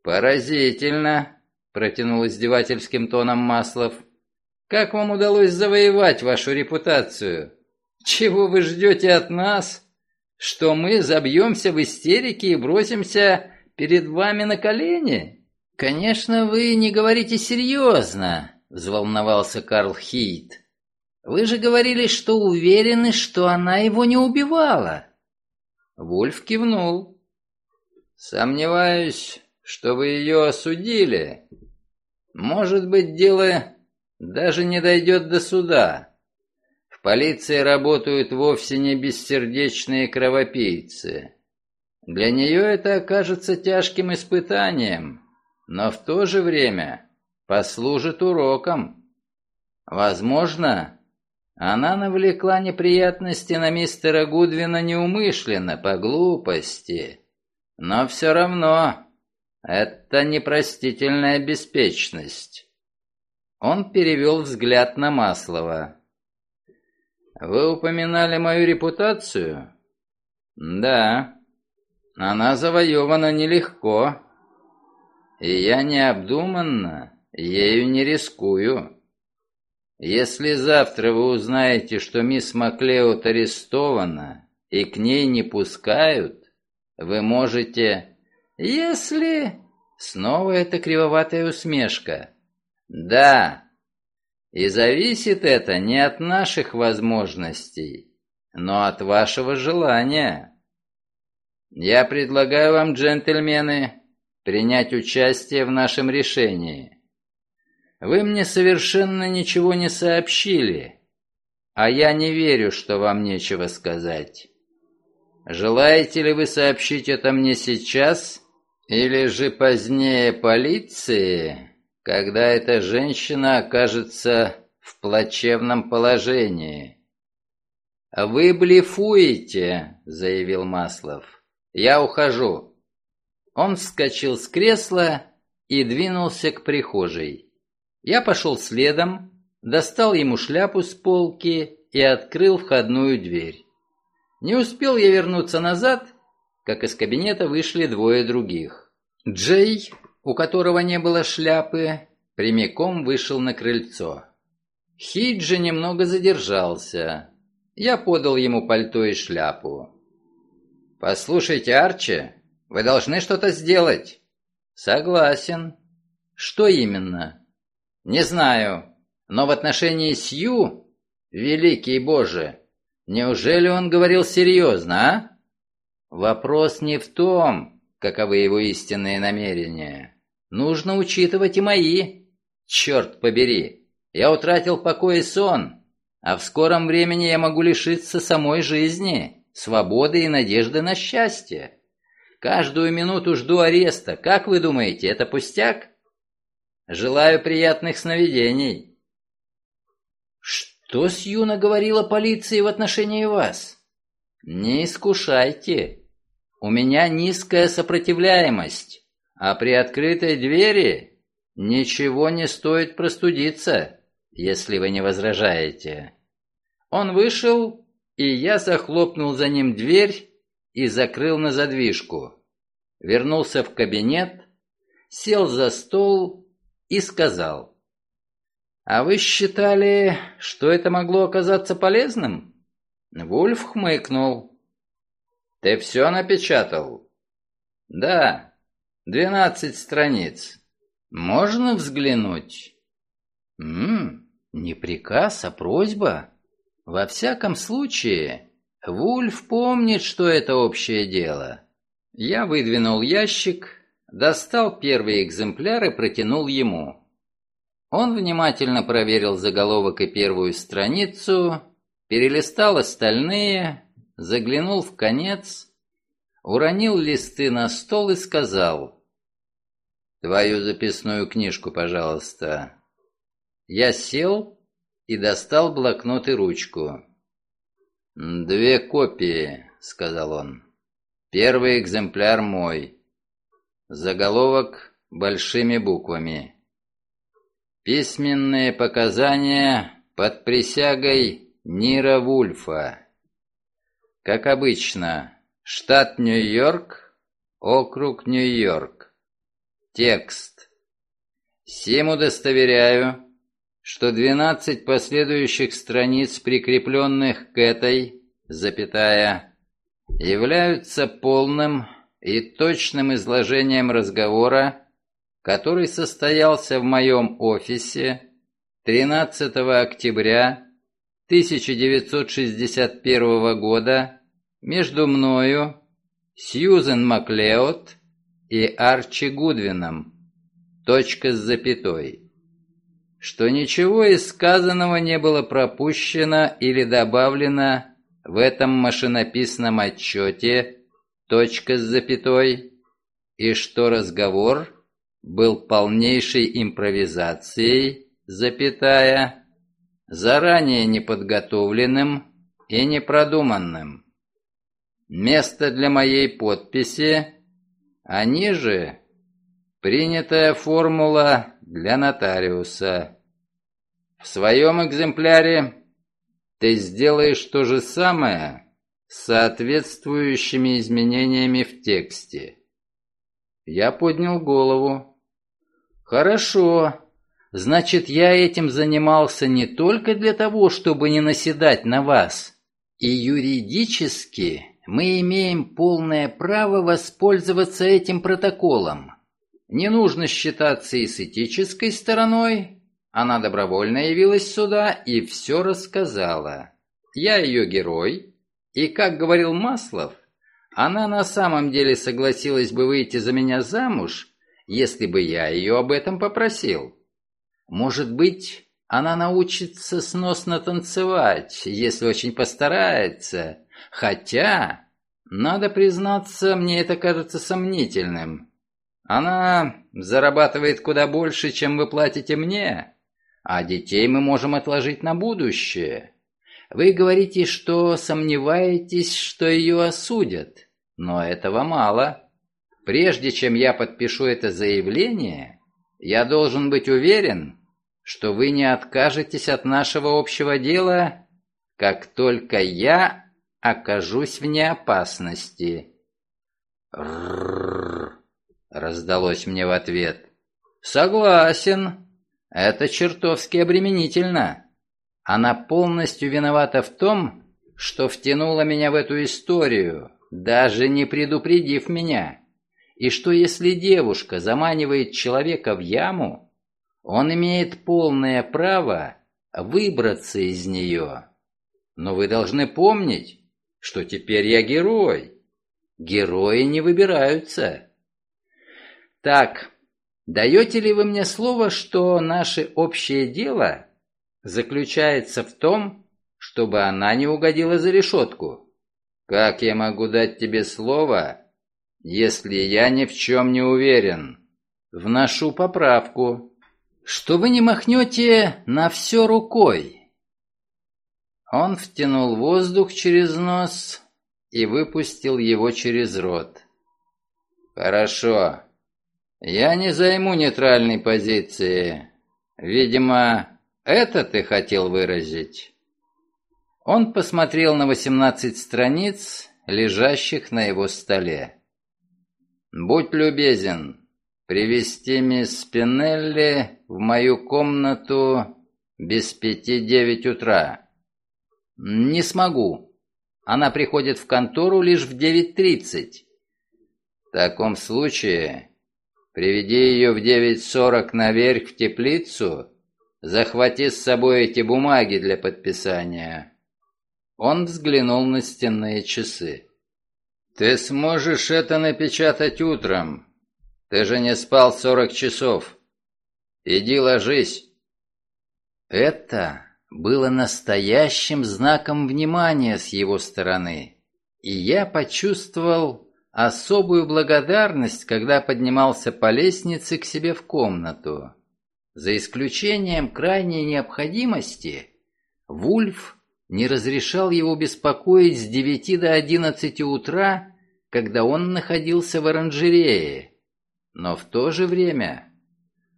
«Поразительно!» — протянул издевательским тоном Маслов. «Как вам удалось завоевать вашу репутацию? Чего вы ждете от нас? Что мы забьемся в истерике и бросимся перед вами на колени?» «Конечно, вы не говорите серьезно», — взволновался Карл Хейт. Вы же говорили, что уверены, что она его не убивала. Вульф кивнул. Сомневаюсь, что вы ее осудили. Может быть, дело даже не дойдет до суда. В полиции работают вовсе не бессердечные кровопийцы. Для нее это окажется тяжким испытанием, но в то же время послужит уроком. Возможно, она навлекла неприятности на мистера Гудвина неумышленно, по глупости. Но все равно это непростительная беспечность. Он перевел взгляд на Маслова. «Вы упоминали мою репутацию?» «Да. Она завоевана нелегко. И я необдуманно ею не рискую». Если завтра вы узнаете, что мисс Маклеод арестована и к ней не пускают, вы можете... Если... Снова эта кривоватая усмешка. Да. И зависит это не от наших возможностей, но от вашего желания. Я предлагаю вам, джентльмены, принять участие в нашем решении. Вы мне совершенно ничего не сообщили, а я не верю, что вам нечего сказать. Желаете ли вы сообщить это мне сейчас или же позднее полиции, когда эта женщина окажется в плачевном положении?» «Вы блефуете», — заявил Маслов. «Я ухожу». Он вскочил с кресла и двинулся к прихожей. Я пошел следом, достал ему шляпу с полки и открыл входную дверь. Не успел я вернуться назад, как из кабинета вышли двое других. Джей, у которого не было шляпы, прямиком вышел на крыльцо. Хиджи немного задержался. Я подал ему пальто и шляпу. «Послушайте, Арчи, вы должны что-то сделать». «Согласен». «Что именно?» Не знаю, но в отношении Сью, великий Боже, неужели он говорил серьезно, а? Вопрос не в том, каковы его истинные намерения. Нужно учитывать и мои. Черт побери, я утратил покой и сон, а в скором времени я могу лишиться самой жизни, свободы и надежды на счастье. Каждую минуту жду ареста. Как вы думаете, это пустяк? Желаю приятных сновидений. Что Сьюна говорила полиции в отношении вас? Не искушайте. У меня низкая сопротивляемость, а при открытой двери ничего не стоит простудиться, если вы не возражаете. Он вышел, и я захлопнул за ним дверь и закрыл на задвижку. Вернулся в кабинет, сел за стол и сказал, А вы считали, что это могло оказаться полезным? Вульф хмыкнул. Ты все напечатал? Да, двенадцать страниц. Можно взглянуть? Ммм, не приказ, а просьба. Во всяком случае, Вульф помнит, что это общее дело. Я выдвинул ящик, достал первый экземпляр и протянул ему. Он внимательно проверил заголовок и первую страницу, перелистал остальные, заглянул в конец, уронил листы на стол и сказал «Твою записную книжку, пожалуйста». Я сел и достал блокнот и ручку. «Две копии», — сказал он. «Первый экземпляр мой. Заголовок большими буквами. Письменные показания под присягой Нира Вульфа. Как обычно, штат Нью-Йорк, округ Нью-Йорк. Текст. Всем удостоверяю, что 12 последующих страниц, прикрепленных к этой, запятая, являются полным и точным изложением разговора, который состоялся в моем офисе 13 октября 1961 года между мною, Сьюзен Маклеод и Арчи Гудвином. Точка с запятой что ничего из сказанного не было пропущено или добавлено в этом машинописном отчете, точка с запятой, и что разговор был полнейшей импровизацией, запятая, заранее неподготовленным и непродуманным. Место для моей подписи, а ниже принятая формула для нотариуса. В своем экземпляре ты сделаешь то же самое с соответствующими изменениями в тексте. Я поднял голову. Хорошо. Значит, я этим занимался не только для того, чтобы не наседать на вас. И юридически мы имеем полное право воспользоваться этим протоколом. Не нужно считаться и с этической стороной. Она добровольно явилась сюда и все рассказала. Я ее герой, и, как говорил Маслов, она на самом деле согласилась бы выйти за меня замуж, если бы я ее об этом попросил. Может быть, она научится сносно танцевать, если очень постарается. Хотя, надо признаться, мне это кажется сомнительным. Она зарабатывает куда больше, чем вы платите мне, а детей мы можем отложить на будущее. Вы говорите, что сомневаетесь, что ее осудят, но этого мало. Прежде чем я подпишу это заявление, я должен быть уверен, что вы не откажетесь от нашего общего дела, как только я окажусь вне опасности. Рррр раздалось мне в ответ. Согласен. Это чертовски обременительно. Она полностью виновата в том, что втянула меня в эту историю, даже не предупредив меня. И что если девушка заманивает человека в яму, он имеет полное право выбраться из нее. Но вы должны помнить, что теперь я герой. Герои не выбираются. Так, даете ли вы мне слово, что наше общее дело заключается в том, чтобы она не угодила за решетку? Как я могу дать тебе слово, если я ни в чем не уверен? Вношу поправку, что вы не махнете на все рукой. Он втянул воздух через нос и выпустил его через рот. «Хорошо. «Я не займу нейтральной позиции. Видимо, это ты хотел выразить?» Он посмотрел на восемнадцать страниц, лежащих на его столе. «Будь любезен, привести мисс Спинелли в мою комнату Без пяти девять утра. Не смогу. Она приходит в контору лишь в девять тридцать. В таком случае приведи ее в девять сорок наверх в теплицу, захвати с собой эти бумаги для подписания. Он взглянул на стенные часы. «Ты сможешь это напечатать утром. Ты же не спал сорок часов. Иди ложись». Это было настоящим знаком внимания с его стороны, и я почувствовал особую благодарность, когда поднимался по лестнице к себе в комнату. За исключением крайней необходимости, Вульф не разрешал его беспокоить с девяти до одиннадцати утра, когда он находился в оранжерее. Но в то же время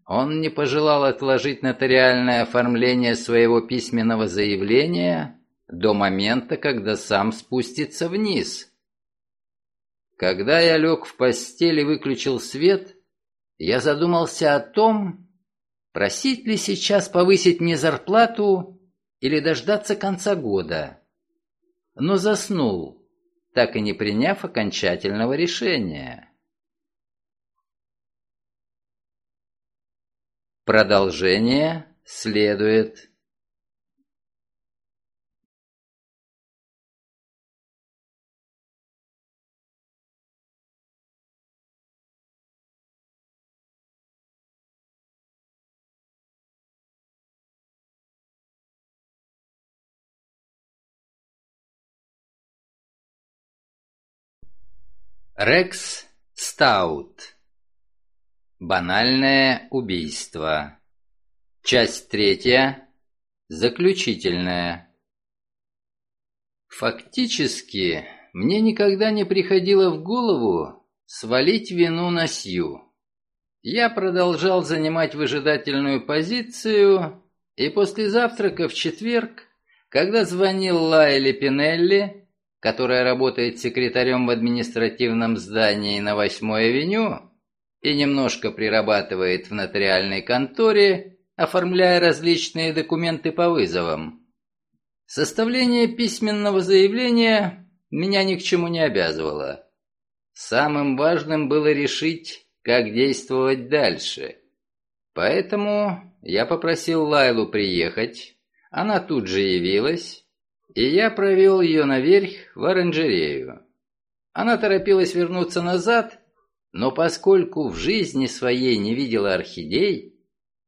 он не пожелал отложить нотариальное оформление своего письменного заявления до момента, когда сам спустится вниз. Когда я лег в постель и выключил свет, я задумался о том, просить ли сейчас повысить мне зарплату или дождаться конца года. Но заснул, так и не приняв окончательного решения. Продолжение следует. Рекс Стаут Банальное убийство. Часть третья. Заключительная. Фактически, мне никогда не приходило в голову свалить вину на Сью. Я продолжал занимать выжидательную позицию, и после завтрака в четверг, когда звонил Лайли Пинелли, которая работает секретарем в административном здании на 8-й авеню, и немножко прирабатывает в нотариальной конторе, оформляя различные документы по вызовам. Составление письменного заявления меня ни к чему не обязывало. Самым важным было решить, как действовать дальше. Поэтому я попросил Лайлу приехать, она тут же явилась, и я провел ее наверх в оранжерею. Она торопилась вернуться назад, но поскольку в жизни своей не видела орхидей,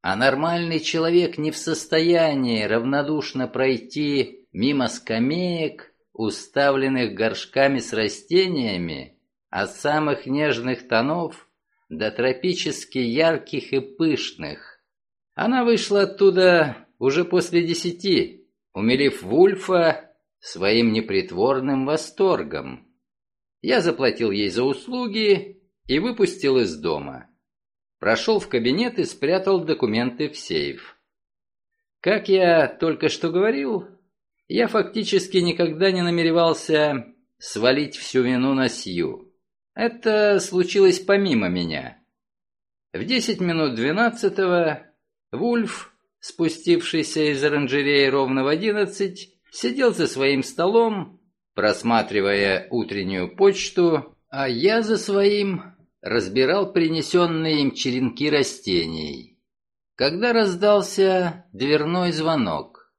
а нормальный человек не в состоянии равнодушно пройти мимо скамеек, уставленных горшками с растениями, от самых нежных тонов до тропически ярких и пышных. Она вышла оттуда уже после десяти, умилив Вульфа своим непритворным восторгом. Я заплатил ей за услуги и выпустил из дома. Прошел в кабинет и спрятал документы в сейф. Как я только что говорил, я фактически никогда не намеревался свалить всю вину на Сью. Это случилось помимо меня. В десять минут двенадцатого Вульф, спустившийся из оранжереи ровно в одиннадцать, сидел за своим столом, просматривая утреннюю почту, а я за своим разбирал принесенные им черенки растений. Когда раздался дверной звонок,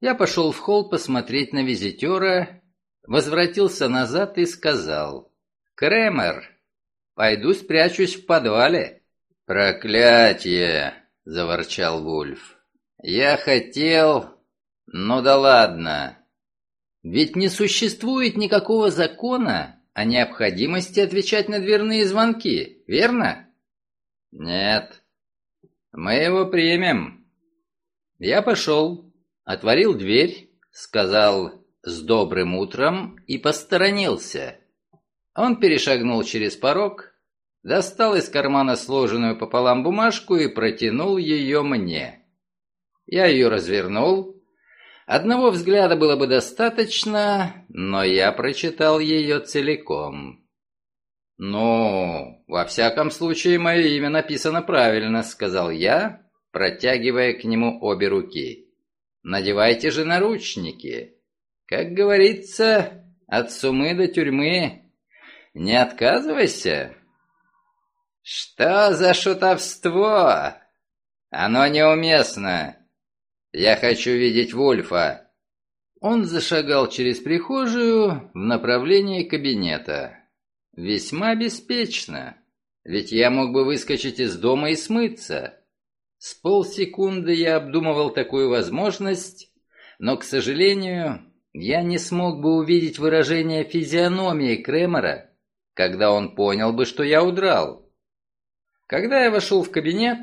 я пошел в холл посмотреть на визитера, возвратился назад и сказал, «Кремер, пойду спрячусь в подвале». «Проклятие!» — заворчал Вульф. «Я хотел... Ну да ладно. Ведь не существует никакого закона, о необходимости отвечать на дверные звонки, верно? Нет. Мы его примем. Я пошел, отворил дверь, сказал «с добрым утром» и посторонился. Он перешагнул через порог, достал из кармана сложенную пополам бумажку и протянул ее мне. Я ее развернул, Одного взгляда было бы достаточно, но я прочитал ее целиком. «Ну, во всяком случае, мое имя написано правильно», — сказал я, протягивая к нему обе руки. «Надевайте же наручники. Как говорится, от сумы до тюрьмы не отказывайся». «Что за шутовство? Оно неуместно. Я хочу видеть Вульфа». Он зашагал через прихожую в направлении кабинета. Весьма беспечно, ведь я мог бы выскочить из дома и смыться. С полсекунды я обдумывал такую возможность, но, к сожалению, я не смог бы увидеть выражение физиономии Кремера, когда он понял бы, что я удрал. Когда я вошел в кабинет,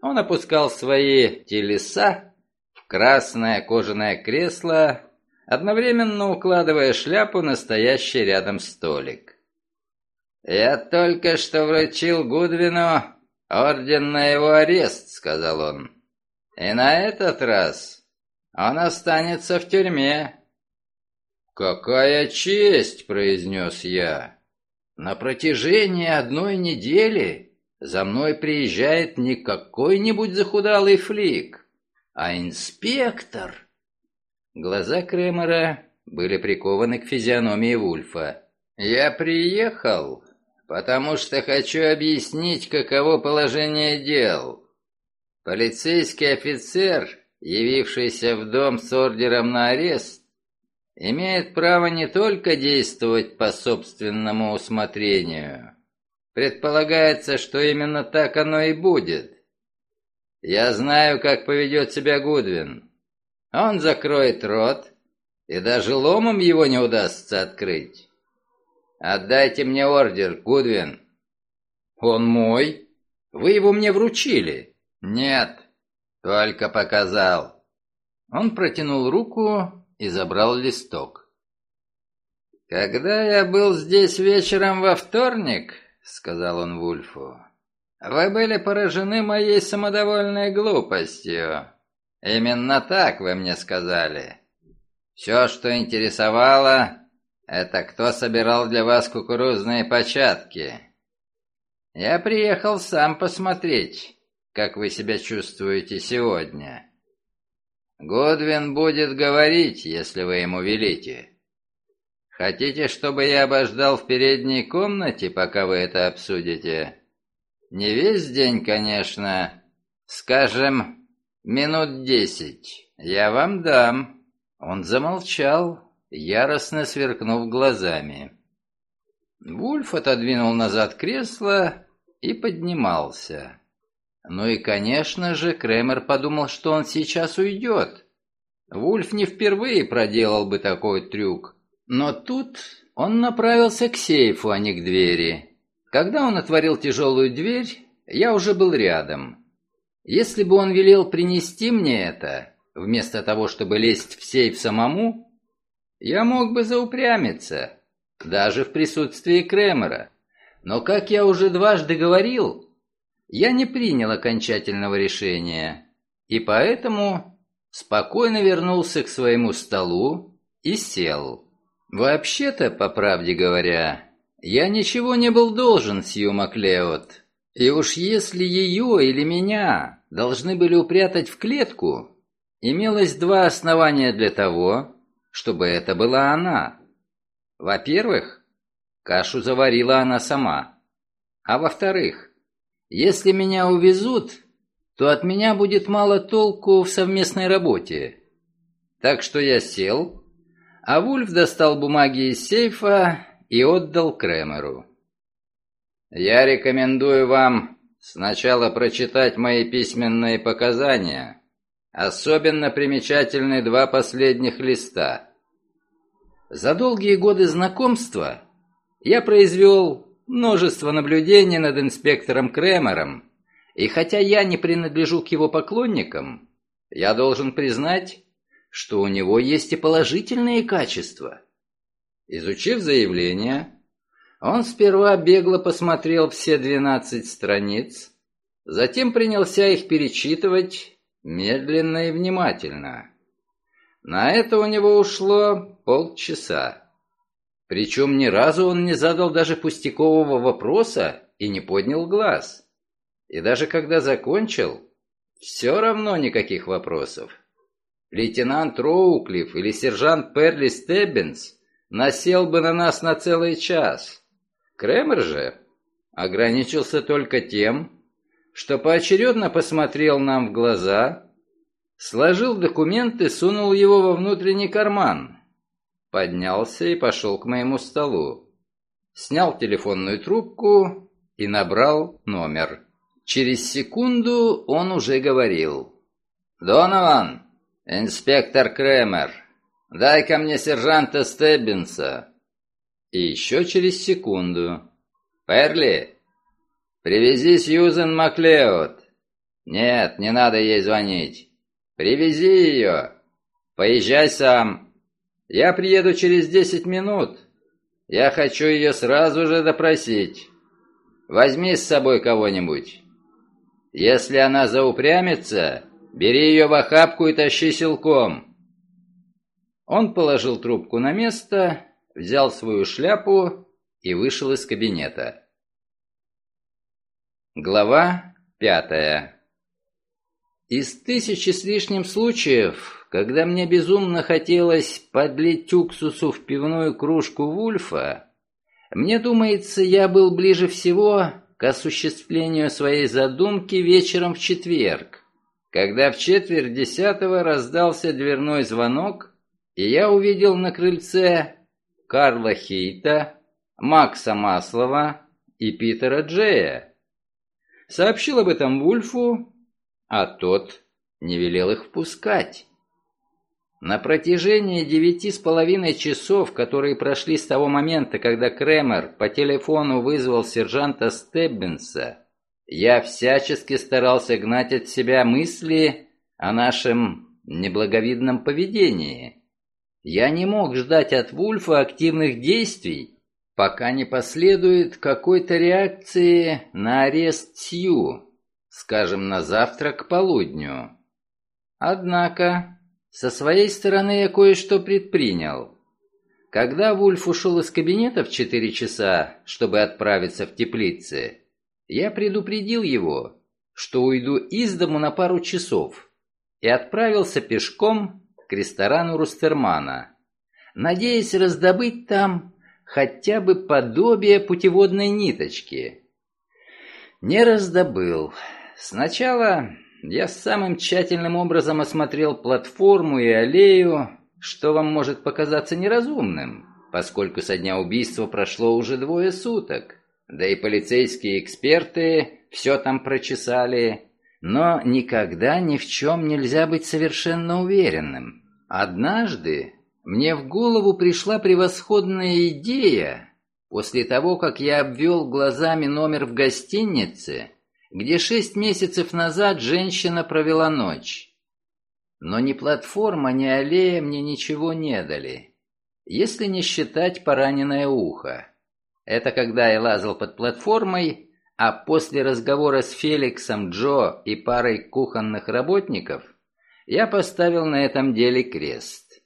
он опускал свои телеса красное кожаное кресло, одновременно укладывая шляпу на стоящий рядом столик. «Я только что вручил Гудвину «Орден на его арест», — сказал он. «И на этот раз он останется в тюрьме». «Какая честь!» — произнес я. «На протяжении одной недели за мной приезжает не какой-нибудь захудалый флик, а инспектор». Глаза Кремера были прикованы к физиономии Вульфа. «Я приехал, потому что хочу объяснить, каково положение дел. Полицейский офицер, явившийся в дом с ордером на арест, имеет право не только действовать по собственному усмотрению. Предполагается, что именно так оно и будет. Я знаю, как поведет себя Гудвин. Он закроет рот, и даже ломом его не удастся открыть. «Отдайте мне ордер, Гудвин». «Он мой? Вы его мне вручили?» «Нет, только показал». Он протянул руку и забрал листок. «Когда я был здесь вечером во вторник», — сказал он Вульфу, — «вы были поражены моей самодовольной глупостью. Именно так вы мне сказали. Все, что интересовало, это кто собирал для вас кукурузные початки? Я приехал сам посмотреть, как вы себя чувствуете сегодня. Годвин будет говорить, если вы ему велите. Хотите, чтобы я обождал в передней комнате, пока вы это обсудите? Не весь день, конечно. Скажем, минут десять. Я вам дам. Он замолчал, яростно сверкнув глазами. Вульф отодвинул назад кресло и поднимался. Ну и, конечно же, Кремер подумал, что он сейчас уйдет. Вульф не впервые проделал бы такой трюк. Но тут он направился к сейфу, а не к двери. Когда он отворил тяжелую дверь, я уже был рядом. Если бы он велел принести мне это, вместо того, чтобы лезть в сейф самому, я мог бы заупрямиться, даже в присутствии Кремера. Но, как я уже дважды говорил, я не принял окончательного решения, и поэтому спокойно вернулся к своему столу и сел. Вообще-то, по правде говоря, я ничего не был должен Сью Маклеод. И уж если ее или меня должны были упрятать в клетку, имелось два основания для того, чтобы это была она. Во-первых, кашу заварила она сама. А во-вторых, если меня увезут, то от меня будет мало толку в совместной работе. Так что я сел, а Вульф достал бумаги из сейфа и отдал Кремеру. «Я рекомендую вам сначала прочитать мои письменные показания», Особенно примечательны два последних листа. За долгие годы знакомства я произвел множество наблюдений над инспектором Кремером, и хотя я не принадлежу к его поклонникам, я должен признать, что у него есть и положительные качества. Изучив заявление, он сперва бегло посмотрел все двенадцать страниц, затем принялся их перечитывать медленно и внимательно. На это у него ушло полчаса. Причем ни разу он не задал даже пустякового вопроса и не поднял глаз. И даже когда закончил, Все равно никаких вопросов. Лейтенант Роуклифф или сержант Перли Стеббинс насел бы на нас на целый час. Кремер же ограничился только тем, что поочередно посмотрел нам в глаза, сложил документ и сунул его во внутренний карман, поднялся и пошел к моему столу, снял телефонную трубку и набрал номер. Через секунду он уже говорил. «Донован, инспектор Кремер, дай-ка мне сержанта Стеббинса». И еще через секунду. «Перли, привези Сьюзен Маклеод». «Нет, не надо ей звонить. Привези ее. Поезжай сам. Я приеду через десять минут. Я хочу ее сразу же допросить. Возьми с собой кого-нибудь». Если она заупрямится, бери ее в охапку и тащи силком». Он положил трубку на место, взял свою шляпу и вышел из кабинета. Глава пятая Из тысячи с лишним случаев, когда мне безумно хотелось подлить уксусу в пивную кружку Вульфа, мне думается, я был ближе всего к осуществлению своей задумки вечером в четверг, когда в четверть десятого раздался дверной звонок, и я увидел на крыльце Карла Хейта, Макса Маслова и Питера Джея. Сообщил об этом Вульфу, а тот не велел их впускать. На протяжении девяти с половиной часов, которые прошли с того момента, когда Кремер по телефону вызвал сержанта Стеббинса, я всячески старался гнать от себя мысли о нашем неблаговидном поведении. Я не мог ждать от Вульфа активных действий, пока не последует какой-то реакции на арест Сью, скажем, на завтра к полудню. Однако со своей стороны я кое-что предпринял. Когда Вульф ушел из кабинета в четыре часа, чтобы отправиться в теплицы, я предупредил его, что уйду из дому на пару часов, и отправился пешком ресторану Рустермана, надеясь раздобыть там хотя бы подобие путеводной ниточки. Не раздобыл. Сначала я самым тщательным образом осмотрел платформу и аллею, что вам может показаться неразумным, поскольку со дня убийства прошло уже двое суток. Да и полицейские эксперты все там прочесали, но никогда ни в чем нельзя быть совершенно уверенным. Однажды мне в голову пришла превосходная идея. После того, как я обвел глазами номер в гостинице, где шесть месяцев назад женщина провела ночь. Но ни платформа, ни аллея мне ничего не дали, если не считать пораненное ухо. Это когда я лазал под платформой, а после разговора с Феликсом, Джо и парой кухонных работников я поставил на этом деле крест.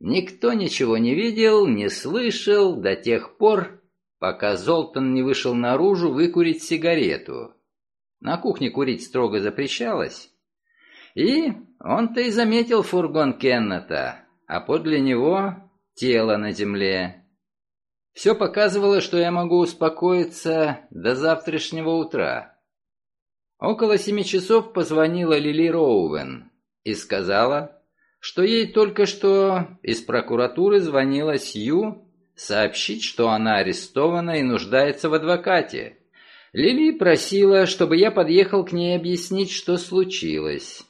Никто ничего не видел, не слышал до тех пор, пока Золтан не вышел наружу выкурить сигарету. На кухне курить строго запрещалось. И он-то и заметил фургон Кеннета, а подле него тело на земле. Все показывало, что я могу успокоиться до завтрашнего утра. Около семи часов позвонила Лили Роуэн и сказала, что ей только что из прокуратуры звонила Сью сообщить, что она арестована и нуждается в адвокате. Лили просила, чтобы я подъехал к ней объяснить, что случилось.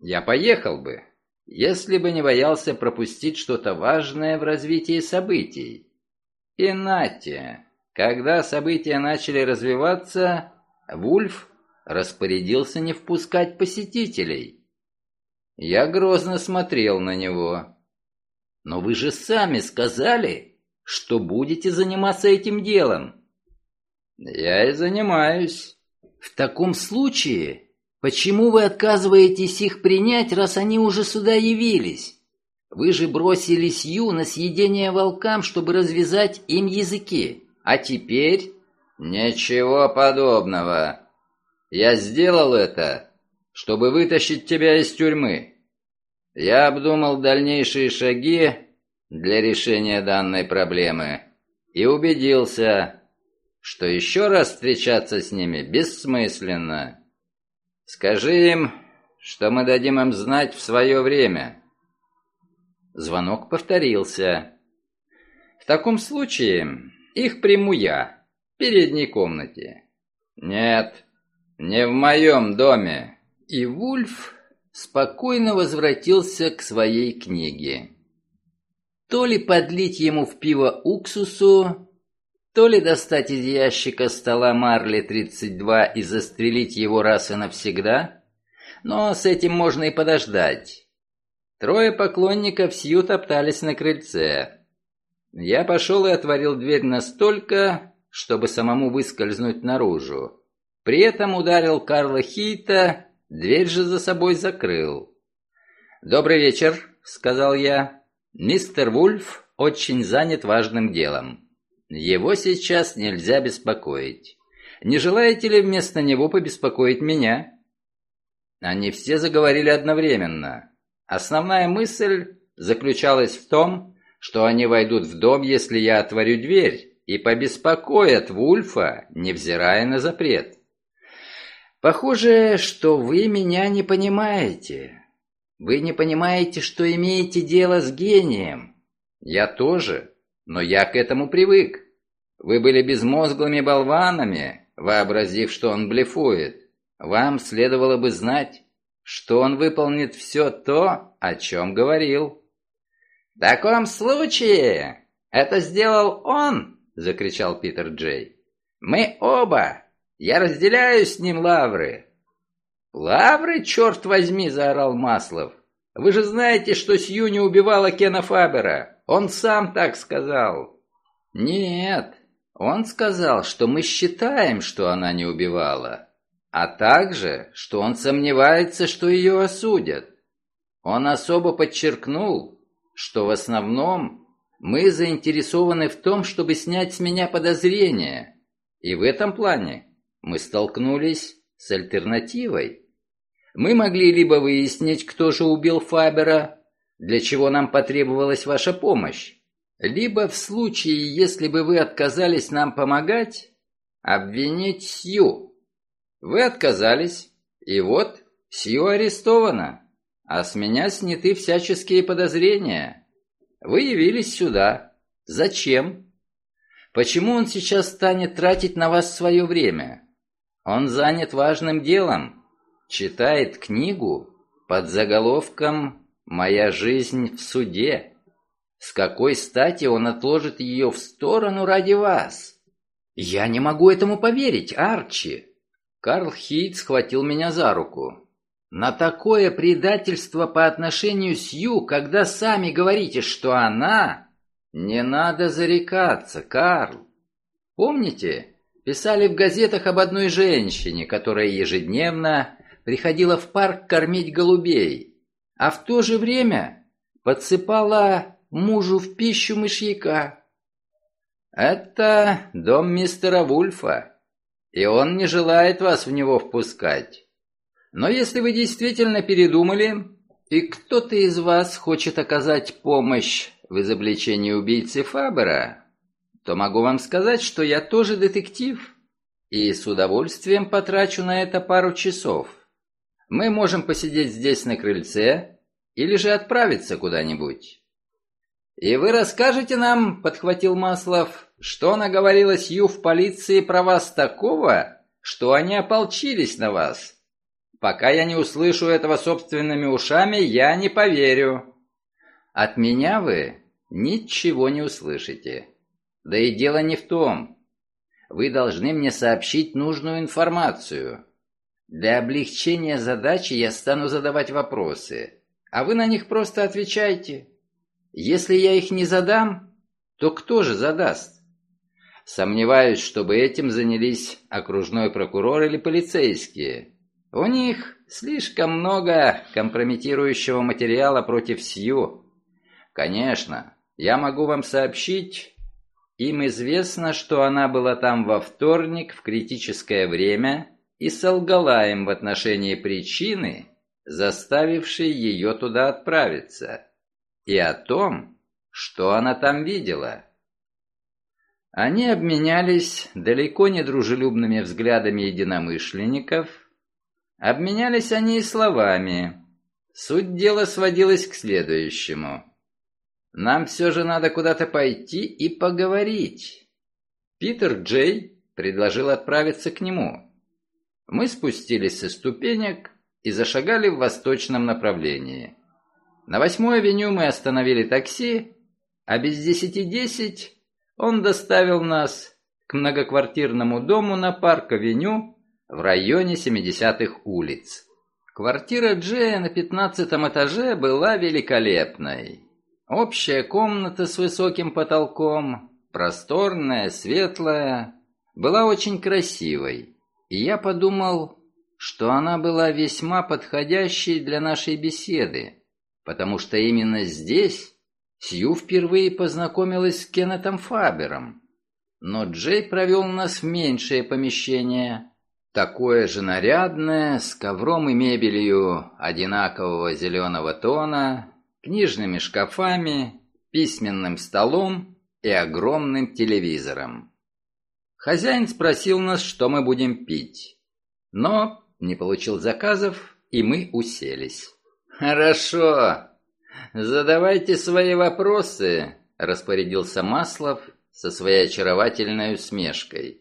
Я поехал бы, если бы не боялся пропустить что-то важное в развитии событий. И нате, когда события начали развиваться, Вульф распорядился не впускать посетителей. Я грозно смотрел на него. «Но вы же сами сказали, что будете заниматься этим делом. «Я и занимаюсь». «В таком случае, почему вы отказываетесь их принять, раз они уже сюда явились? Вы же бросили Сью на съедение волкам, чтобы развязать им языки. А теперь...» «Ничего подобного. Я сделал это чтобы вытащить тебя из тюрьмы. Я обдумал дальнейшие шаги для решения данной проблемы и убедился, что еще раз встречаться с ними бессмысленно. Скажи им, что мы дадим им знать в свое время. Звонок повторился. В таком случае их приму я, в передней комнате. Нет, не в моем доме. И Вульф спокойно возвратился к своей книге. То ли подлить ему в пиво уксусу, то ли достать из ящика стола Марли 32 и застрелить его раз и навсегда, но с этим можно и подождать. Трое поклонников Сью топтались на крыльце. Я пошел и отворил дверь настолько, чтобы самому выскользнуть наружу. При этом ударил Карла Хейта, дверь же за собой закрыл. «Добрый вечер», — сказал я. «Мистер Вульф очень занят важным делом. Его сейчас нельзя беспокоить. Не желаете ли вместо него побеспокоить меня?» Они все заговорили одновременно. Основная мысль заключалась в том, что они войдут в дом, если я отворю дверь, и побеспокоят Вульфа, невзирая на запрет. Похоже, что вы меня не понимаете. Вы не понимаете, что имеете дело с гением. Я тоже, но я к этому привык. Вы были безмозглыми болванами, вообразив, что он блефует. Вам следовало бы знать, что он выполнит все то, о чем говорил. «В таком случае это сделал он!» — закричал Питер Джей. «Мы оба я разделяю с ним лавры». «Лавры, черт возьми!» — заорал Маслов. «Вы же знаете, что Сью не убивала Кена Фабера. Он сам так сказал». «Нет, он сказал, что мы считаем, что она не убивала, а также, что он сомневается, что ее осудят. Он особо подчеркнул, что в основном мы заинтересованы в том, чтобы снять с меня подозрения, и в этом плане мы столкнулись с альтернативой. Мы могли либо выяснить, кто же убил Фабера, для чего нам потребовалась ваша помощь, либо в случае, если бы вы отказались нам помогать, обвинить Сью. Вы отказались, и вот Сью арестована, а с меня сняты всяческие подозрения. Вы явились сюда. Зачем? Почему он сейчас станет тратить на вас свое время? Он занят важным делом, читает книгу под заголовком «Моя жизнь в суде». С какой стати он отложит ее в сторону ради вас? Я не могу этому поверить, Арчи. Карл Хейт схватил меня за руку. На такое предательство по отношению с Ю, когда сами говорите, что она... Не надо зарекаться, Карл. Помните, Писали в газетах об одной женщине, которая ежедневно приходила в парк кормить голубей, а в то же время подсыпала мужу в пищу мышьяка. Это дом мистера Вульфа, и он не желает вас в него впускать. Но если вы действительно передумали, и кто-то из вас хочет оказать помощь в изобличении убийцы Фабера, то могу вам сказать, что я тоже детектив и с удовольствием потрачу на это пару часов. Мы можем посидеть здесь на крыльце или же отправиться куда-нибудь. И вы расскажете нам, подхватил Маслов, что наговорила Сью в полиции про вас такого, что они ополчились на вас. Пока я не услышу этого собственными ушами, я не поверю. От меня вы ничего не услышите. Да и дело не в том. Вы должны мне сообщить нужную информацию. Для облегчения задачи я стану задавать вопросы, а вы на них просто отвечайте. Если я их не задам, то кто же задаст? Сомневаюсь, чтобы этим занялись окружной прокурор или полицейские. У них слишком много компрометирующего материала против Сью. Конечно, я могу вам сообщить, им известно, что она была там во вторник в критическое время и солгала им в отношении причины, заставившей ее туда отправиться, и о том, что она там видела. Они обменялись далеко не дружелюбными взглядами единомышленников, обменялись они и словами. Суть дела сводилась к следующему. «Нам все же надо куда-то пойти и поговорить». Питер Джей предложил отправиться к нему. Мы спустились со ступенек и зашагали в восточном направлении. На восьмой авеню мы остановили такси, а без десяти десять он доставил нас к многоквартирному дому на Парк-авеню в районе 70-х улиц. Квартира Джея на пятнадцатом этаже была великолепной. Общая комната с высоким потолком, просторная, светлая, была очень красивой. И я подумал, что она была весьма подходящей для нашей беседы, потому что именно здесь Сью впервые познакомилась с Кеннетом Фабером. Но Джей провел нас в меньшее помещение, такое же нарядное, с ковром и мебелью одинакового зеленого тона, книжными шкафами, письменным столом и огромным телевизором. Хозяин спросил нас, что мы будем пить, но не получил заказов, и мы уселись. «Хорошо, «Задавайте свои вопросы», — распорядился Маслов со своей очаровательной усмешкой.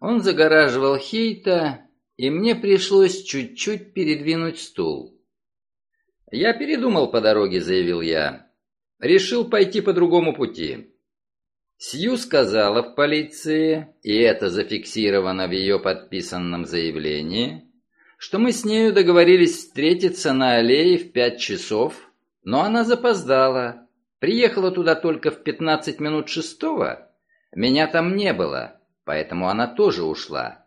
Он загораживал Хейта, и мне пришлось чуть-чуть передвинуть стул. «Я передумал по дороге», — заявил я. «Решил пойти по другому пути». Сью сказала в полиции, и это зафиксировано в ее подписанном заявлении, что мы с нею договорились встретиться на аллее в пять часов но она запоздала. Приехала туда только в 15 минут шестого. Меня там не было, поэтому она тоже ушла.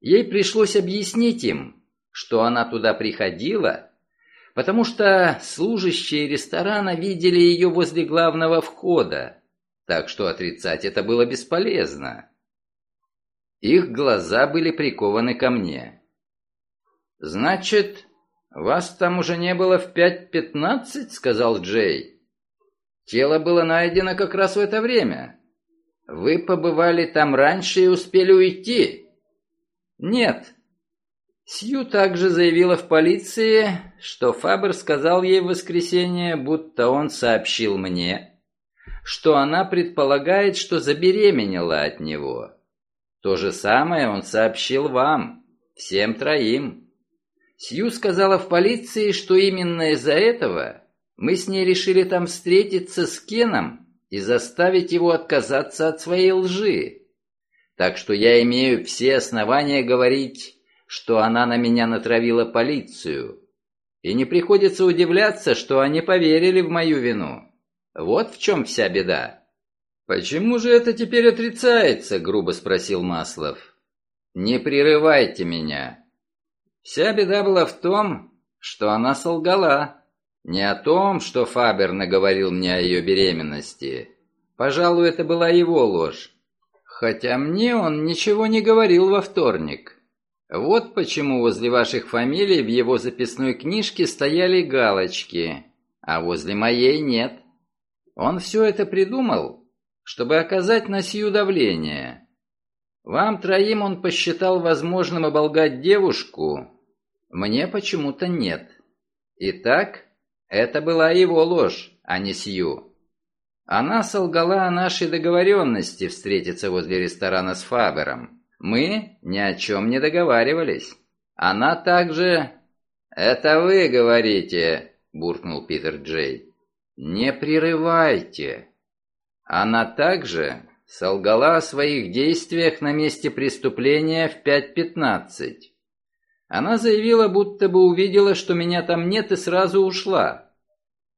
Ей пришлось объяснить им, что она туда приходила, потому что служащие ресторана видели ее возле главного входа, так что отрицать это было бесполезно. Их глаза были прикованы ко мне. «Значит, «Вас там уже не было в пять пятнадцать?» — сказал Джей. «Тело было найдено как раз в это время. Вы побывали там раньше и успели уйти?» «Нет». Сью также заявила в полиции, что Фабер сказал ей в воскресенье, будто он сообщил мне, что она предполагает, что забеременела от него. То же самое он сообщил вам, всем троим. Сью сказала в полиции, что именно из-за этого мы с ней решили там встретиться с Кеном и заставить его отказаться от своей лжи. Так что я имею все основания говорить, что она на меня натравила полицию. И не приходится удивляться, что они поверили в мою вину. Вот в чем вся беда. «Почему же это теперь отрицается?» — грубо спросил Маслов. «Не прерывайте меня. Вся беда была в том, что она солгала. Не о том, что Фабер наговорил мне о ее беременности. Пожалуй, это была его ложь. Хотя мне он ничего не говорил во вторник. Вот почему возле ваших фамилий в его записной книжке стояли галочки, а возле моей нет. Он все это придумал, чтобы оказать на сию давление. Вам троим он посчитал возможным оболгать девушку, мне почему-то нет. Итак, это была его ложь, а не Сью. Она солгала о нашей договоренности встретиться возле ресторана с Фабером. Мы ни о чем не договаривались. Она также... «Это вы говорите», — буркнул Питер Джей. «Не прерывайте». Она также солгала о своих действиях на месте преступления в 5.15. Она заявила, будто бы увидела, что меня там нет, и сразу ушла.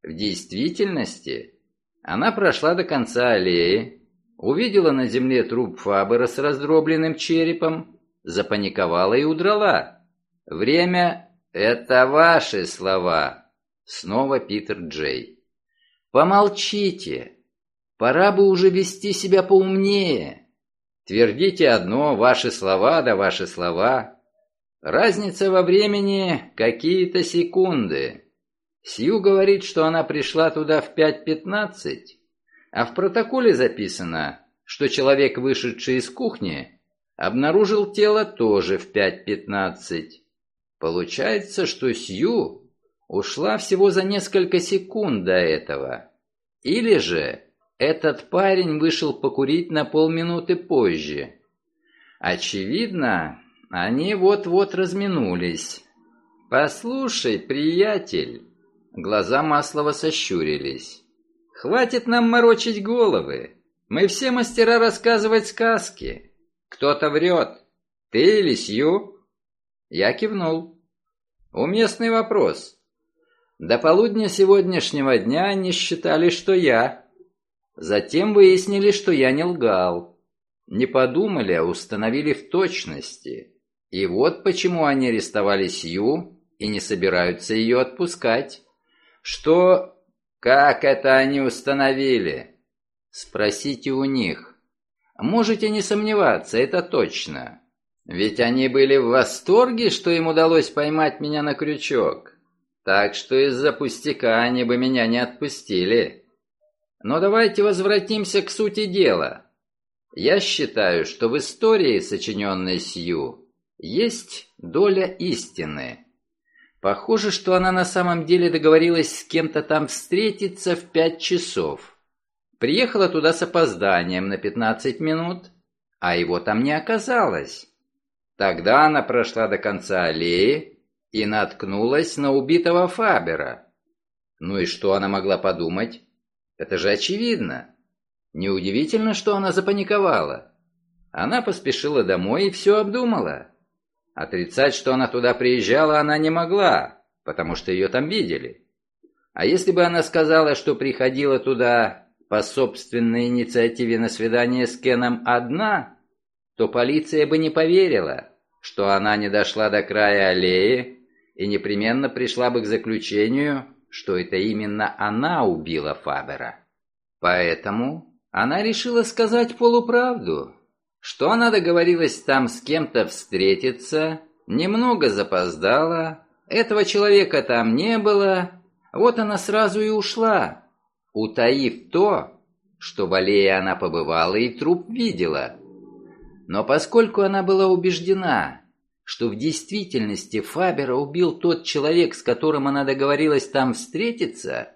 В действительности, она прошла до конца аллеи, увидела на земле труп Фабера с раздробленным черепом, запаниковала и удрала. Время — это ваши слова. Снова Питер Джей. Помолчите. Пора бы уже вести себя поумнее. Твердите одно, ваши слова да ваши слова. Разница во времени какие-то секунды. Сью говорит, что она пришла туда в 5.15, а в протоколе записано, что человек, вышедший из кухни, обнаружил тело тоже в 5.15. Получается, что Сью ушла всего за несколько секунд до этого. Или же этот парень вышел покурить на полминуты позже. Очевидно, они вот-вот разминулись. «Послушай, приятель!» Глаза Маслова сощурились. «Хватит нам морочить головы. Мы все мастера рассказывать сказки. Кто-то врет. Ты или Сью?» Я кивнул. Уместный вопрос. До полудня сегодняшнего дня они считали, что я. Затем выяснили, что я не лгал. Не подумали, а установили в точности. И вот почему они арестовали Сью и не собираются ее отпускать. Что... Как это они установили? Спросите у них. Можете не сомневаться, это точно. Ведь они были в восторге, что им удалось поймать меня на крючок. Так что из-за пустяка они бы меня не отпустили. Но давайте возвратимся к сути дела. Я считаю, что в истории, сочиненной Сью, есть доля истины. Похоже, что она на самом деле договорилась с кем-то там встретиться в пять часов. Приехала туда с опозданием на 15 минут, а его там не оказалось. Тогда она прошла до конца аллеи и наткнулась на убитого Фабера. Ну и что она могла подумать? Это же очевидно. Неудивительно, что она запаниковала. Она поспешила домой и все обдумала. Отрицать, что она туда приезжала, она не могла, потому что ее там видели. А если бы она сказала, что приходила туда по собственной инициативе на свидание с Кеном одна, то полиция бы не поверила, что она не дошла до края аллеи и непременно пришла бы к заключению, что это именно она убила Фабера. Поэтому она решила сказать полуправду, что она договорилась там с кем-то встретиться, немного запоздала, этого человека там не было, вот она сразу и ушла, утаив то, что в аллее она побывала и труп видела. Но поскольку она была убеждена, что в действительности Фабера убил тот человек, с которым она договорилась там встретиться,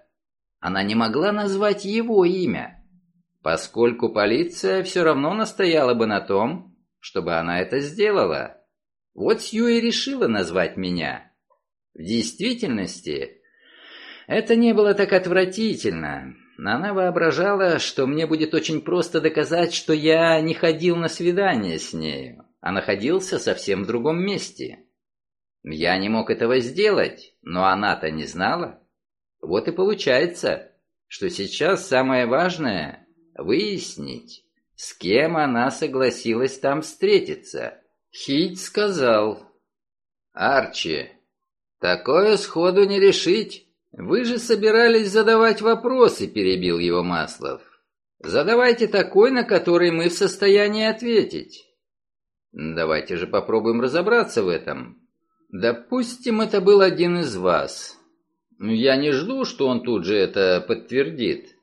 она не могла назвать его имя, поскольку полиция все равно настояла бы на том, чтобы она это сделала. Вот Сью и решила назвать меня. В действительности, это не было так отвратительно. Она воображала, что мне будет очень просто доказать, что я не ходил на свидание с нею, а находился совсем в другом месте. Я не мог этого сделать, но она-то не знала. Вот и получается, что сейчас самое важное — выяснить, с кем она согласилась там встретиться. Хить сказал, «Арчи, такое сходу не решить». «Вы же собирались задавать вопросы», — перебил его Маслов. «Задавайте такой, на который мы в состоянии ответить». «Давайте же попробуем разобраться в этом. Допустим, это был один из вас. Я не жду, что он тут же это подтвердит.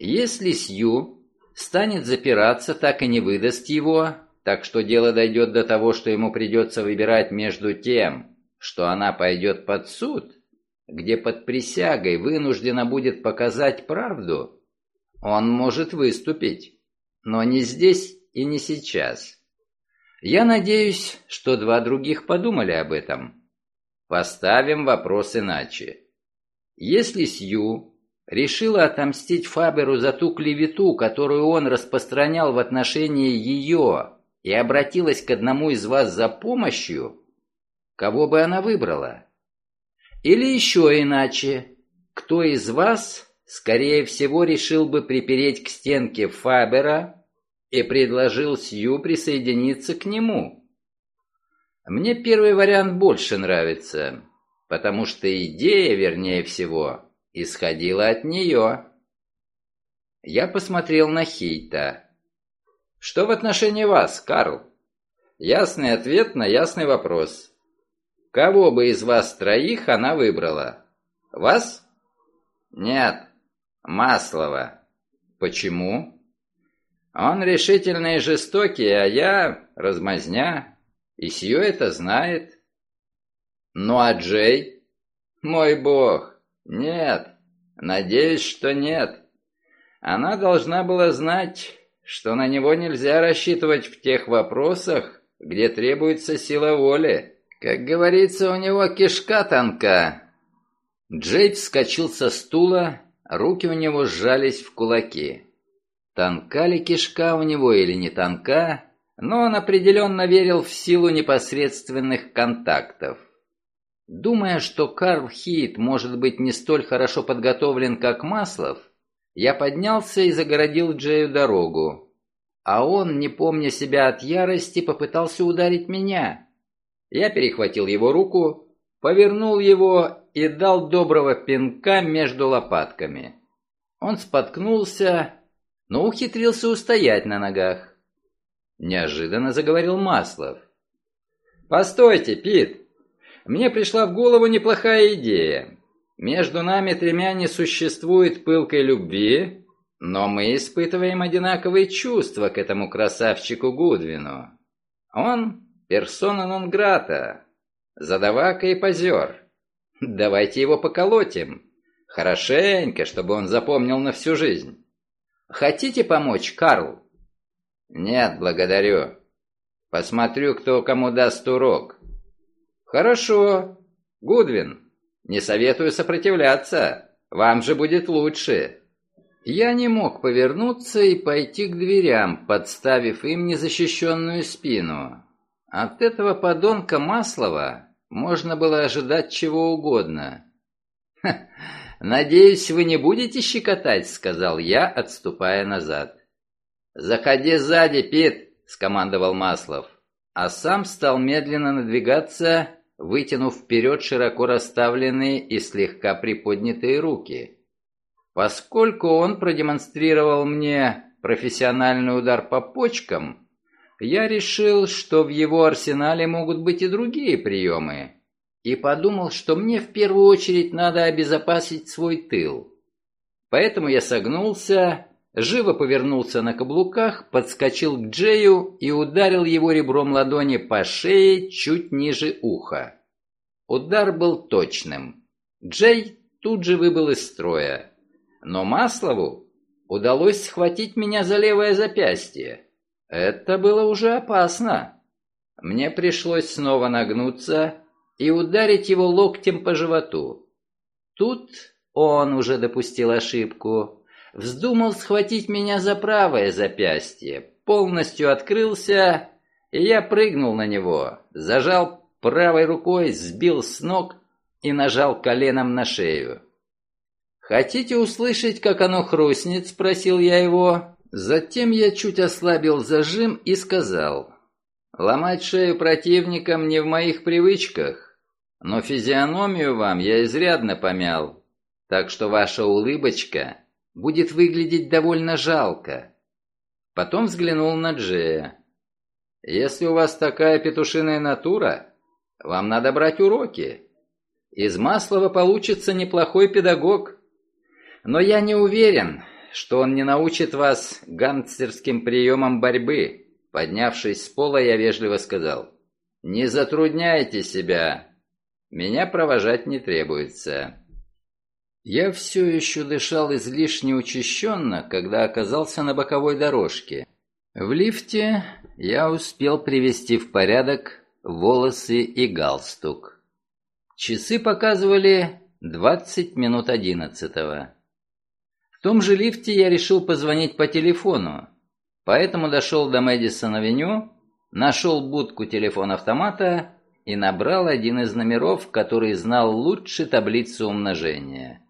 Если Сью станет запираться, так и не выдаст его, так что дело дойдет до того, что ему придется выбирать между тем, что она пойдет под суд, где под присягой вынуждена будет показать правду, он может выступить, но не здесь и не сейчас. Я надеюсь, что два других подумали об этом. Поставим вопрос иначе. Если Сью решила отомстить Фаберу за ту клевету, которую он распространял в отношении ее, и обратилась к одному из вас за помощью, кого бы она выбрала? Или еще иначе, кто из вас, скорее всего, решил бы припереть к стенке Фабера и предложил Сью присоединиться к нему? Мне первый вариант больше нравится, потому что идея, вернее всего, исходила от нее. Я посмотрел на Хейта. «Что в отношении вас, Карл?» Ясный ответ на ясный вопрос. Кого бы из вас троих она выбрала? Вас? Нет, Маслова. Почему? Он решительный и жестокий, а я размазня, и сие это знает. Ну а Джей? Мой бог, нет, надеюсь, что нет. Она должна была знать, что на него нельзя рассчитывать в тех вопросах, где требуется сила воли. Как говорится, у него кишка тонка. Джейд вскочил со стула, руки у него сжались в кулаки. Тонка ли кишка у него или не тонка, но он определенно верил в силу непосредственных контактов. Думая, что Карл Хит может быть не столь хорошо подготовлен, как Маслов, я поднялся и загородил Джею дорогу. А он, не помня себя от ярости, попытался ударить меня. Я перехватил его руку, повернул его и дал доброго пинка между лопатками. Он споткнулся, но ухитрился устоять на ногах. Неожиданно заговорил Маслов. «Постойте, Пит! Мне пришла в голову неплохая идея. Между нами тремя не существует пылкой любви, но мы испытываем одинаковые чувства к этому красавчику Гудвину. Он — персона нон-грата, задавака и позер. Давайте его поколотим. Хорошенько, чтобы он запомнил на всю жизнь. Хотите помочь, Карл? Нет, благодарю. Посмотрю, кто кому даст урок. Хорошо. Гудвин, не советую сопротивляться. Вам же будет лучше. Я не мог повернуться и пойти к дверям, подставив им незащищенную спину. От этого подонка Маслова можно было ожидать чего угодно. «Надеюсь, вы не будете щекотать», — сказал я, отступая назад. «Заходи сзади, Пит», — скомандовал Маслов, а сам стал медленно надвигаться, вытянув вперед широко расставленные и слегка приподнятые руки. Поскольку он продемонстрировал мне профессиональный удар по почкам, я решил, что в его арсенале могут быть и другие приемы, и подумал, что мне в первую очередь надо обезопасить свой тыл. Поэтому я согнулся, живо повернулся на каблуках, подскочил к Джею и ударил его ребром ладони по шее чуть ниже уха. Удар был точным. Джей тут же выбыл из строя. Но Маслову удалось схватить меня за левое запястье. Это было уже опасно. Мне пришлось снова нагнуться и ударить его локтем по животу. Тут он уже допустил ошибку. Вздумал схватить меня за правое запястье, полностью открылся, и я прыгнул на него, зажал правой рукой, сбил с ног и нажал коленом на шею. «Хотите услышать, как оно хрустнет?» — спросил я его. Затем я чуть ослабил зажим и сказал, «Ломать шею противникам не в моих привычках, но физиономию вам я изрядно помял, так что ваша улыбочка будет выглядеть довольно жалко». Потом взглянул на Джея. «Если у вас такая петушиная натура, вам надо брать уроки. Из Маслова получится неплохой педагог. Но я не уверен, что он не научит вас гангстерским приемам борьбы. Поднявшись с пола, я вежливо сказал, «Не затрудняйте себя. Меня провожать не требуется». Я все еще дышал излишне учащенно, когда оказался на боковой дорожке. В лифте я успел привести в порядок волосы и галстук. Часы показывали 20 минут одиннадцатого. В том же лифте я решил позвонить по телефону, поэтому дошел до Мэдисон-авеню, нашел будку телефон-автомата и набрал один из номеров, который знал лучше таблицы умножения.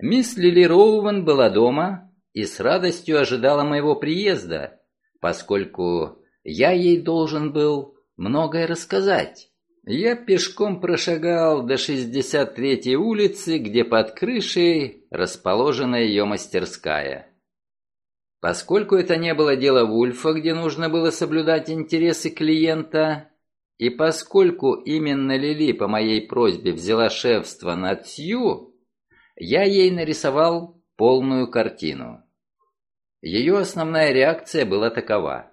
Мисс Лили Роуэн была дома и с радостью ожидала моего приезда, поскольку я ей должен был многое рассказать. Я пешком прошагал до 63-й улицы, где под крышей расположена ее мастерская. Поскольку это не было дело Вульфа, где нужно было соблюдать интересы клиента, И поскольку именно Лили по моей просьбе взяла шефство над Сью, я ей нарисовал полную картину. Ее основная реакция была такова.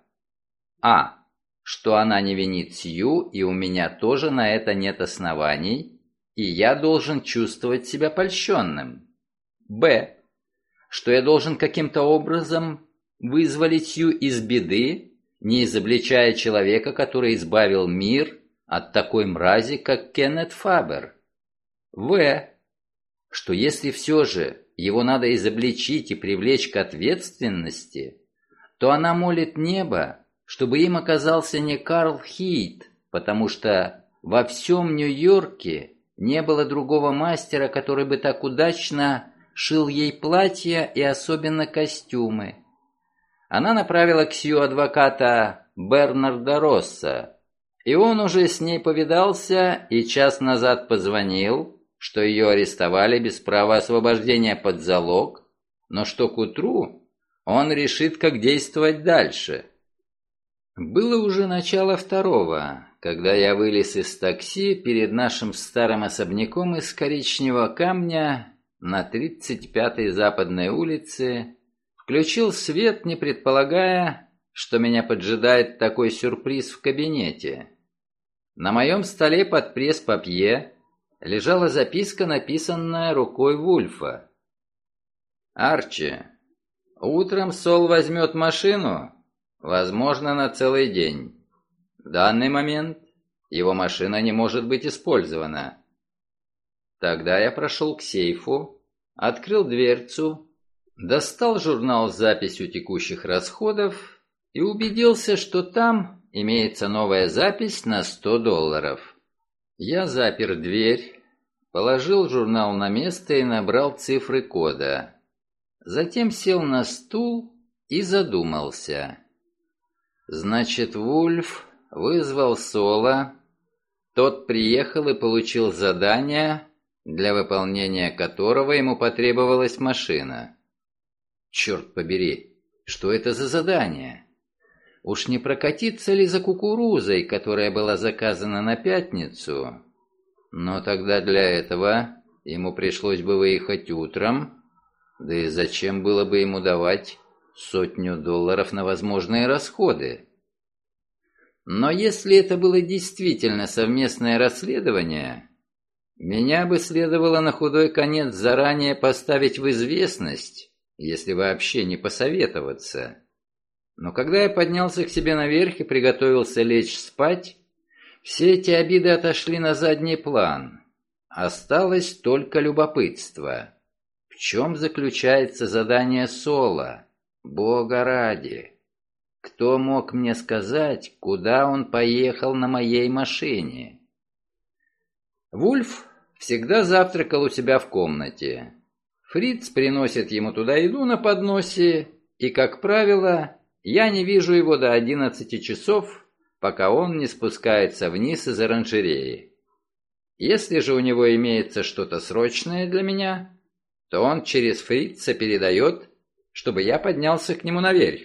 А. Что она не винит Сью, и у меня тоже на это нет оснований, и я должен чувствовать себя польщенным. Б. Что я должен каким-то образом вызволить Сью из беды, не изобличая человека, который избавил мир от такой мрази, как Кеннет Фабер. В. Что если все же его надо изобличить и привлечь к ответственности, то она молит небо, чтобы им оказался не Карл Хит, потому что во всем Нью-Йорке не было другого мастера, который бы так удачно шил ей платья и особенно костюмы. Она направила к Сью адвоката Бернарда Росса, и он уже с ней повидался и час назад позвонил, что ее арестовали без права освобождения под залог, но что к утру он решит, как действовать дальше. Было уже начало второго, когда я вылез из такси перед нашим старым особняком из коричневого камня на 35-й западной улице, включил свет, не предполагая, что меня поджидает такой сюрприз в кабинете. На моем столе под пресс-папье лежала записка, написанная рукой Вульфа. «Арчи, утром Сол возьмет машину, возможно, на целый день. В данный момент его машина не может быть использована». Тогда я прошел к сейфу, открыл дверцу, достал журнал с записью текущих расходов и убедился, что там имеется новая запись на 100 долларов. Я запер дверь, положил журнал на место и набрал цифры кода. Затем сел на стул и задумался. Значит, Вульф вызвал Соло, тот приехал и получил задание, для выполнения которого ему потребовалась машина. Черт побери, что это за задание? Уж не прокатиться ли за кукурузой, которая была заказана на пятницу? Но тогда для этого ему пришлось бы выехать утром, да и зачем было бы ему давать сотню долларов на возможные расходы? Но если это было действительно совместное расследование, меня бы следовало на худой конец заранее поставить в известность, если вообще не посоветоваться. Но когда я поднялся к себе наверх и приготовился лечь спать, все эти обиды отошли на задний план. Осталось только любопытство. В чем заключается задание Соло? Бога ради! Кто мог мне сказать, куда он поехал на моей машине? Вульф всегда завтракал у себя в комнате. Фриц приносит ему туда еду на подносе, и, как правило, я не вижу его до одиннадцати часов, пока он не спускается вниз из оранжереи. Если же у него имеется что-то срочное для меня, то он через фрица передает, чтобы я поднялся к нему наверх.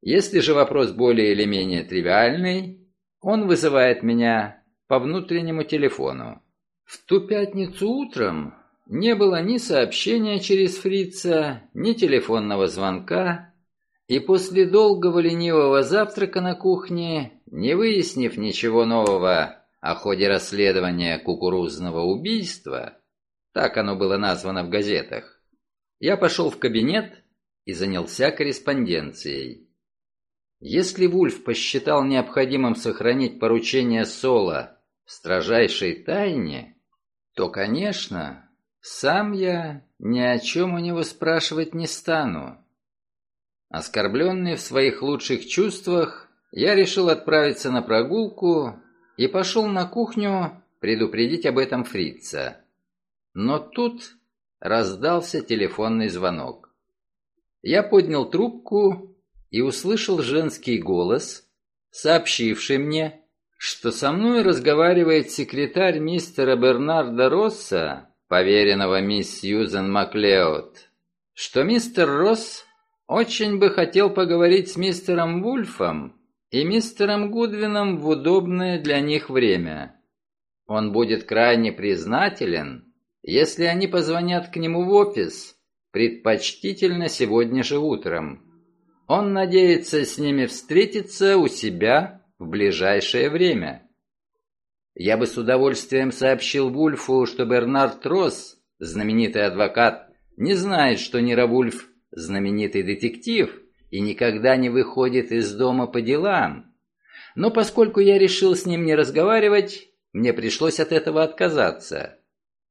Если же вопрос более или менее тривиальный, он вызывает меня по внутреннему телефону. В ту пятницу утром не было ни сообщения через фрица, ни телефонного звонка, и после долгого ленивого завтрака на кухне, не выяснив ничего нового о ходе расследования кукурузного убийства, так оно было названо в газетах, я пошел в кабинет и занялся корреспонденцией. Если Вульф посчитал необходимым сохранить поручение Соло в строжайшей тайне, то, конечно, сам я ни о чем у него спрашивать не стану. Оскорбленный в своих лучших чувствах, я решил отправиться на прогулку и пошел на кухню предупредить об этом фрица. Но тут раздался телефонный звонок. Я поднял трубку и услышал женский голос, сообщивший мне, что со мной разговаривает секретарь мистера Бернарда Росса, поверенного мисс Сьюзен Маклеод, что мистер Росс очень бы хотел поговорить с мистером Вульфом и мистером Гудвином в удобное для них время. Он будет крайне признателен, если они позвонят к нему в офис, предпочтительно сегодня же утром. Он надеется с ними встретиться у себя в ближайшее время. Я бы с удовольствием сообщил Вульфу, что Бернард Росс, знаменитый адвокат, не знает, что Нира Вульф – знаменитый детектив и никогда не выходит из дома по делам. Но поскольку я решил с ним не разговаривать, мне пришлось от этого отказаться.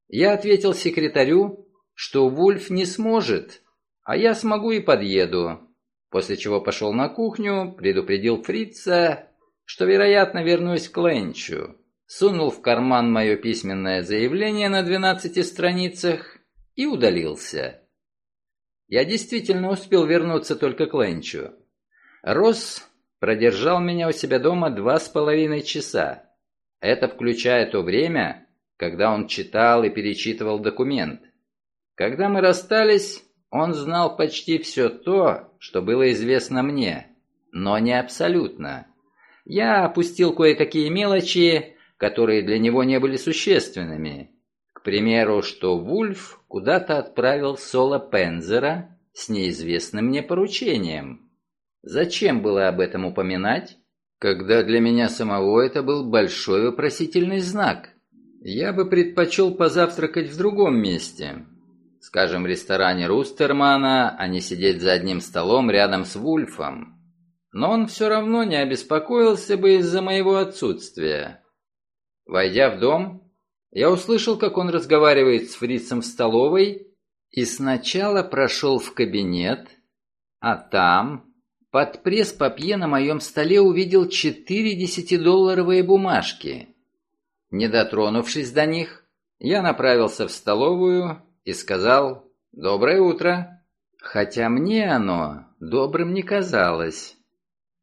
Я ответил секретарю, что Вульф не сможет, а я смогу и подъеду, после чего пошел на кухню, предупредил Фрица, что, вероятно, вернусь к Ленчу, сунул в карман мое письменное заявление на 12 страницах и удалился. Я действительно успел вернуться только к Ленчу. Росс продержал меня у себя дома два с половиной часа. Это включая то время, когда он читал и перечитывал документ. Когда мы расстались, он знал почти все то, что было известно мне, но не абсолютно. Я опустил кое-какие мелочи, которые для него не были существенными. Примеру, что Вульф куда-то отправил Соло Пензера с неизвестным мне поручением. Зачем было об этом упоминать, когда для меня самого это был большой вопросительный знак? Я бы предпочел позавтракать в другом месте, скажем, в ресторане Рустермана, а не сидеть за одним столом рядом с Вульфом. Но он все равно не обеспокоился бы из-за моего отсутствия. Войдя в дом, я услышал, как он разговаривает с фрицем в столовой, и сначала прошел в кабинет, а там, под пресс-папье на моем столе увидел четыре десятидолларовые бумажки. Не дотронувшись до них, я направился в столовую и сказал «Доброе утро», хотя мне оно добрым не казалось.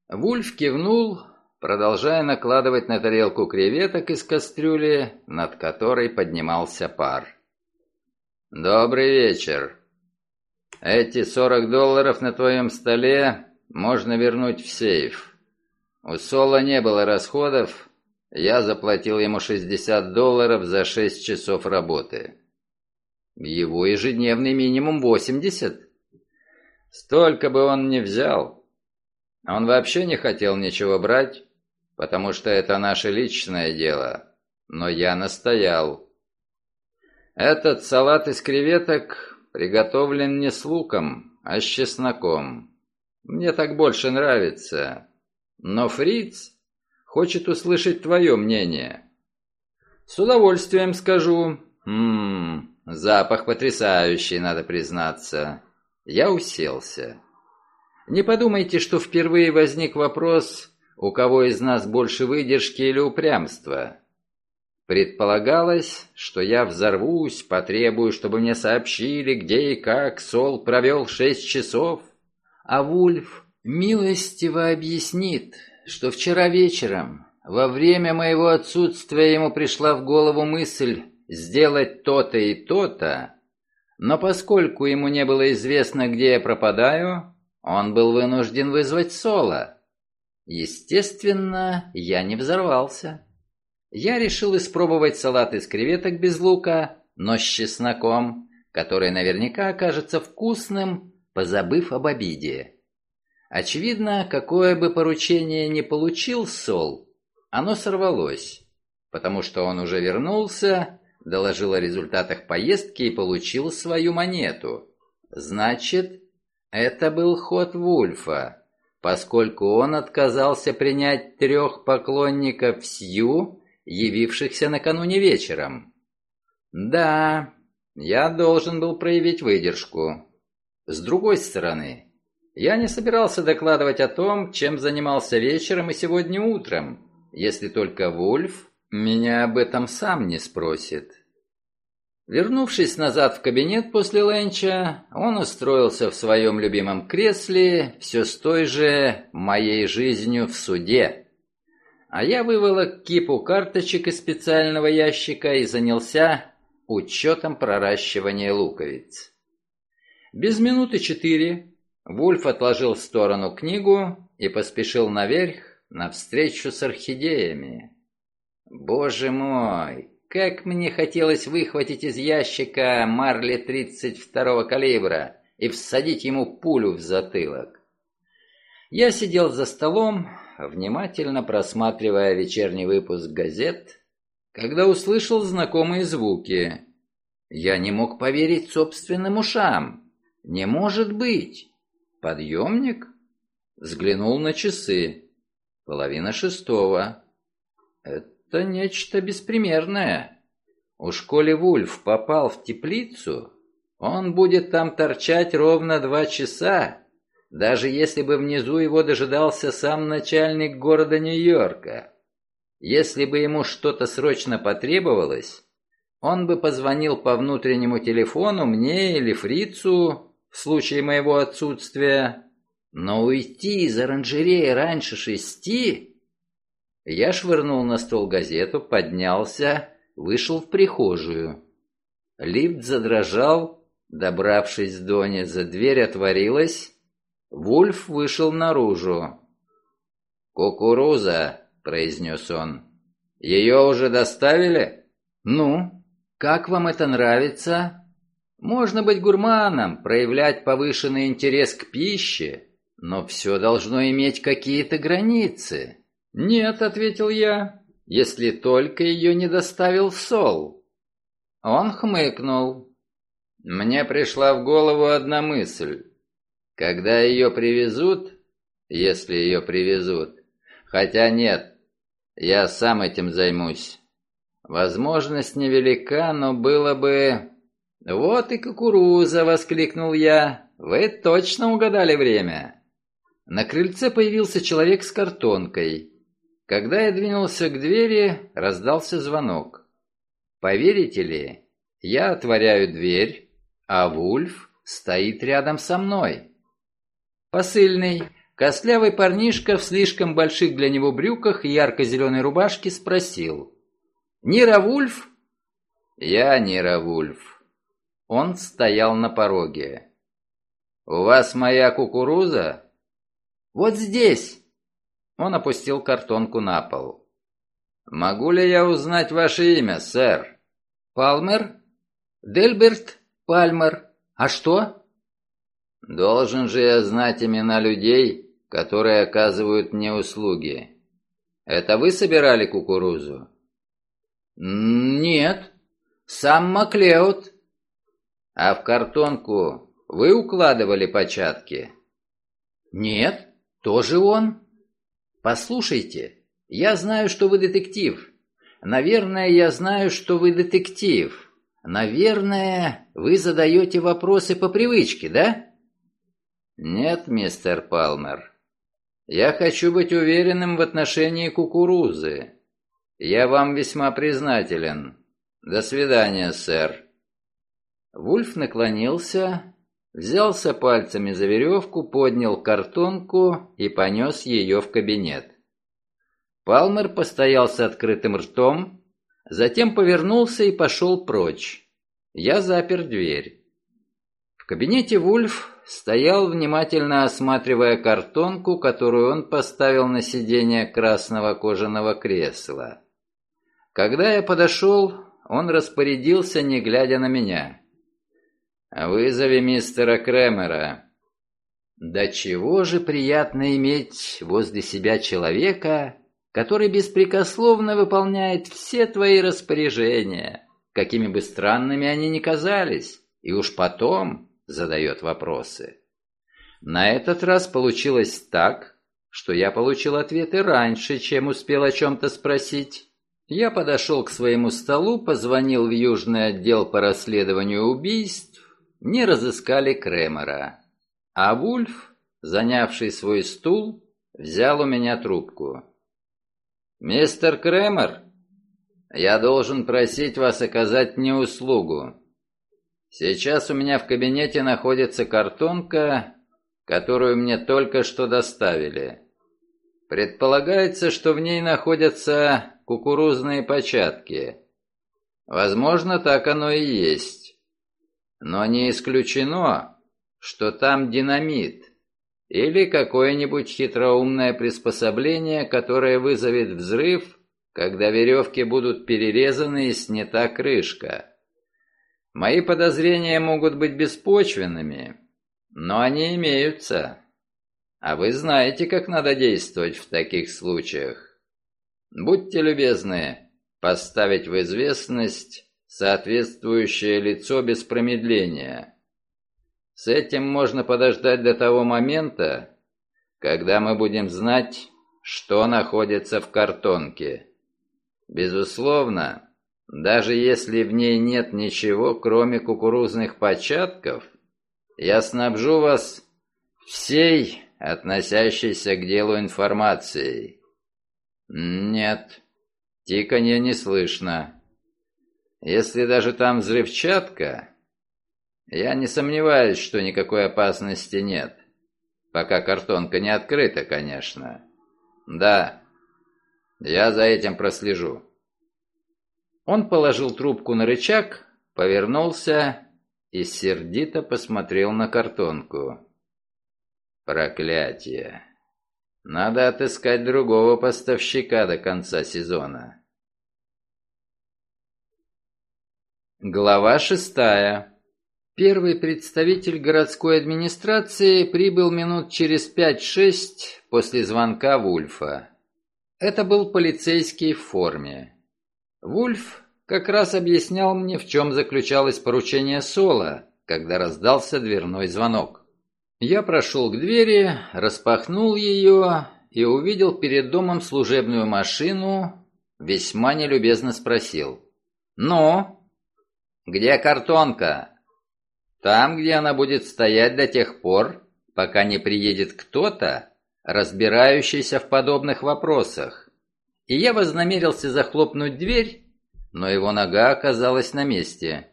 Вульф кивнул, продолжая накладывать на тарелку креветок из кастрюли, над которой поднимался пар. «Добрый вечер. Эти сорок долларов на твоем столе можно вернуть в сейф. У Соло не было расходов, я заплатил ему 60 долларов за 6 часов работы. Его ежедневный минимум 80. Столько бы он не взял. Он вообще не хотел ничего брать, потому что это наше личное дело. Но я настоял. Этот салат из креветок приготовлен не с луком, а с чесноком. Мне так больше нравится. Но Фриц хочет услышать твое мнение. С удовольствием скажу. Ммм, Запах потрясающий, надо признаться. Я уселся. Не подумайте, что впервые возник вопрос, у кого из нас больше выдержки или упрямства. Предполагалось, что я взорвусь, потребую, чтобы мне сообщили, где и как Сол провел шесть часов, а Вульф милостиво объяснит, что вчера вечером, во время моего отсутствия, ему пришла в голову мысль сделать то-то и то-то, но поскольку ему не было известно, где я пропадаю, он был вынужден вызвать Соло. Естественно, я не взорвался. Я решил испробовать салат из креветок без лука, но с чесноком, который наверняка окажется вкусным, позабыв об обиде. Очевидно, какое бы поручение ни получил Сол, оно сорвалось, потому что он уже вернулся доложил о результатах поездки и получил свою монету. Значит, это был ход Вульфа, поскольку он отказался принять трех поклонников Сью, явившихся накануне вечером. Да, я должен был проявить выдержку. С другой стороны, я не собирался докладывать о том, чем занимался вечером и сегодня утром, если только Вульф меня об этом сам не спросит. Вернувшись назад в кабинет после ленча, он устроился в своем любимом кресле, все с той же «моей жизнью в суде». А я выволок кипу карточек из специального ящика и занялся учетом проращивания луковиц. Без минуты четыре Вульф отложил в сторону книгу и поспешил наверх на встречу с орхидеями. Боже мой, как мне хотелось выхватить из ящика Марли 32-го калибра и всадить ему пулю в затылок. Я сидел за столом, внимательно просматривая вечерний выпуск газет, когда услышал знакомые звуки. Я не мог поверить собственным ушам. Не может быть. Подъемник? Взглянул на часы. Половина шестого. Это нечто беспримерное. Уж коли Вульф попал в теплицу, он будет там торчать ровно два часа, даже если бы внизу его дожидался сам начальник города Нью-Йорка. Если бы ему что-то срочно потребовалось, он бы позвонил по внутреннему телефону мне или фрицу в случае моего отсутствия, но уйти из оранжереи раньше шести... Я швырнул на стол газету, поднялся, вышел в прихожую. Лифт задрожал, добравшись до низа, дверь отворилась, Вульф вышел наружу. «Кукуруза», — произнес он, — «ее уже доставили?» «Ну, как вам это нравится?» «Можно быть гурманом, проявлять повышенный интерес к пище, но все должно иметь какие-то границы. «Нет», — ответил я, — «если только ее не доставил Сол». Он хмыкнул. Мне пришла в голову одна мысль. Когда ее привезут, если ее привезут, хотя нет, я сам этим займусь. Возможность невелика, но было бы... «Вот и кукуруза!» — воскликнул я. «Вы точно угадали время!» На крыльце появился человек с картонкой. Когда я двинулся к двери, раздался звонок. Поверите ли, я отворяю дверь, а Вульф стоит рядом со мной. Посыльный, костлявый парнишка в слишком больших для него брюках и ярко-зеленой рубашке спросил. «Нира Вульф?» «Я Нира Вульф». Он стоял на пороге. «У вас моя кукуруза?» «Вот здесь!» Он опустил картонку на пол. «Могу ли я узнать ваше имя, сэр?» «Палмер?» «Дельберт Пальмер. А что?» «Должен же я знать имена людей, которые оказывают мне услуги. Это вы собирали кукурузу?» «Нет, сам Маклеод». «А в картонку вы укладывали початки?» «Нет». «Тоже он?» «Послушайте, я знаю, что вы детектив. Наверное, я знаю, что вы детектив. Наверное, вы задаете вопросы по привычке, да?» «Нет, мистер Палмер. Я хочу быть уверенным в отношении кукурузы. Я вам весьма признателен. До свидания, сэр». Вульф наклонился, Взялся пальцами за веревку, поднял картонку и понес ее в кабинет. Палмер постоял с открытым ртом, затем повернулся и пошел прочь. Я запер дверь. В кабинете Вульф стоял, внимательно осматривая картонку, которую он поставил на сиденье красного кожаного кресла. Когда я подошел, он распорядился, не глядя на меня. «Вызови мистера Кремера». Да чего же приятно иметь возле себя человека, который беспрекословно выполняет все твои распоряжения, какими бы странными они ни казались, и уж потом задает вопросы. На этот раз получилось так, что я получил ответы раньше, чем успел о чем-то спросить. Я подошел к своему столу, позвонил в Южный отдел по расследованию убийств, не разыскали Кремера. А Вульф, занявший свой стул, взял у меня трубку. «Мистер Кремер, я должен просить вас оказать мне услугу. Сейчас у меня в кабинете находится картонка, которую мне только что доставили. Предполагается, что в ней находятся кукурузные початки. Возможно, так оно и есть. Но не исключено, что там динамит. или какое-нибудь хитроумное приспособление, которое вызовет взрыв, когда веревки будут перерезаны и снята крышка. Мои подозрения могут быть беспочвенными, но они имеются. А вы знаете, как надо действовать в таких случаях. Будьте любезны поставить в известность соответствующее лицо без промедления. С этим можно подождать до того момента, когда мы будем знать, что находится в картонке. Безусловно, даже если в ней нет ничего, кроме кукурузных початков, я снабжу вас всей относящейся к делу информацией. Нет, тиканье не слышно. Если даже там взрывчатка, я не сомневаюсь, что никакой опасности нет. Пока картонка не открыта, конечно. Да, я за этим прослежу. Он положил трубку на рычаг, повернулся и сердито посмотрел на картонку. Проклятие. Надо отыскать другого поставщика до конца сезона. Глава шестая. Первый представитель городской администрации прибыл минут через пять-шесть после звонка Вульфа. Это был полицейский в форме. Вульф как раз объяснял мне, в чем заключалось поручение Соло, когда раздался дверной звонок. Я прошел к двери, распахнул ее и увидел перед домом служебную машину, весьма нелюбезно спросил. «Ну? Где картонка?» «Там, где она будет стоять до тех пор, пока не приедет кто-то, разбирающийся в подобных вопросах. И я вознамерился захлопнуть дверь, но его нога оказалась на месте.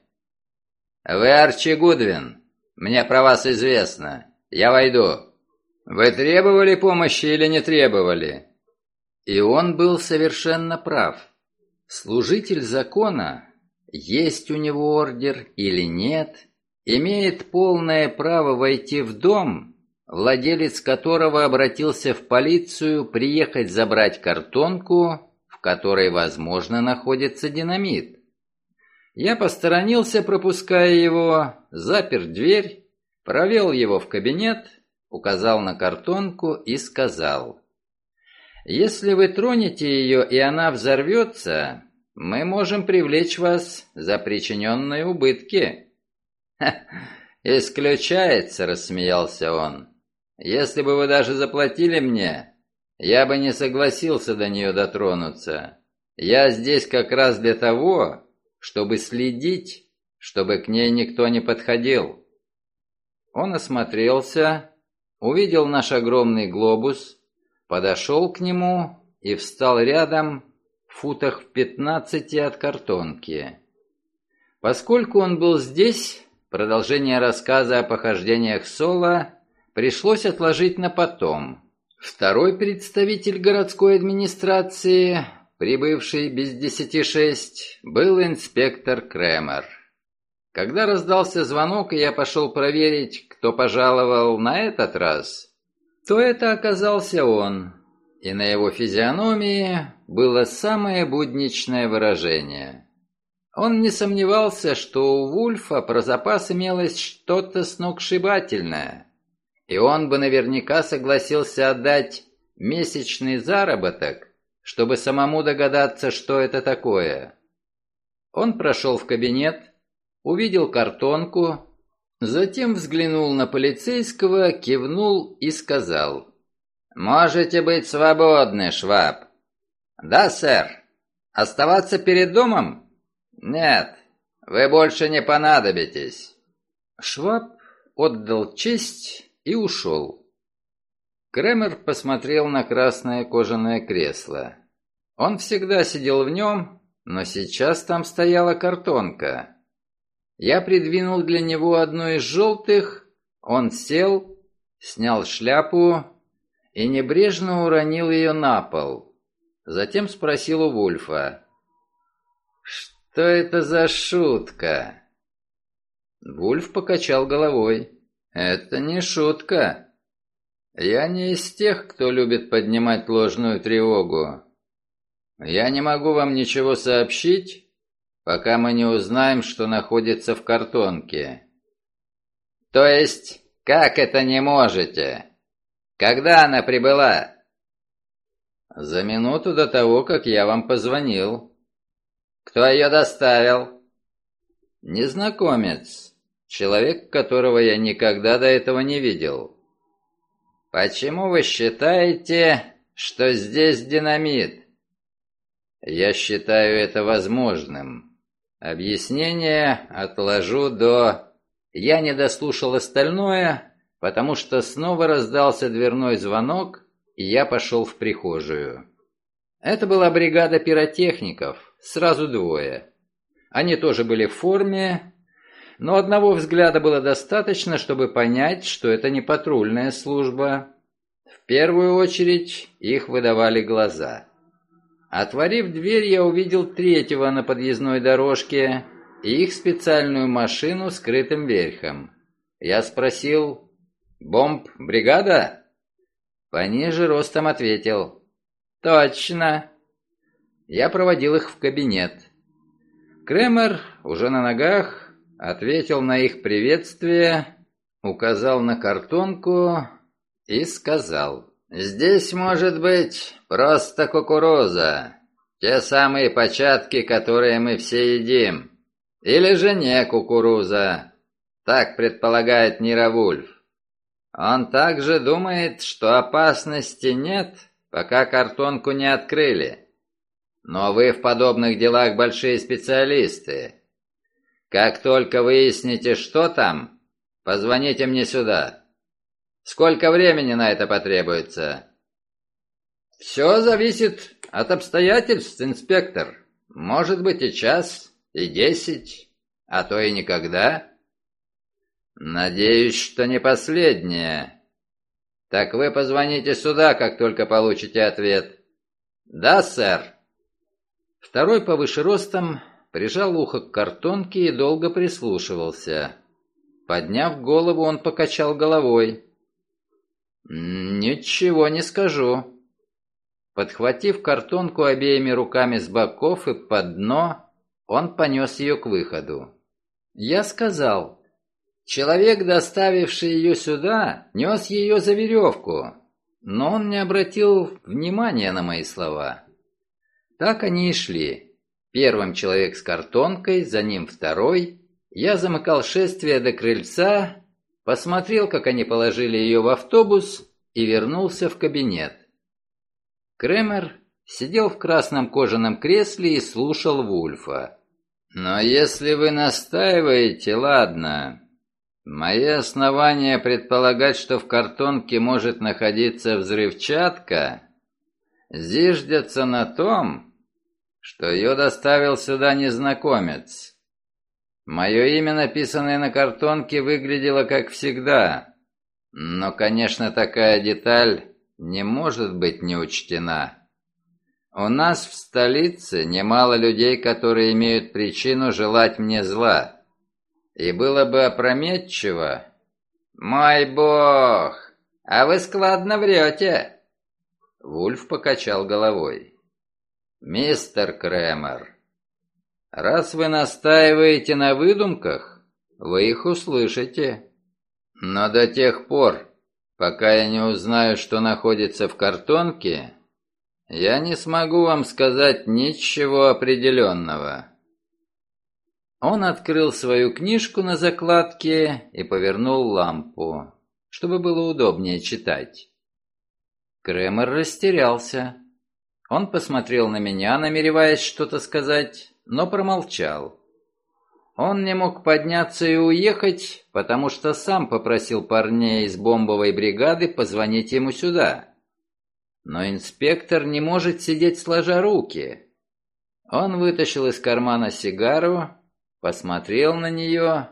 «Вы Арчи Гудвин. Мне про вас известно. Я войду. Вы требовали помощи или не требовали?» И он был совершенно прав. Служитель закона, есть у него ордер или нет, имеет полное право войти в дом владелец которого обратился в полицию приехать забрать картонку, в которой, возможно, находится динамит. Я посторонился, пропуская его, запер дверь, провел его в кабинет, указал на картонку и сказал, «Если вы тронете ее и она взорвется, мы можем привлечь вас за причиненные убытки». «Исключается», — рассмеялся он. Если бы вы даже заплатили мне, я бы не согласился до нее дотронуться. Я здесь как раз для того, чтобы следить, чтобы к ней никто не подходил». Он осмотрелся, увидел наш огромный глобус, подошел к нему и встал рядом футах в пятнадцати от картонки. Поскольку он был здесь, продолжение рассказа о похождениях Соло пришлось отложить на потом. Второй представитель городской администрации, прибывший без десяти шесть, был инспектор Кремер. Когда раздался звонок, и я пошел проверить, кто пожаловал на этот раз, то это оказался он, и на его физиономии было самое будничное выражение. Он не сомневался, что у Вульфа про запас имелось что-то сногсшибательное – и он бы наверняка согласился отдать месячный заработок, чтобы самому догадаться, что это такое. Он прошел в кабинет, увидел картонку, затем взглянул на полицейского, кивнул и сказал, «Можете быть свободны, Шваб». «Да, сэр. Оставаться перед домом?» «Нет, вы больше не понадобитесь». Шваб отдал честь и ушел. Кремер посмотрел на красное кожаное кресло. Он всегда сидел в нем, но сейчас там стояла картонка. Я придвинул для него одну из желтых, он сел, снял шляпу и небрежно уронил ее на пол. Затем спросил у Вульфа, «Что это за шутка?» Вульф покачал головой. «Это не шутка». Я не из тех, кто любит поднимать ложную тревогу. Я не могу вам ничего сообщить, пока мы не узнаем, что находится в картонке. То есть, как это не можете? Когда она прибыла? За минуту до того, как я вам позвонил. Кто ее доставил? Незнакомец. Человек, которого я никогда до этого не видел. Почему вы считаете, что здесь динамит? Я считаю это возможным. Объяснение отложу до... Я не дослушал остальное, потому что снова раздался дверной звонок, и я пошел в прихожую. Это была бригада пиротехников, сразу двое. Они тоже были в форме, но одного взгляда было достаточно, чтобы понять, что это не патрульная служба. В первую очередь их выдавали глаза. Отворив дверь, я увидел третьего на подъездной дорожке и их специальную машину с крытым верхом. Я спросил, «Бомб, бригада?» Пониже ростом ответил, «Точно». Я проводил их в кабинет. Кремер, уже на ногах, ответил на их приветствие, указал на картонку и сказал, «Здесь может быть просто кукуруза, те самые початки, которые мы все едим, или же не кукуруза, так предполагает Нировульф. Он также думает, что опасности нет, пока картонку не открыли. Но вы в подобных делах большие специалисты. Как только выясните, что там, позвоните мне сюда. Сколько времени на это потребуется? Все зависит от обстоятельств, инспектор. Может быть и час, и десять, а то и никогда. Надеюсь, что не последнее. Так вы позвоните сюда, как только получите ответ. Да, сэр. Второй повыше ростом прижал ухо к картонке и долго прислушивался. Подняв голову, он покачал головой. «Ничего не скажу». Подхватив картонку обеими руками с боков и под дно, он понес ее к выходу. Я сказал, человек, доставивший ее сюда, нес ее за веревку, но он не обратил внимания на мои слова. Так они и шли. Первым человек с картонкой, за ним второй. Я замыкал шествие до крыльца, посмотрел, как они положили ее в автобус и вернулся в кабинет. Кремер сидел в красном кожаном кресле и слушал Вульфа. «Но если вы настаиваете, ладно. Мои основания предполагать, что в картонке может находиться взрывчатка, зиждятся на том, что ее доставил сюда незнакомец. Мое имя, написанное на картонке, выглядело как всегда, но, конечно, такая деталь не может быть не учтена. У нас в столице немало людей, которые имеют причину желать мне зла. И было бы опрометчиво... «Мой бог! А вы складно врете!» Вульф покачал головой. «Мистер Кремер, раз вы настаиваете на выдумках, вы их услышите. Но до тех пор, пока я не узнаю, что находится в картонке, я не смогу вам сказать ничего определенного». Он открыл свою книжку на закладке и повернул лампу, чтобы было удобнее читать. Кремер растерялся. Он посмотрел на меня, намереваясь что-то сказать, но промолчал. Он не мог подняться и уехать, потому что сам попросил парней из бомбовой бригады позвонить ему сюда. Но инспектор не может сидеть сложа руки. Он вытащил из кармана сигару, посмотрел на нее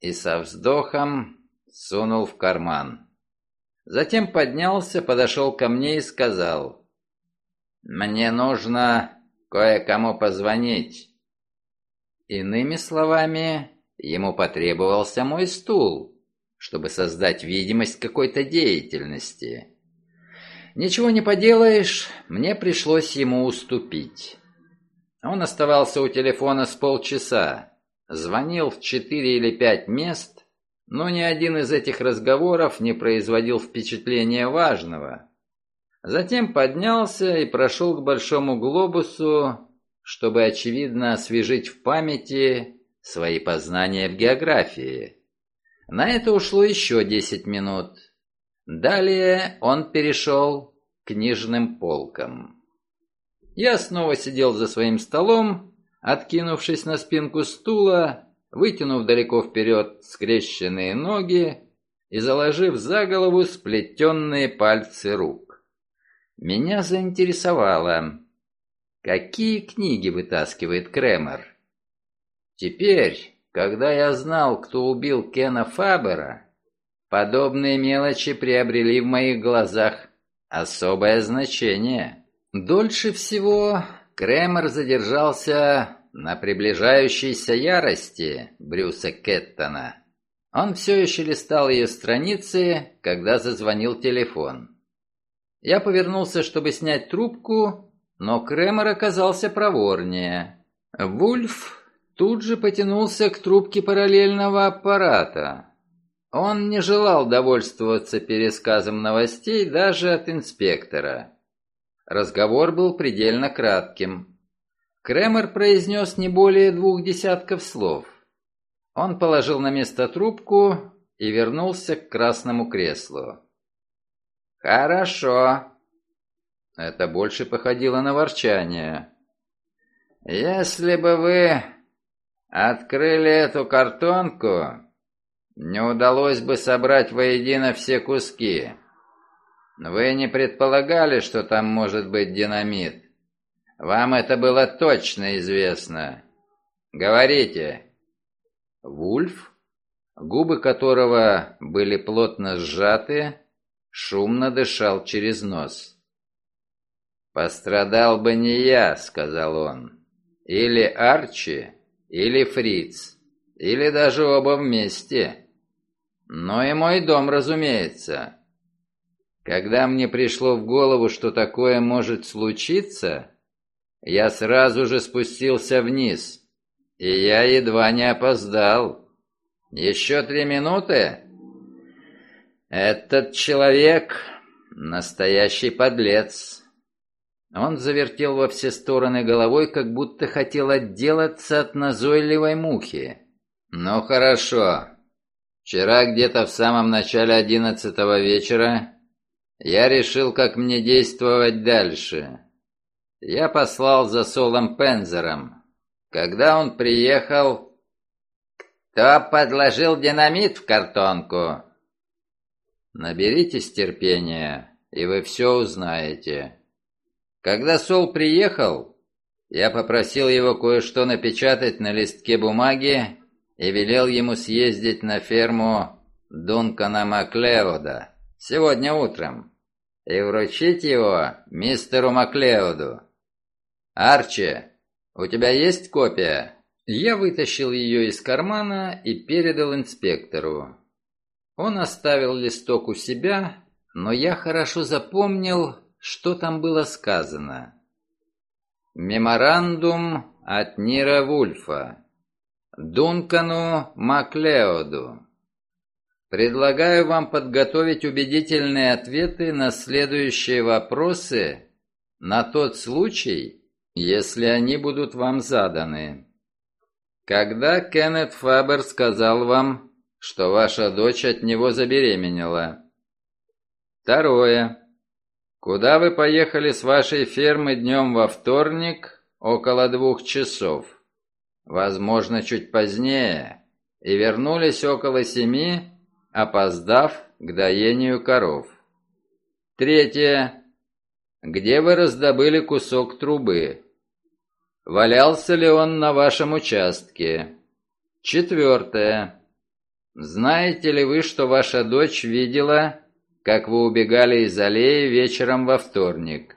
и со вздохом сунул в карман. Затем поднялся, подошел ко мне и сказал, мне нужно кое-кому позвонить. Иными словами, ему потребовался мой стул, чтобы создать видимость какой-то деятельности. Ничего не поделаешь, мне пришлось ему уступить. Он оставался у телефона с полчаса, звонил в четыре или пять мест, но ни один из этих разговоров не производил впечатления важного. Затем поднялся и прошел к большому глобусу, чтобы, очевидно, освежить в памяти свои познания в географии. На это ушло еще десять минут. Далее он перешел к книжным полкам. Я снова сидел за своим столом, откинувшись на спинку стула, вытянув далеко вперед скрещенные ноги и заложив за голову сплетенные пальцы рук. Меня заинтересовало, какие книги вытаскивает Кремер. Теперь, когда я знал, кто убил Кена Фабера, подобные мелочи приобрели в моих глазах особое значение. Дольше всего Кремер задержался на приближающейся ярости Брюса Кеттона. Он все еще листал ее страницы, когда зазвонил телефон. Я повернулся, чтобы снять трубку, но Кремер оказался проворнее. Вульф тут же потянулся к трубке параллельного аппарата. Он не желал довольствоваться пересказом новостей даже от инспектора. Разговор был предельно кратким. Кремер произнес не более двух десятков слов. Он положил на место трубку и вернулся к красному креслу. «Хорошо». Это больше походило на ворчание. «Если бы вы открыли эту картонку, не удалось бы собрать воедино все куски. Вы не предполагали, что там может быть динамит. Вам это было точно известно. Говорите». Вульф, губы которого были плотно сжаты, шумно дышал через нос. «Пострадал бы не я», — сказал он. «Или Арчи, или Фриц, или даже оба вместе. Но и мой дом, разумеется. Когда мне пришло в голову, что такое может случиться, я сразу же спустился вниз, и я едва не опоздал. Еще три минуты, «Этот человек — настоящий подлец». Он завертел во все стороны головой, как будто хотел отделаться от назойливой мухи. «Ну хорошо. Вчера где-то в самом начале одиннадцатого вечера я решил, как мне действовать дальше. Я послал за Солом Пензером. Когда он приехал... Кто подложил динамит в картонку? Наберитесь терпения, и вы все узнаете. Когда Сол приехал, я попросил его кое-что напечатать на листке бумаги и велел ему съездить на ферму Дункана Маклеода сегодня утром и вручить его мистеру Маклеоду. «Арчи, у тебя есть копия?» Я вытащил ее из кармана и передал инспектору. Он оставил листок у себя, но я хорошо запомнил, что там было сказано. Меморандум от Нира Вульфа. Дункану Маклеоду. Предлагаю вам подготовить убедительные ответы на следующие вопросы на тот случай, если они будут вам заданы. Когда Кеннет Фабер сказал вам, что ваша дочь от него забеременела. Второе. Куда вы поехали с вашей фермы днем во вторник около двух часов? Возможно, чуть позднее. И вернулись около семи, опоздав к доению коров. Третье. Где вы раздобыли кусок трубы? Валялся ли он на вашем участке? Четвертое. Знаете ли вы, что ваша дочь видела, как вы убегали из аллеи вечером во вторник?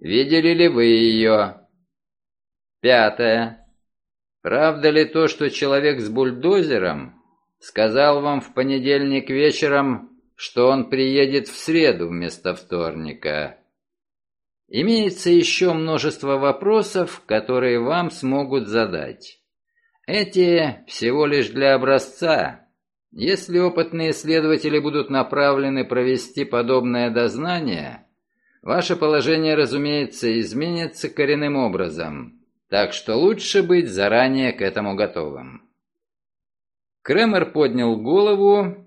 Видели ли вы ее? Пятое. Правда ли то, что человек с бульдозером сказал вам в понедельник вечером, что он приедет в среду вместо вторника. Имеется еще множество вопросов, которые вам смогут задать. Эти всего лишь для образца. Если опытные следователи будут направлены провести подобное дознание, ваше положение, разумеется, изменится коренным образом, так что лучше быть заранее к этому готовым. Кремер поднял голову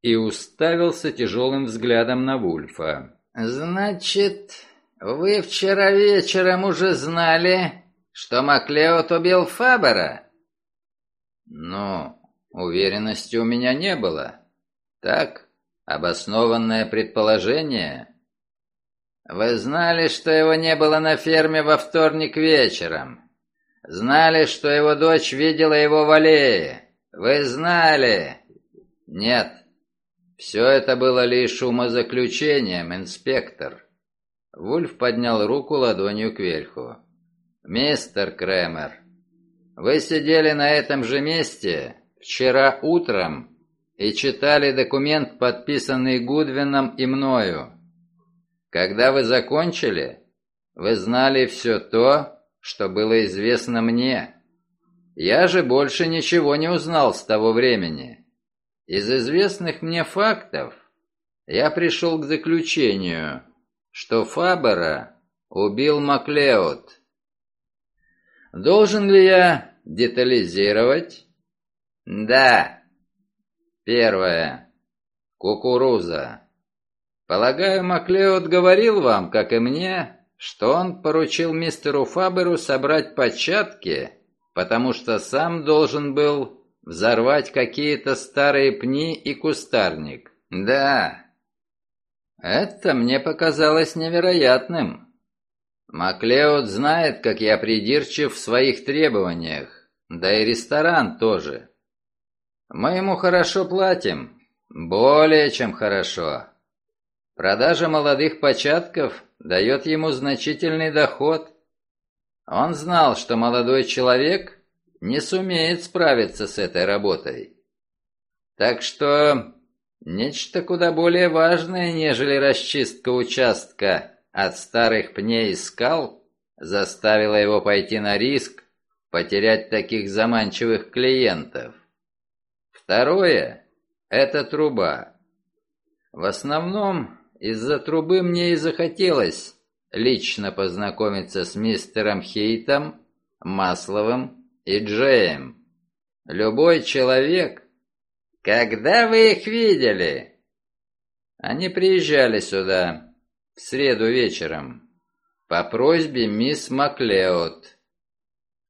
и уставился тяжелым взглядом на Вульфа. «Значит, вы вчера вечером уже знали, что Маклеод убил Фабера?» «Ну, уверенности у меня не было. Так, обоснованное предположение». «Вы знали, что его не было на ферме во вторник вечером. Знали, что его дочь видела его в аллее. Вы знали?» «Нет, все это было лишь умозаключением, инспектор». Вульф поднял руку ладонью кверху. «Мистер Кремер, вы сидели на этом же месте вчера утром и читали документ, подписанный Гудвином и мною. Когда вы закончили, вы знали все то, что было известно мне. Я же больше ничего не узнал с того времени. Из известных мне фактов я пришел к заключению, что Фабера убил Маклеод. Должен ли я детализировать? Да. Первое. Кукуруза. Полагаю, Маклеод говорил вам, как и мне, что он поручил мистеру Фаберу собрать початки, потому что сам должен был взорвать какие-то старые пни и кустарник. Да. Это мне показалось невероятным. Маклеод знает, как я придирчив в своих требованиях, да и ресторан тоже. Мы ему хорошо платим, более чем хорошо. Продажа молодых початков дает ему значительный доход. Он знал, что молодой человек не сумеет справиться с этой работой. Так что нечто куда более важное, нежели расчистка участка от старых пней и скал заставило его пойти на риск потерять таких заманчивых клиентов. Второе – это труба. В основном из-за трубы мне и захотелось лично познакомиться с мистером Хейтом, Масловым и Джеем. Любой человек... Когда вы их видели? Они приезжали сюда в среду вечером, по просьбе мисс Маклеод.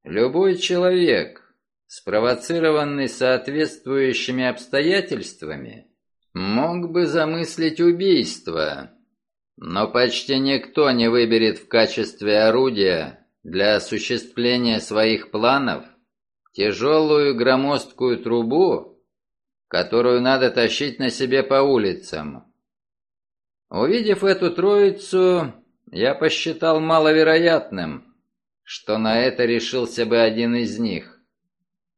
Любой человек, спровоцированный соответствующими обстоятельствами, мог бы замыслить убийство, но почти никто не выберет в качестве орудия для осуществления своих планов тяжелую громоздкую трубу, которую надо тащить на себе по улицам. Увидев эту троицу, я посчитал маловероятным, что на это решился бы один из них.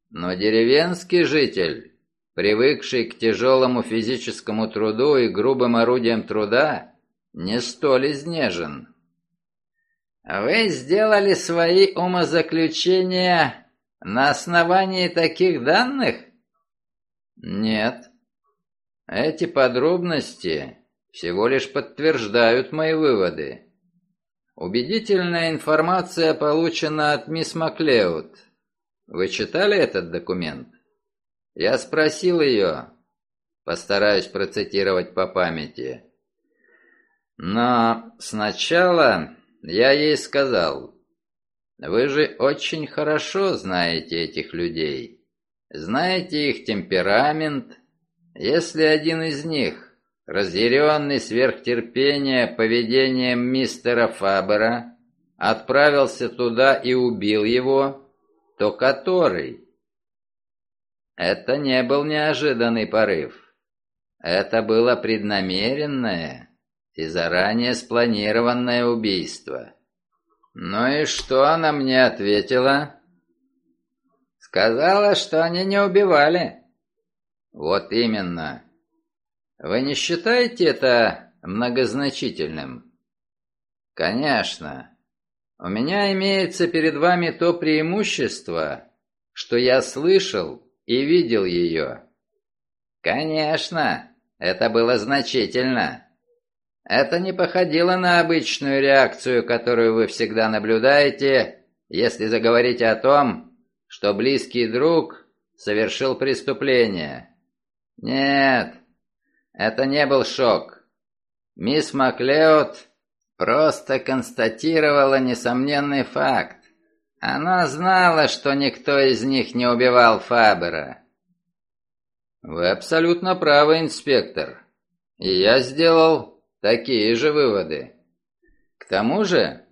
Но деревенский житель, привыкший к тяжелому физическому труду и грубым орудиям труда, не столь изнежен. «Вы сделали свои умозаключения на основании таких данных?» «Нет. Эти подробности всего лишь подтверждают мои выводы. Убедительная информация получена от мисс Маклеуд. Вы читали этот документ? Я спросил ее, постараюсь процитировать по памяти. Но сначала я ей сказал, вы же очень хорошо знаете этих людей, знаете их темперамент. Если один из них разъяренный сверхтерпения поведением мистера Фабера, отправился туда и убил его, то который? Это не был неожиданный порыв. Это было преднамеренное и заранее спланированное убийство. Ну и что она мне ответила? Сказала, что они не убивали. Вот именно. Вы не считаете это многозначительным? Конечно. У меня имеется перед вами то преимущество, что я слышал и видел ее. Конечно, это было значительно. Это не походило на обычную реакцию, которую вы всегда наблюдаете, если заговорите о том, что близкий друг совершил преступление. Нет, это не был шок. Мисс Маклеод просто констатировала несомненный факт. Она знала, что никто из них не убивал Фабера. Вы абсолютно правы, инспектор. И я сделал такие же выводы. К тому же,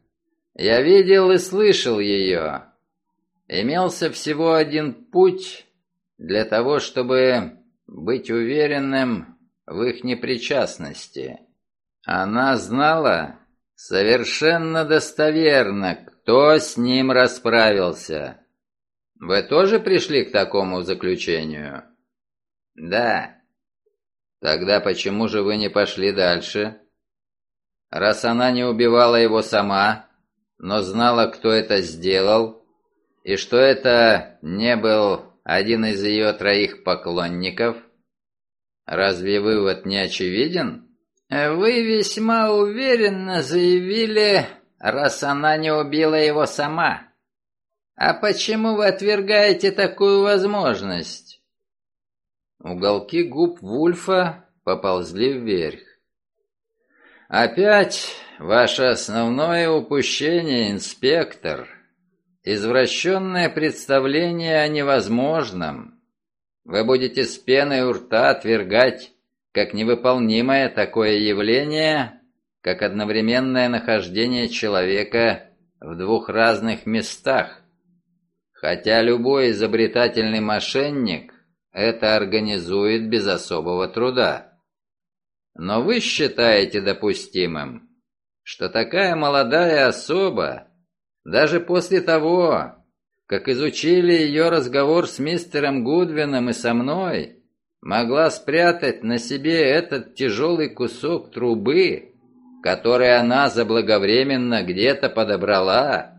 я видел и слышал ее. Имелся всего один путь для того, чтобы быть уверенным в их непричастности. Она знала совершенно достоверно, кто с ним расправился. Вы тоже пришли к такому заключению? Да. Тогда почему же вы не пошли дальше? Раз она не убивала его сама, но знала, кто это сделал, и что это не был один из ее троих поклонников, разве вывод не очевиден? Вы весьма уверенно заявили, раз она не убила его сама. А почему вы отвергаете такую возможность? Уголки губ Вульфа поползли вверх. «Опять ваше основное упущение, инспектор. Извращенное представление о невозможном. Вы будете с пеной у рта отвергать как невыполнимое такое явление, как одновременное нахождение человека в двух разных местах. Хотя любой изобретательный мошенник это организует без особого труда. Но вы считаете допустимым, что такая молодая особа, даже после того, как изучили ее разговор с мистером Гудвином и со мной, могла спрятать на себе этот тяжелый кусок трубы, который она заблаговременно где-то подобрала,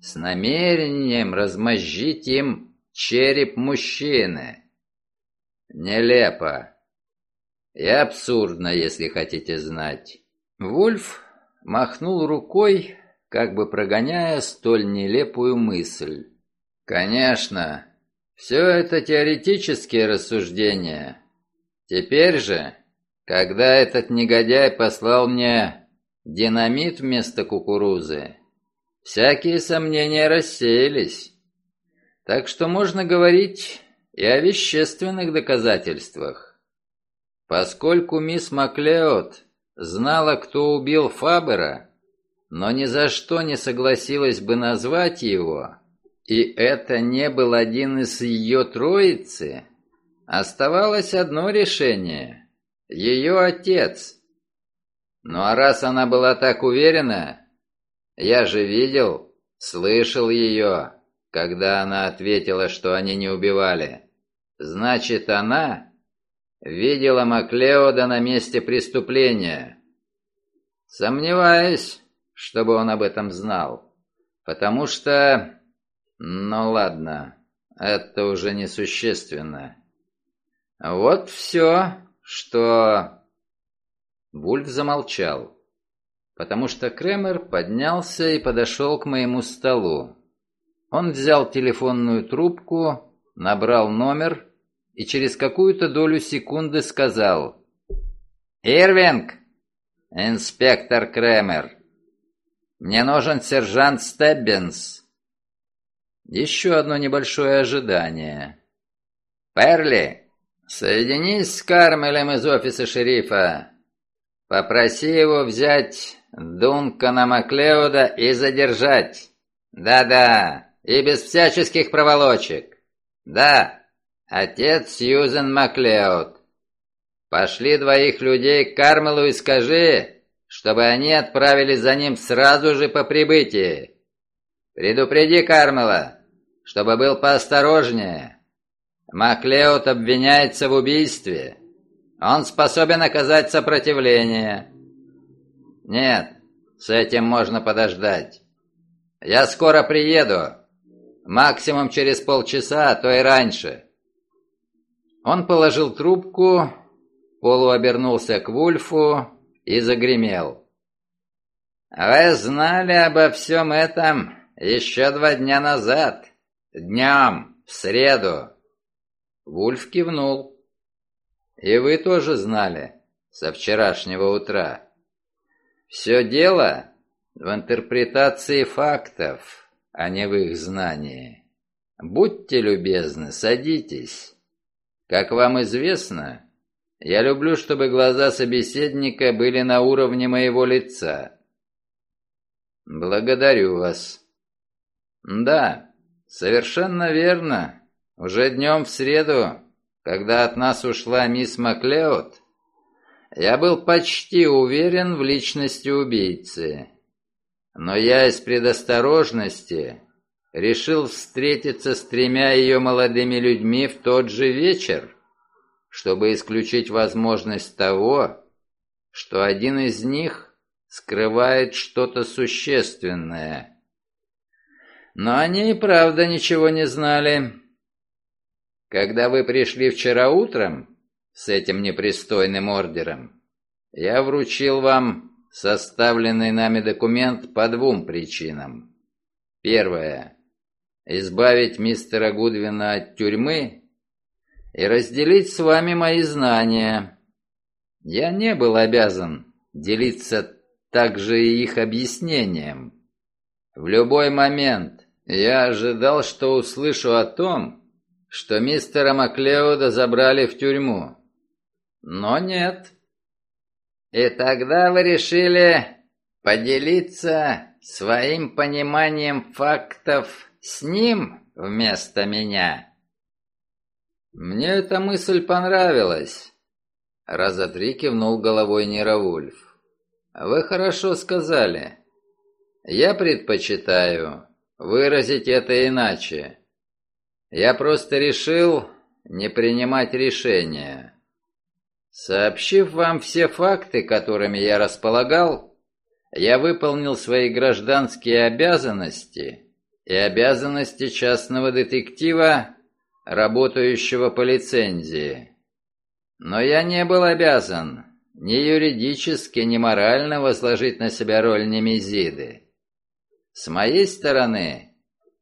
с намерением размозжить им череп мужчины. Нелепо. И абсурдно, если хотите знать. Вульф махнул рукой, как бы прогоняя столь нелепую мысль. Конечно, все это теоретические рассуждения. Теперь же, когда этот негодяй послал мне динамит вместо кукурузы, всякие сомнения рассеялись. Так что можно говорить и о вещественных доказательствах. Поскольку мисс Маклеод знала, кто убил Фабера, но ни за что не согласилась бы назвать его, и это не был один из ее троицы, оставалось одно решение — ее отец. Ну а раз она была так уверена, я же видел, слышал ее, когда она ответила, что они не убивали. Значит, она видела Маклеода на месте преступления. Сомневаюсь, чтобы он об этом знал. Потому что... Ну ладно, это уже несущественно. Вот все, что... Вульф замолчал, потому что Кремер поднялся и подошел к моему столу. Он взял телефонную трубку, набрал номер и через какую-то долю секунды сказал «Ирвинг! Инспектор Кремер! Мне нужен сержант Стеббинс!» Еще одно небольшое ожидание. «Перли, соединись с Кармелем из офиса шерифа. Попроси его взять Дункана Маклеуда и задержать. Да-да, и без всяческих проволочек. Да, Отец Сьюзен Маклеод. Пошли двоих людей к Кармелу и скажи, чтобы они отправились за ним сразу же по прибытии. Предупреди Кармела, чтобы был поосторожнее. Маклеод обвиняется в убийстве. Он способен оказать сопротивление. Нет, с этим можно подождать. Я скоро приеду. Максимум через полчаса, а то и раньше. Он положил трубку, полуобернулся к Вульфу и загремел. «Вы знали обо всем этом еще два дня назад, днем, в среду». Вульф кивнул. «И вы тоже знали, со вчерашнего утра. Все дело в интерпретации фактов, а не в их знании. Будьте любезны, садитесь. Как вам известно, я люблю, чтобы глаза собеседника были на уровне моего лица. Благодарю вас. Да, совершенно верно. Уже днем в среду, когда от нас ушла мисс Маклеод, я был почти уверен в личности убийцы. Но я из предосторожности решил встретиться с тремя ее молодыми людьми в тот же вечер, чтобы исключить возможность того, что один из них скрывает что-то существенное. Но они и правда ничего не знали. Когда вы пришли вчера утром с этим непристойным ордером, я вручил вам составленный нами документ по двум причинам. Первое. Избавить мистера Гудвина от тюрьмы и разделить с вами мои знания. Я не был обязан делиться также и их объяснением. В любой момент я ожидал, что услышу о том, что мистера Маклеода забрали в тюрьму. Но нет. И тогда вы решили поделиться своим пониманием фактов с ним вместо меня? Мне эта мысль понравилась. Раза три кивнул головой Неравульф. Вы хорошо сказали. Я предпочитаю выразить это иначе. Я просто решил не принимать решения. Сообщив вам все факты, которыми я располагал, я выполнил свои гражданские обязанности и обязанности частного детектива, работающего по лицензии. Но я не был обязан ни юридически, ни морально возложить на себя роль Немезиды. С моей стороны,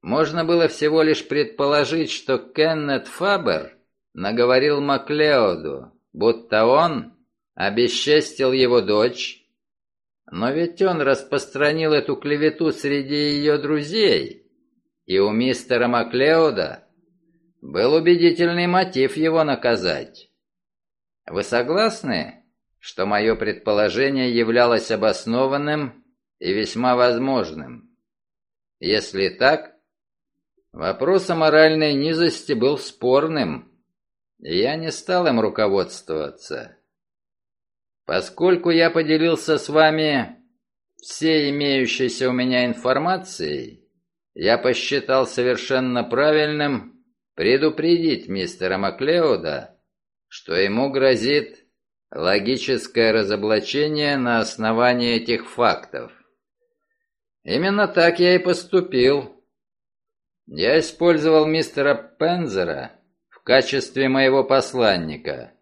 можно было всего лишь предположить, что Кеннет Фабер наговорил Маклеоду, будто он обесчестил его дочь, но ведь он распространил эту клевету среди ее друзей, и у мистера Маклеода был убедительный мотив его наказать. Вы согласны, что мое предположение являлось обоснованным и весьма возможным? Если так, вопрос о моральной низости был спорным, я не стал им руководствоваться. Поскольку я поделился с вами всей имеющейся у меня информацией, я посчитал совершенно правильным предупредить мистера Маклеода, что ему грозит логическое разоблачение на основании этих фактов. Именно так я и поступил. Я использовал мистера Пензера качестве моего посланника,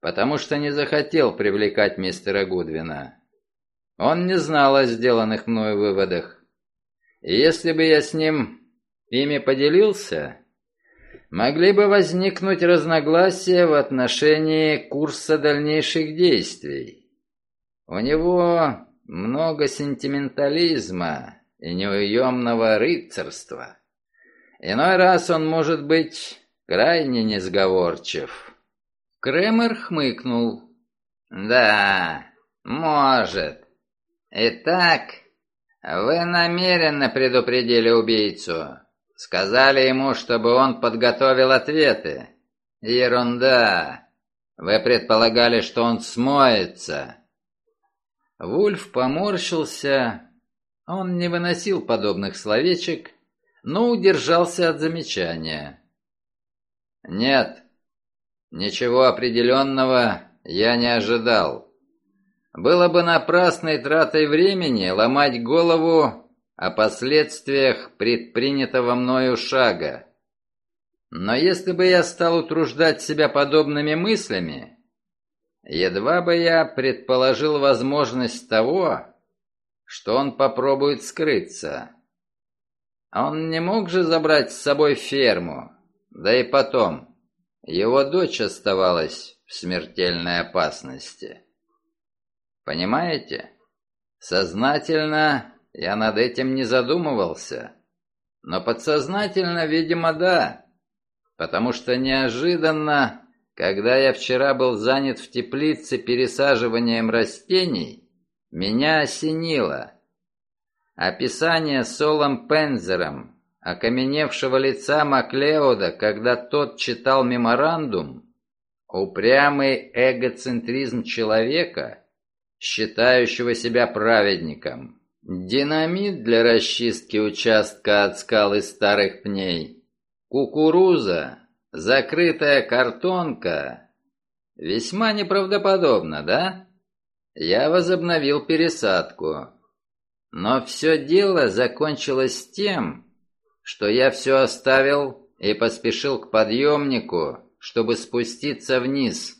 потому что не захотел привлекать мистера Гудвина. Он не знал о сделанных мною выводах. Если бы я с ним ими поделился, могли бы возникнуть разногласия в отношении курса дальнейших действий. У него много сентиментализма и неуемного рыцарства. Иной раз он может быть крайне несговорчив. Кремер хмыкнул. «Да, может. Итак, вы намеренно предупредили убийцу. Сказали ему, чтобы он подготовил ответы. Ерунда. Вы предполагали, что он смоется». Вульф поморщился. Он не выносил подобных словечек, но удержался от замечания. Нет, ничего определенного я не ожидал. Было бы напрасной тратой времени ломать голову о последствиях предпринятого мною шага. Но если бы я стал утруждать себя подобными мыслями, едва бы я предположил возможность того, что он попробует скрыться. Он не мог же забрать с собой ферму, да и потом, его дочь оставалась в смертельной опасности. Понимаете? Сознательно я над этим не задумывался. Но подсознательно, видимо, да. Потому что неожиданно, когда я вчера был занят в теплице пересаживанием растений, меня осенило. Описание Солом Пензером окаменевшего лица Маклеода, когда тот читал меморандум, упрямый эгоцентризм человека — считающего себя праведником. Динамит для расчистки участка от скал и старых пней. Кукуруза, закрытая картонка. Весьма неправдоподобно, да? Я возобновил пересадку. Но все дело закончилось тем, что я все оставил и поспешил к подъемнику, чтобы спуститься вниз.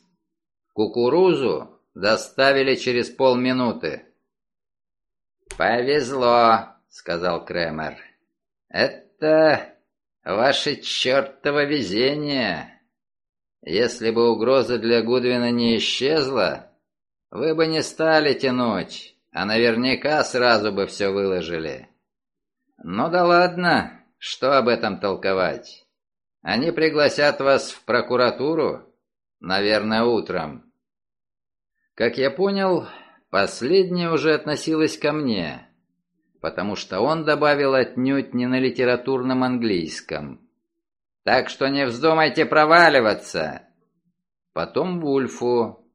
Кукурузу Доставили через полминуты. «Повезло», — сказал Кремер. «Это ваше чертово везение. Если бы угроза для Гудвина не исчезла, вы бы не стали тянуть, а наверняка сразу бы все выложили. Ну да ладно, что об этом толковать? Они пригласят вас в прокуратуру, наверное, утром. Как я понял, последнее уже относилось ко мне, потому что он добавил отнюдь не на литературном английском. «Так что не вздумайте проваливаться!» Потом Вульфу.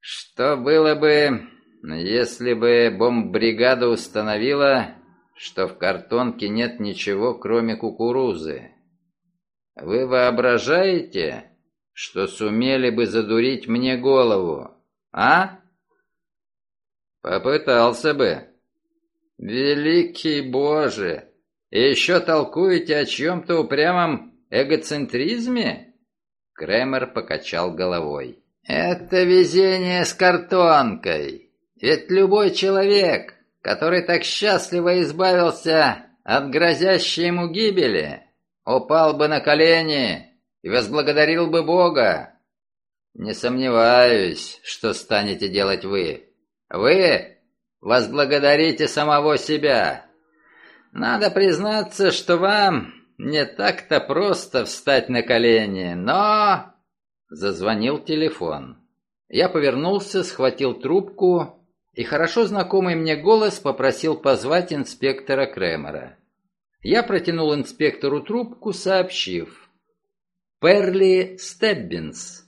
«Что было бы, если бы бомббригада установила, что в картонке нет ничего, кроме кукурузы? Вы воображаете, что сумели бы задурить мне голову?» А? Попытался бы. Великий Боже! И еще толкуете о чьем-то упрямом эгоцентризме? Кремер покачал головой. Это везение с картонкой. Ведь любой человек, который так счастливо избавился от грозящей ему гибели, упал бы на колени и возблагодарил бы Бога, «Не сомневаюсь, что станете делать вы. Вы возблагодарите самого себя. Надо признаться, что вам не так-то просто встать на колени, но...» Зазвонил телефон. Я повернулся, схватил трубку, и хорошо знакомый мне голос попросил позвать инспектора Кремера. Я протянул инспектору трубку, сообщив. «Перли Стеббинс».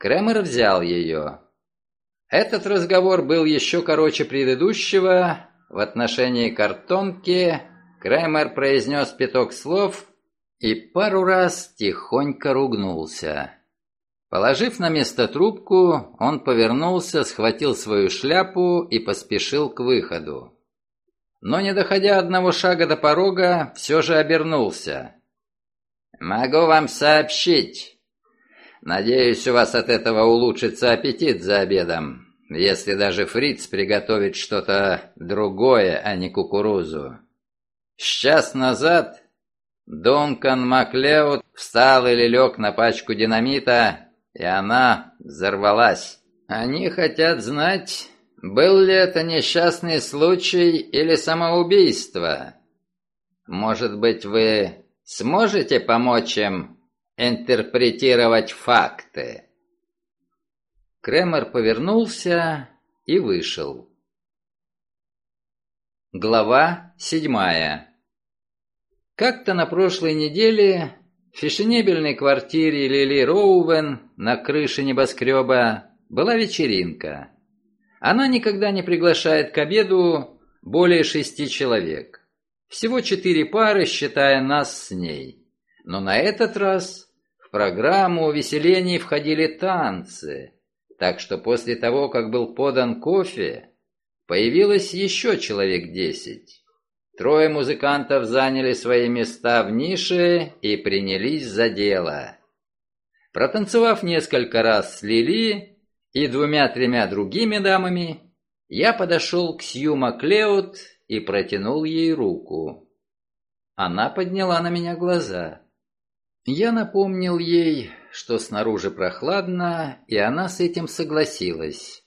Кремер взял ее. Этот разговор был еще короче предыдущего. В отношении картонки Кремер произнес пяток слов и пару раз тихонько ругнулся. Положив на место трубку, он повернулся, схватил свою шляпу и поспешил к выходу. Но не доходя одного шага до порога, все же обернулся. «Могу вам сообщить, Надеюсь, у вас от этого улучшится аппетит за обедом, если даже фриц приготовит что-то другое, а не кукурузу. С час назад Дункан Маклеод встал или лег на пачку динамита, и она взорвалась. Они хотят знать, был ли это несчастный случай или самоубийство. Может быть, вы сможете помочь им интерпретировать факты. Кремер повернулся и вышел. Глава седьмая. Как-то на прошлой неделе в фешенебельной квартире Лили Роувен на крыше небоскреба была вечеринка. Она никогда не приглашает к обеду более шести человек. Всего четыре пары, считая нас с ней. Но на этот раз В программу увеселений входили танцы, так что после того, как был подан кофе, появилось еще человек десять. Трое музыкантов заняли свои места в нише и принялись за дело. Протанцевав несколько раз с Лили и двумя-тремя другими дамами, я подошел к Сью Маклеод и протянул ей руку. Она подняла на меня глаза. Я напомнил ей, что снаружи прохладно, и она с этим согласилась.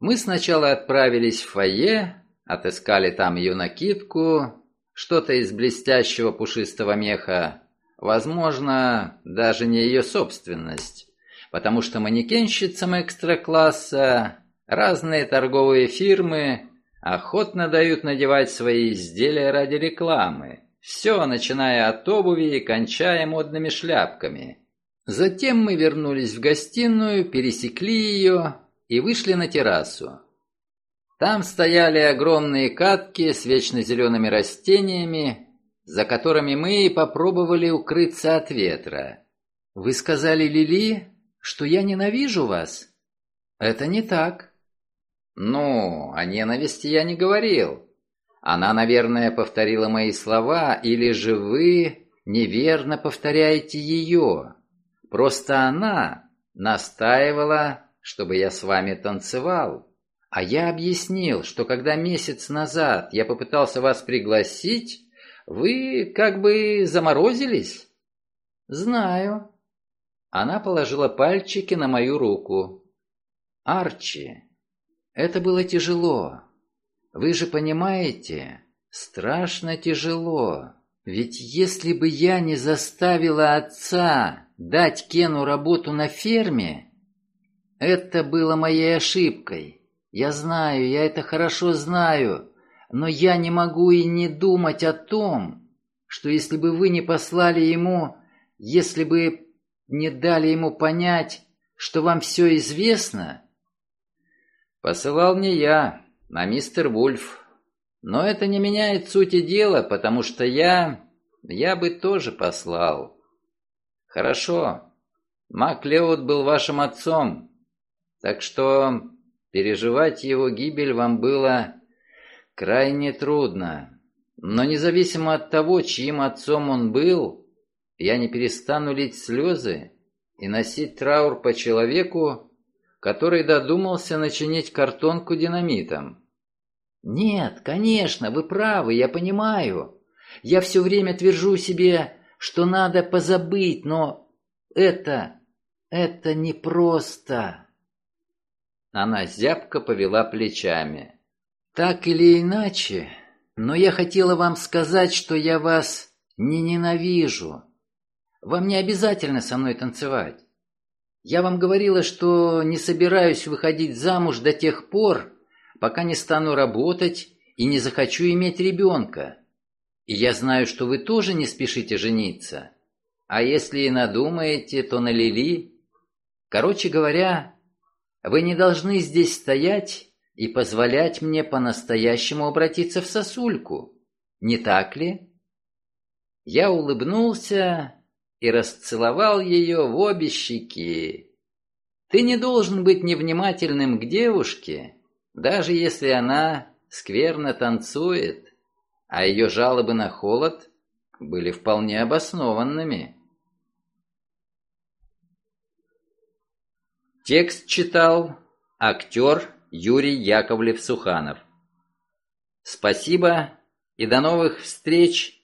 Мы сначала отправились в фойе, отыскали там ее накидку, что-то из блестящего пушистого меха, возможно, даже не ее собственность, потому что манекенщицам экстра-класса разные торговые фирмы охотно дают надевать свои изделия ради рекламы. Все, начиная от обуви и кончая модными шляпками. Затем мы вернулись в гостиную, пересекли ее и вышли на террасу. Там стояли огромные катки с вечно зелеными растениями, за которыми мы и попробовали укрыться от ветра. «Вы сказали, Лили, что я ненавижу вас?» «Это не так». «Ну, о ненависти я не говорил. Она, наверное, повторила мои слова, или же вы неверно повторяете ее. Просто она настаивала, чтобы я с вами танцевал. А я объяснил, что когда месяц назад я попытался вас пригласить, вы как бы заморозились. Знаю. Она положила пальчики на мою руку. Арчи, это было тяжело. Вы же понимаете, страшно тяжело. Ведь если бы я не заставила отца дать Кену работу на ферме, это было моей ошибкой. Я знаю, я это хорошо знаю, но я не могу и не думать о том, что если бы вы не послали ему, если бы не дали ему понять, что вам все известно... Посылал не я, а мистер Вульф. Но это не меняет сути дела, потому что я... я бы тоже послал. Хорошо, Мак Леот был вашим отцом, так что переживать его гибель вам было крайне трудно. Но независимо от того, чьим отцом он был, я не перестану лить слезы и носить траур по человеку, который додумался начинить картонку динамитом. Нет, конечно, вы правы, я понимаю. Я все время твержу себе, что надо позабыть, но это... это непросто. Она зябко повела плечами. Так или иначе, но я хотела вам сказать, что я вас не ненавижу. Вам не обязательно со мной танцевать. Я вам говорила, что не собираюсь выходить замуж до тех пор, пока не стану работать и не захочу иметь ребенка. И я знаю, что вы тоже не спешите жениться. А если и надумаете, то на Лили. Короче говоря, вы не должны здесь стоять и позволять мне по-настоящему обратиться в сосульку. Не так ли? Я улыбнулся и расцеловал ее в обе щеки. Ты не должен быть невнимательным к девушке, даже если она скверно танцует, а ее жалобы на холод были вполне обоснованными. Текст читал актер Юрий Яковлев-Суханов. Спасибо и до новых встреч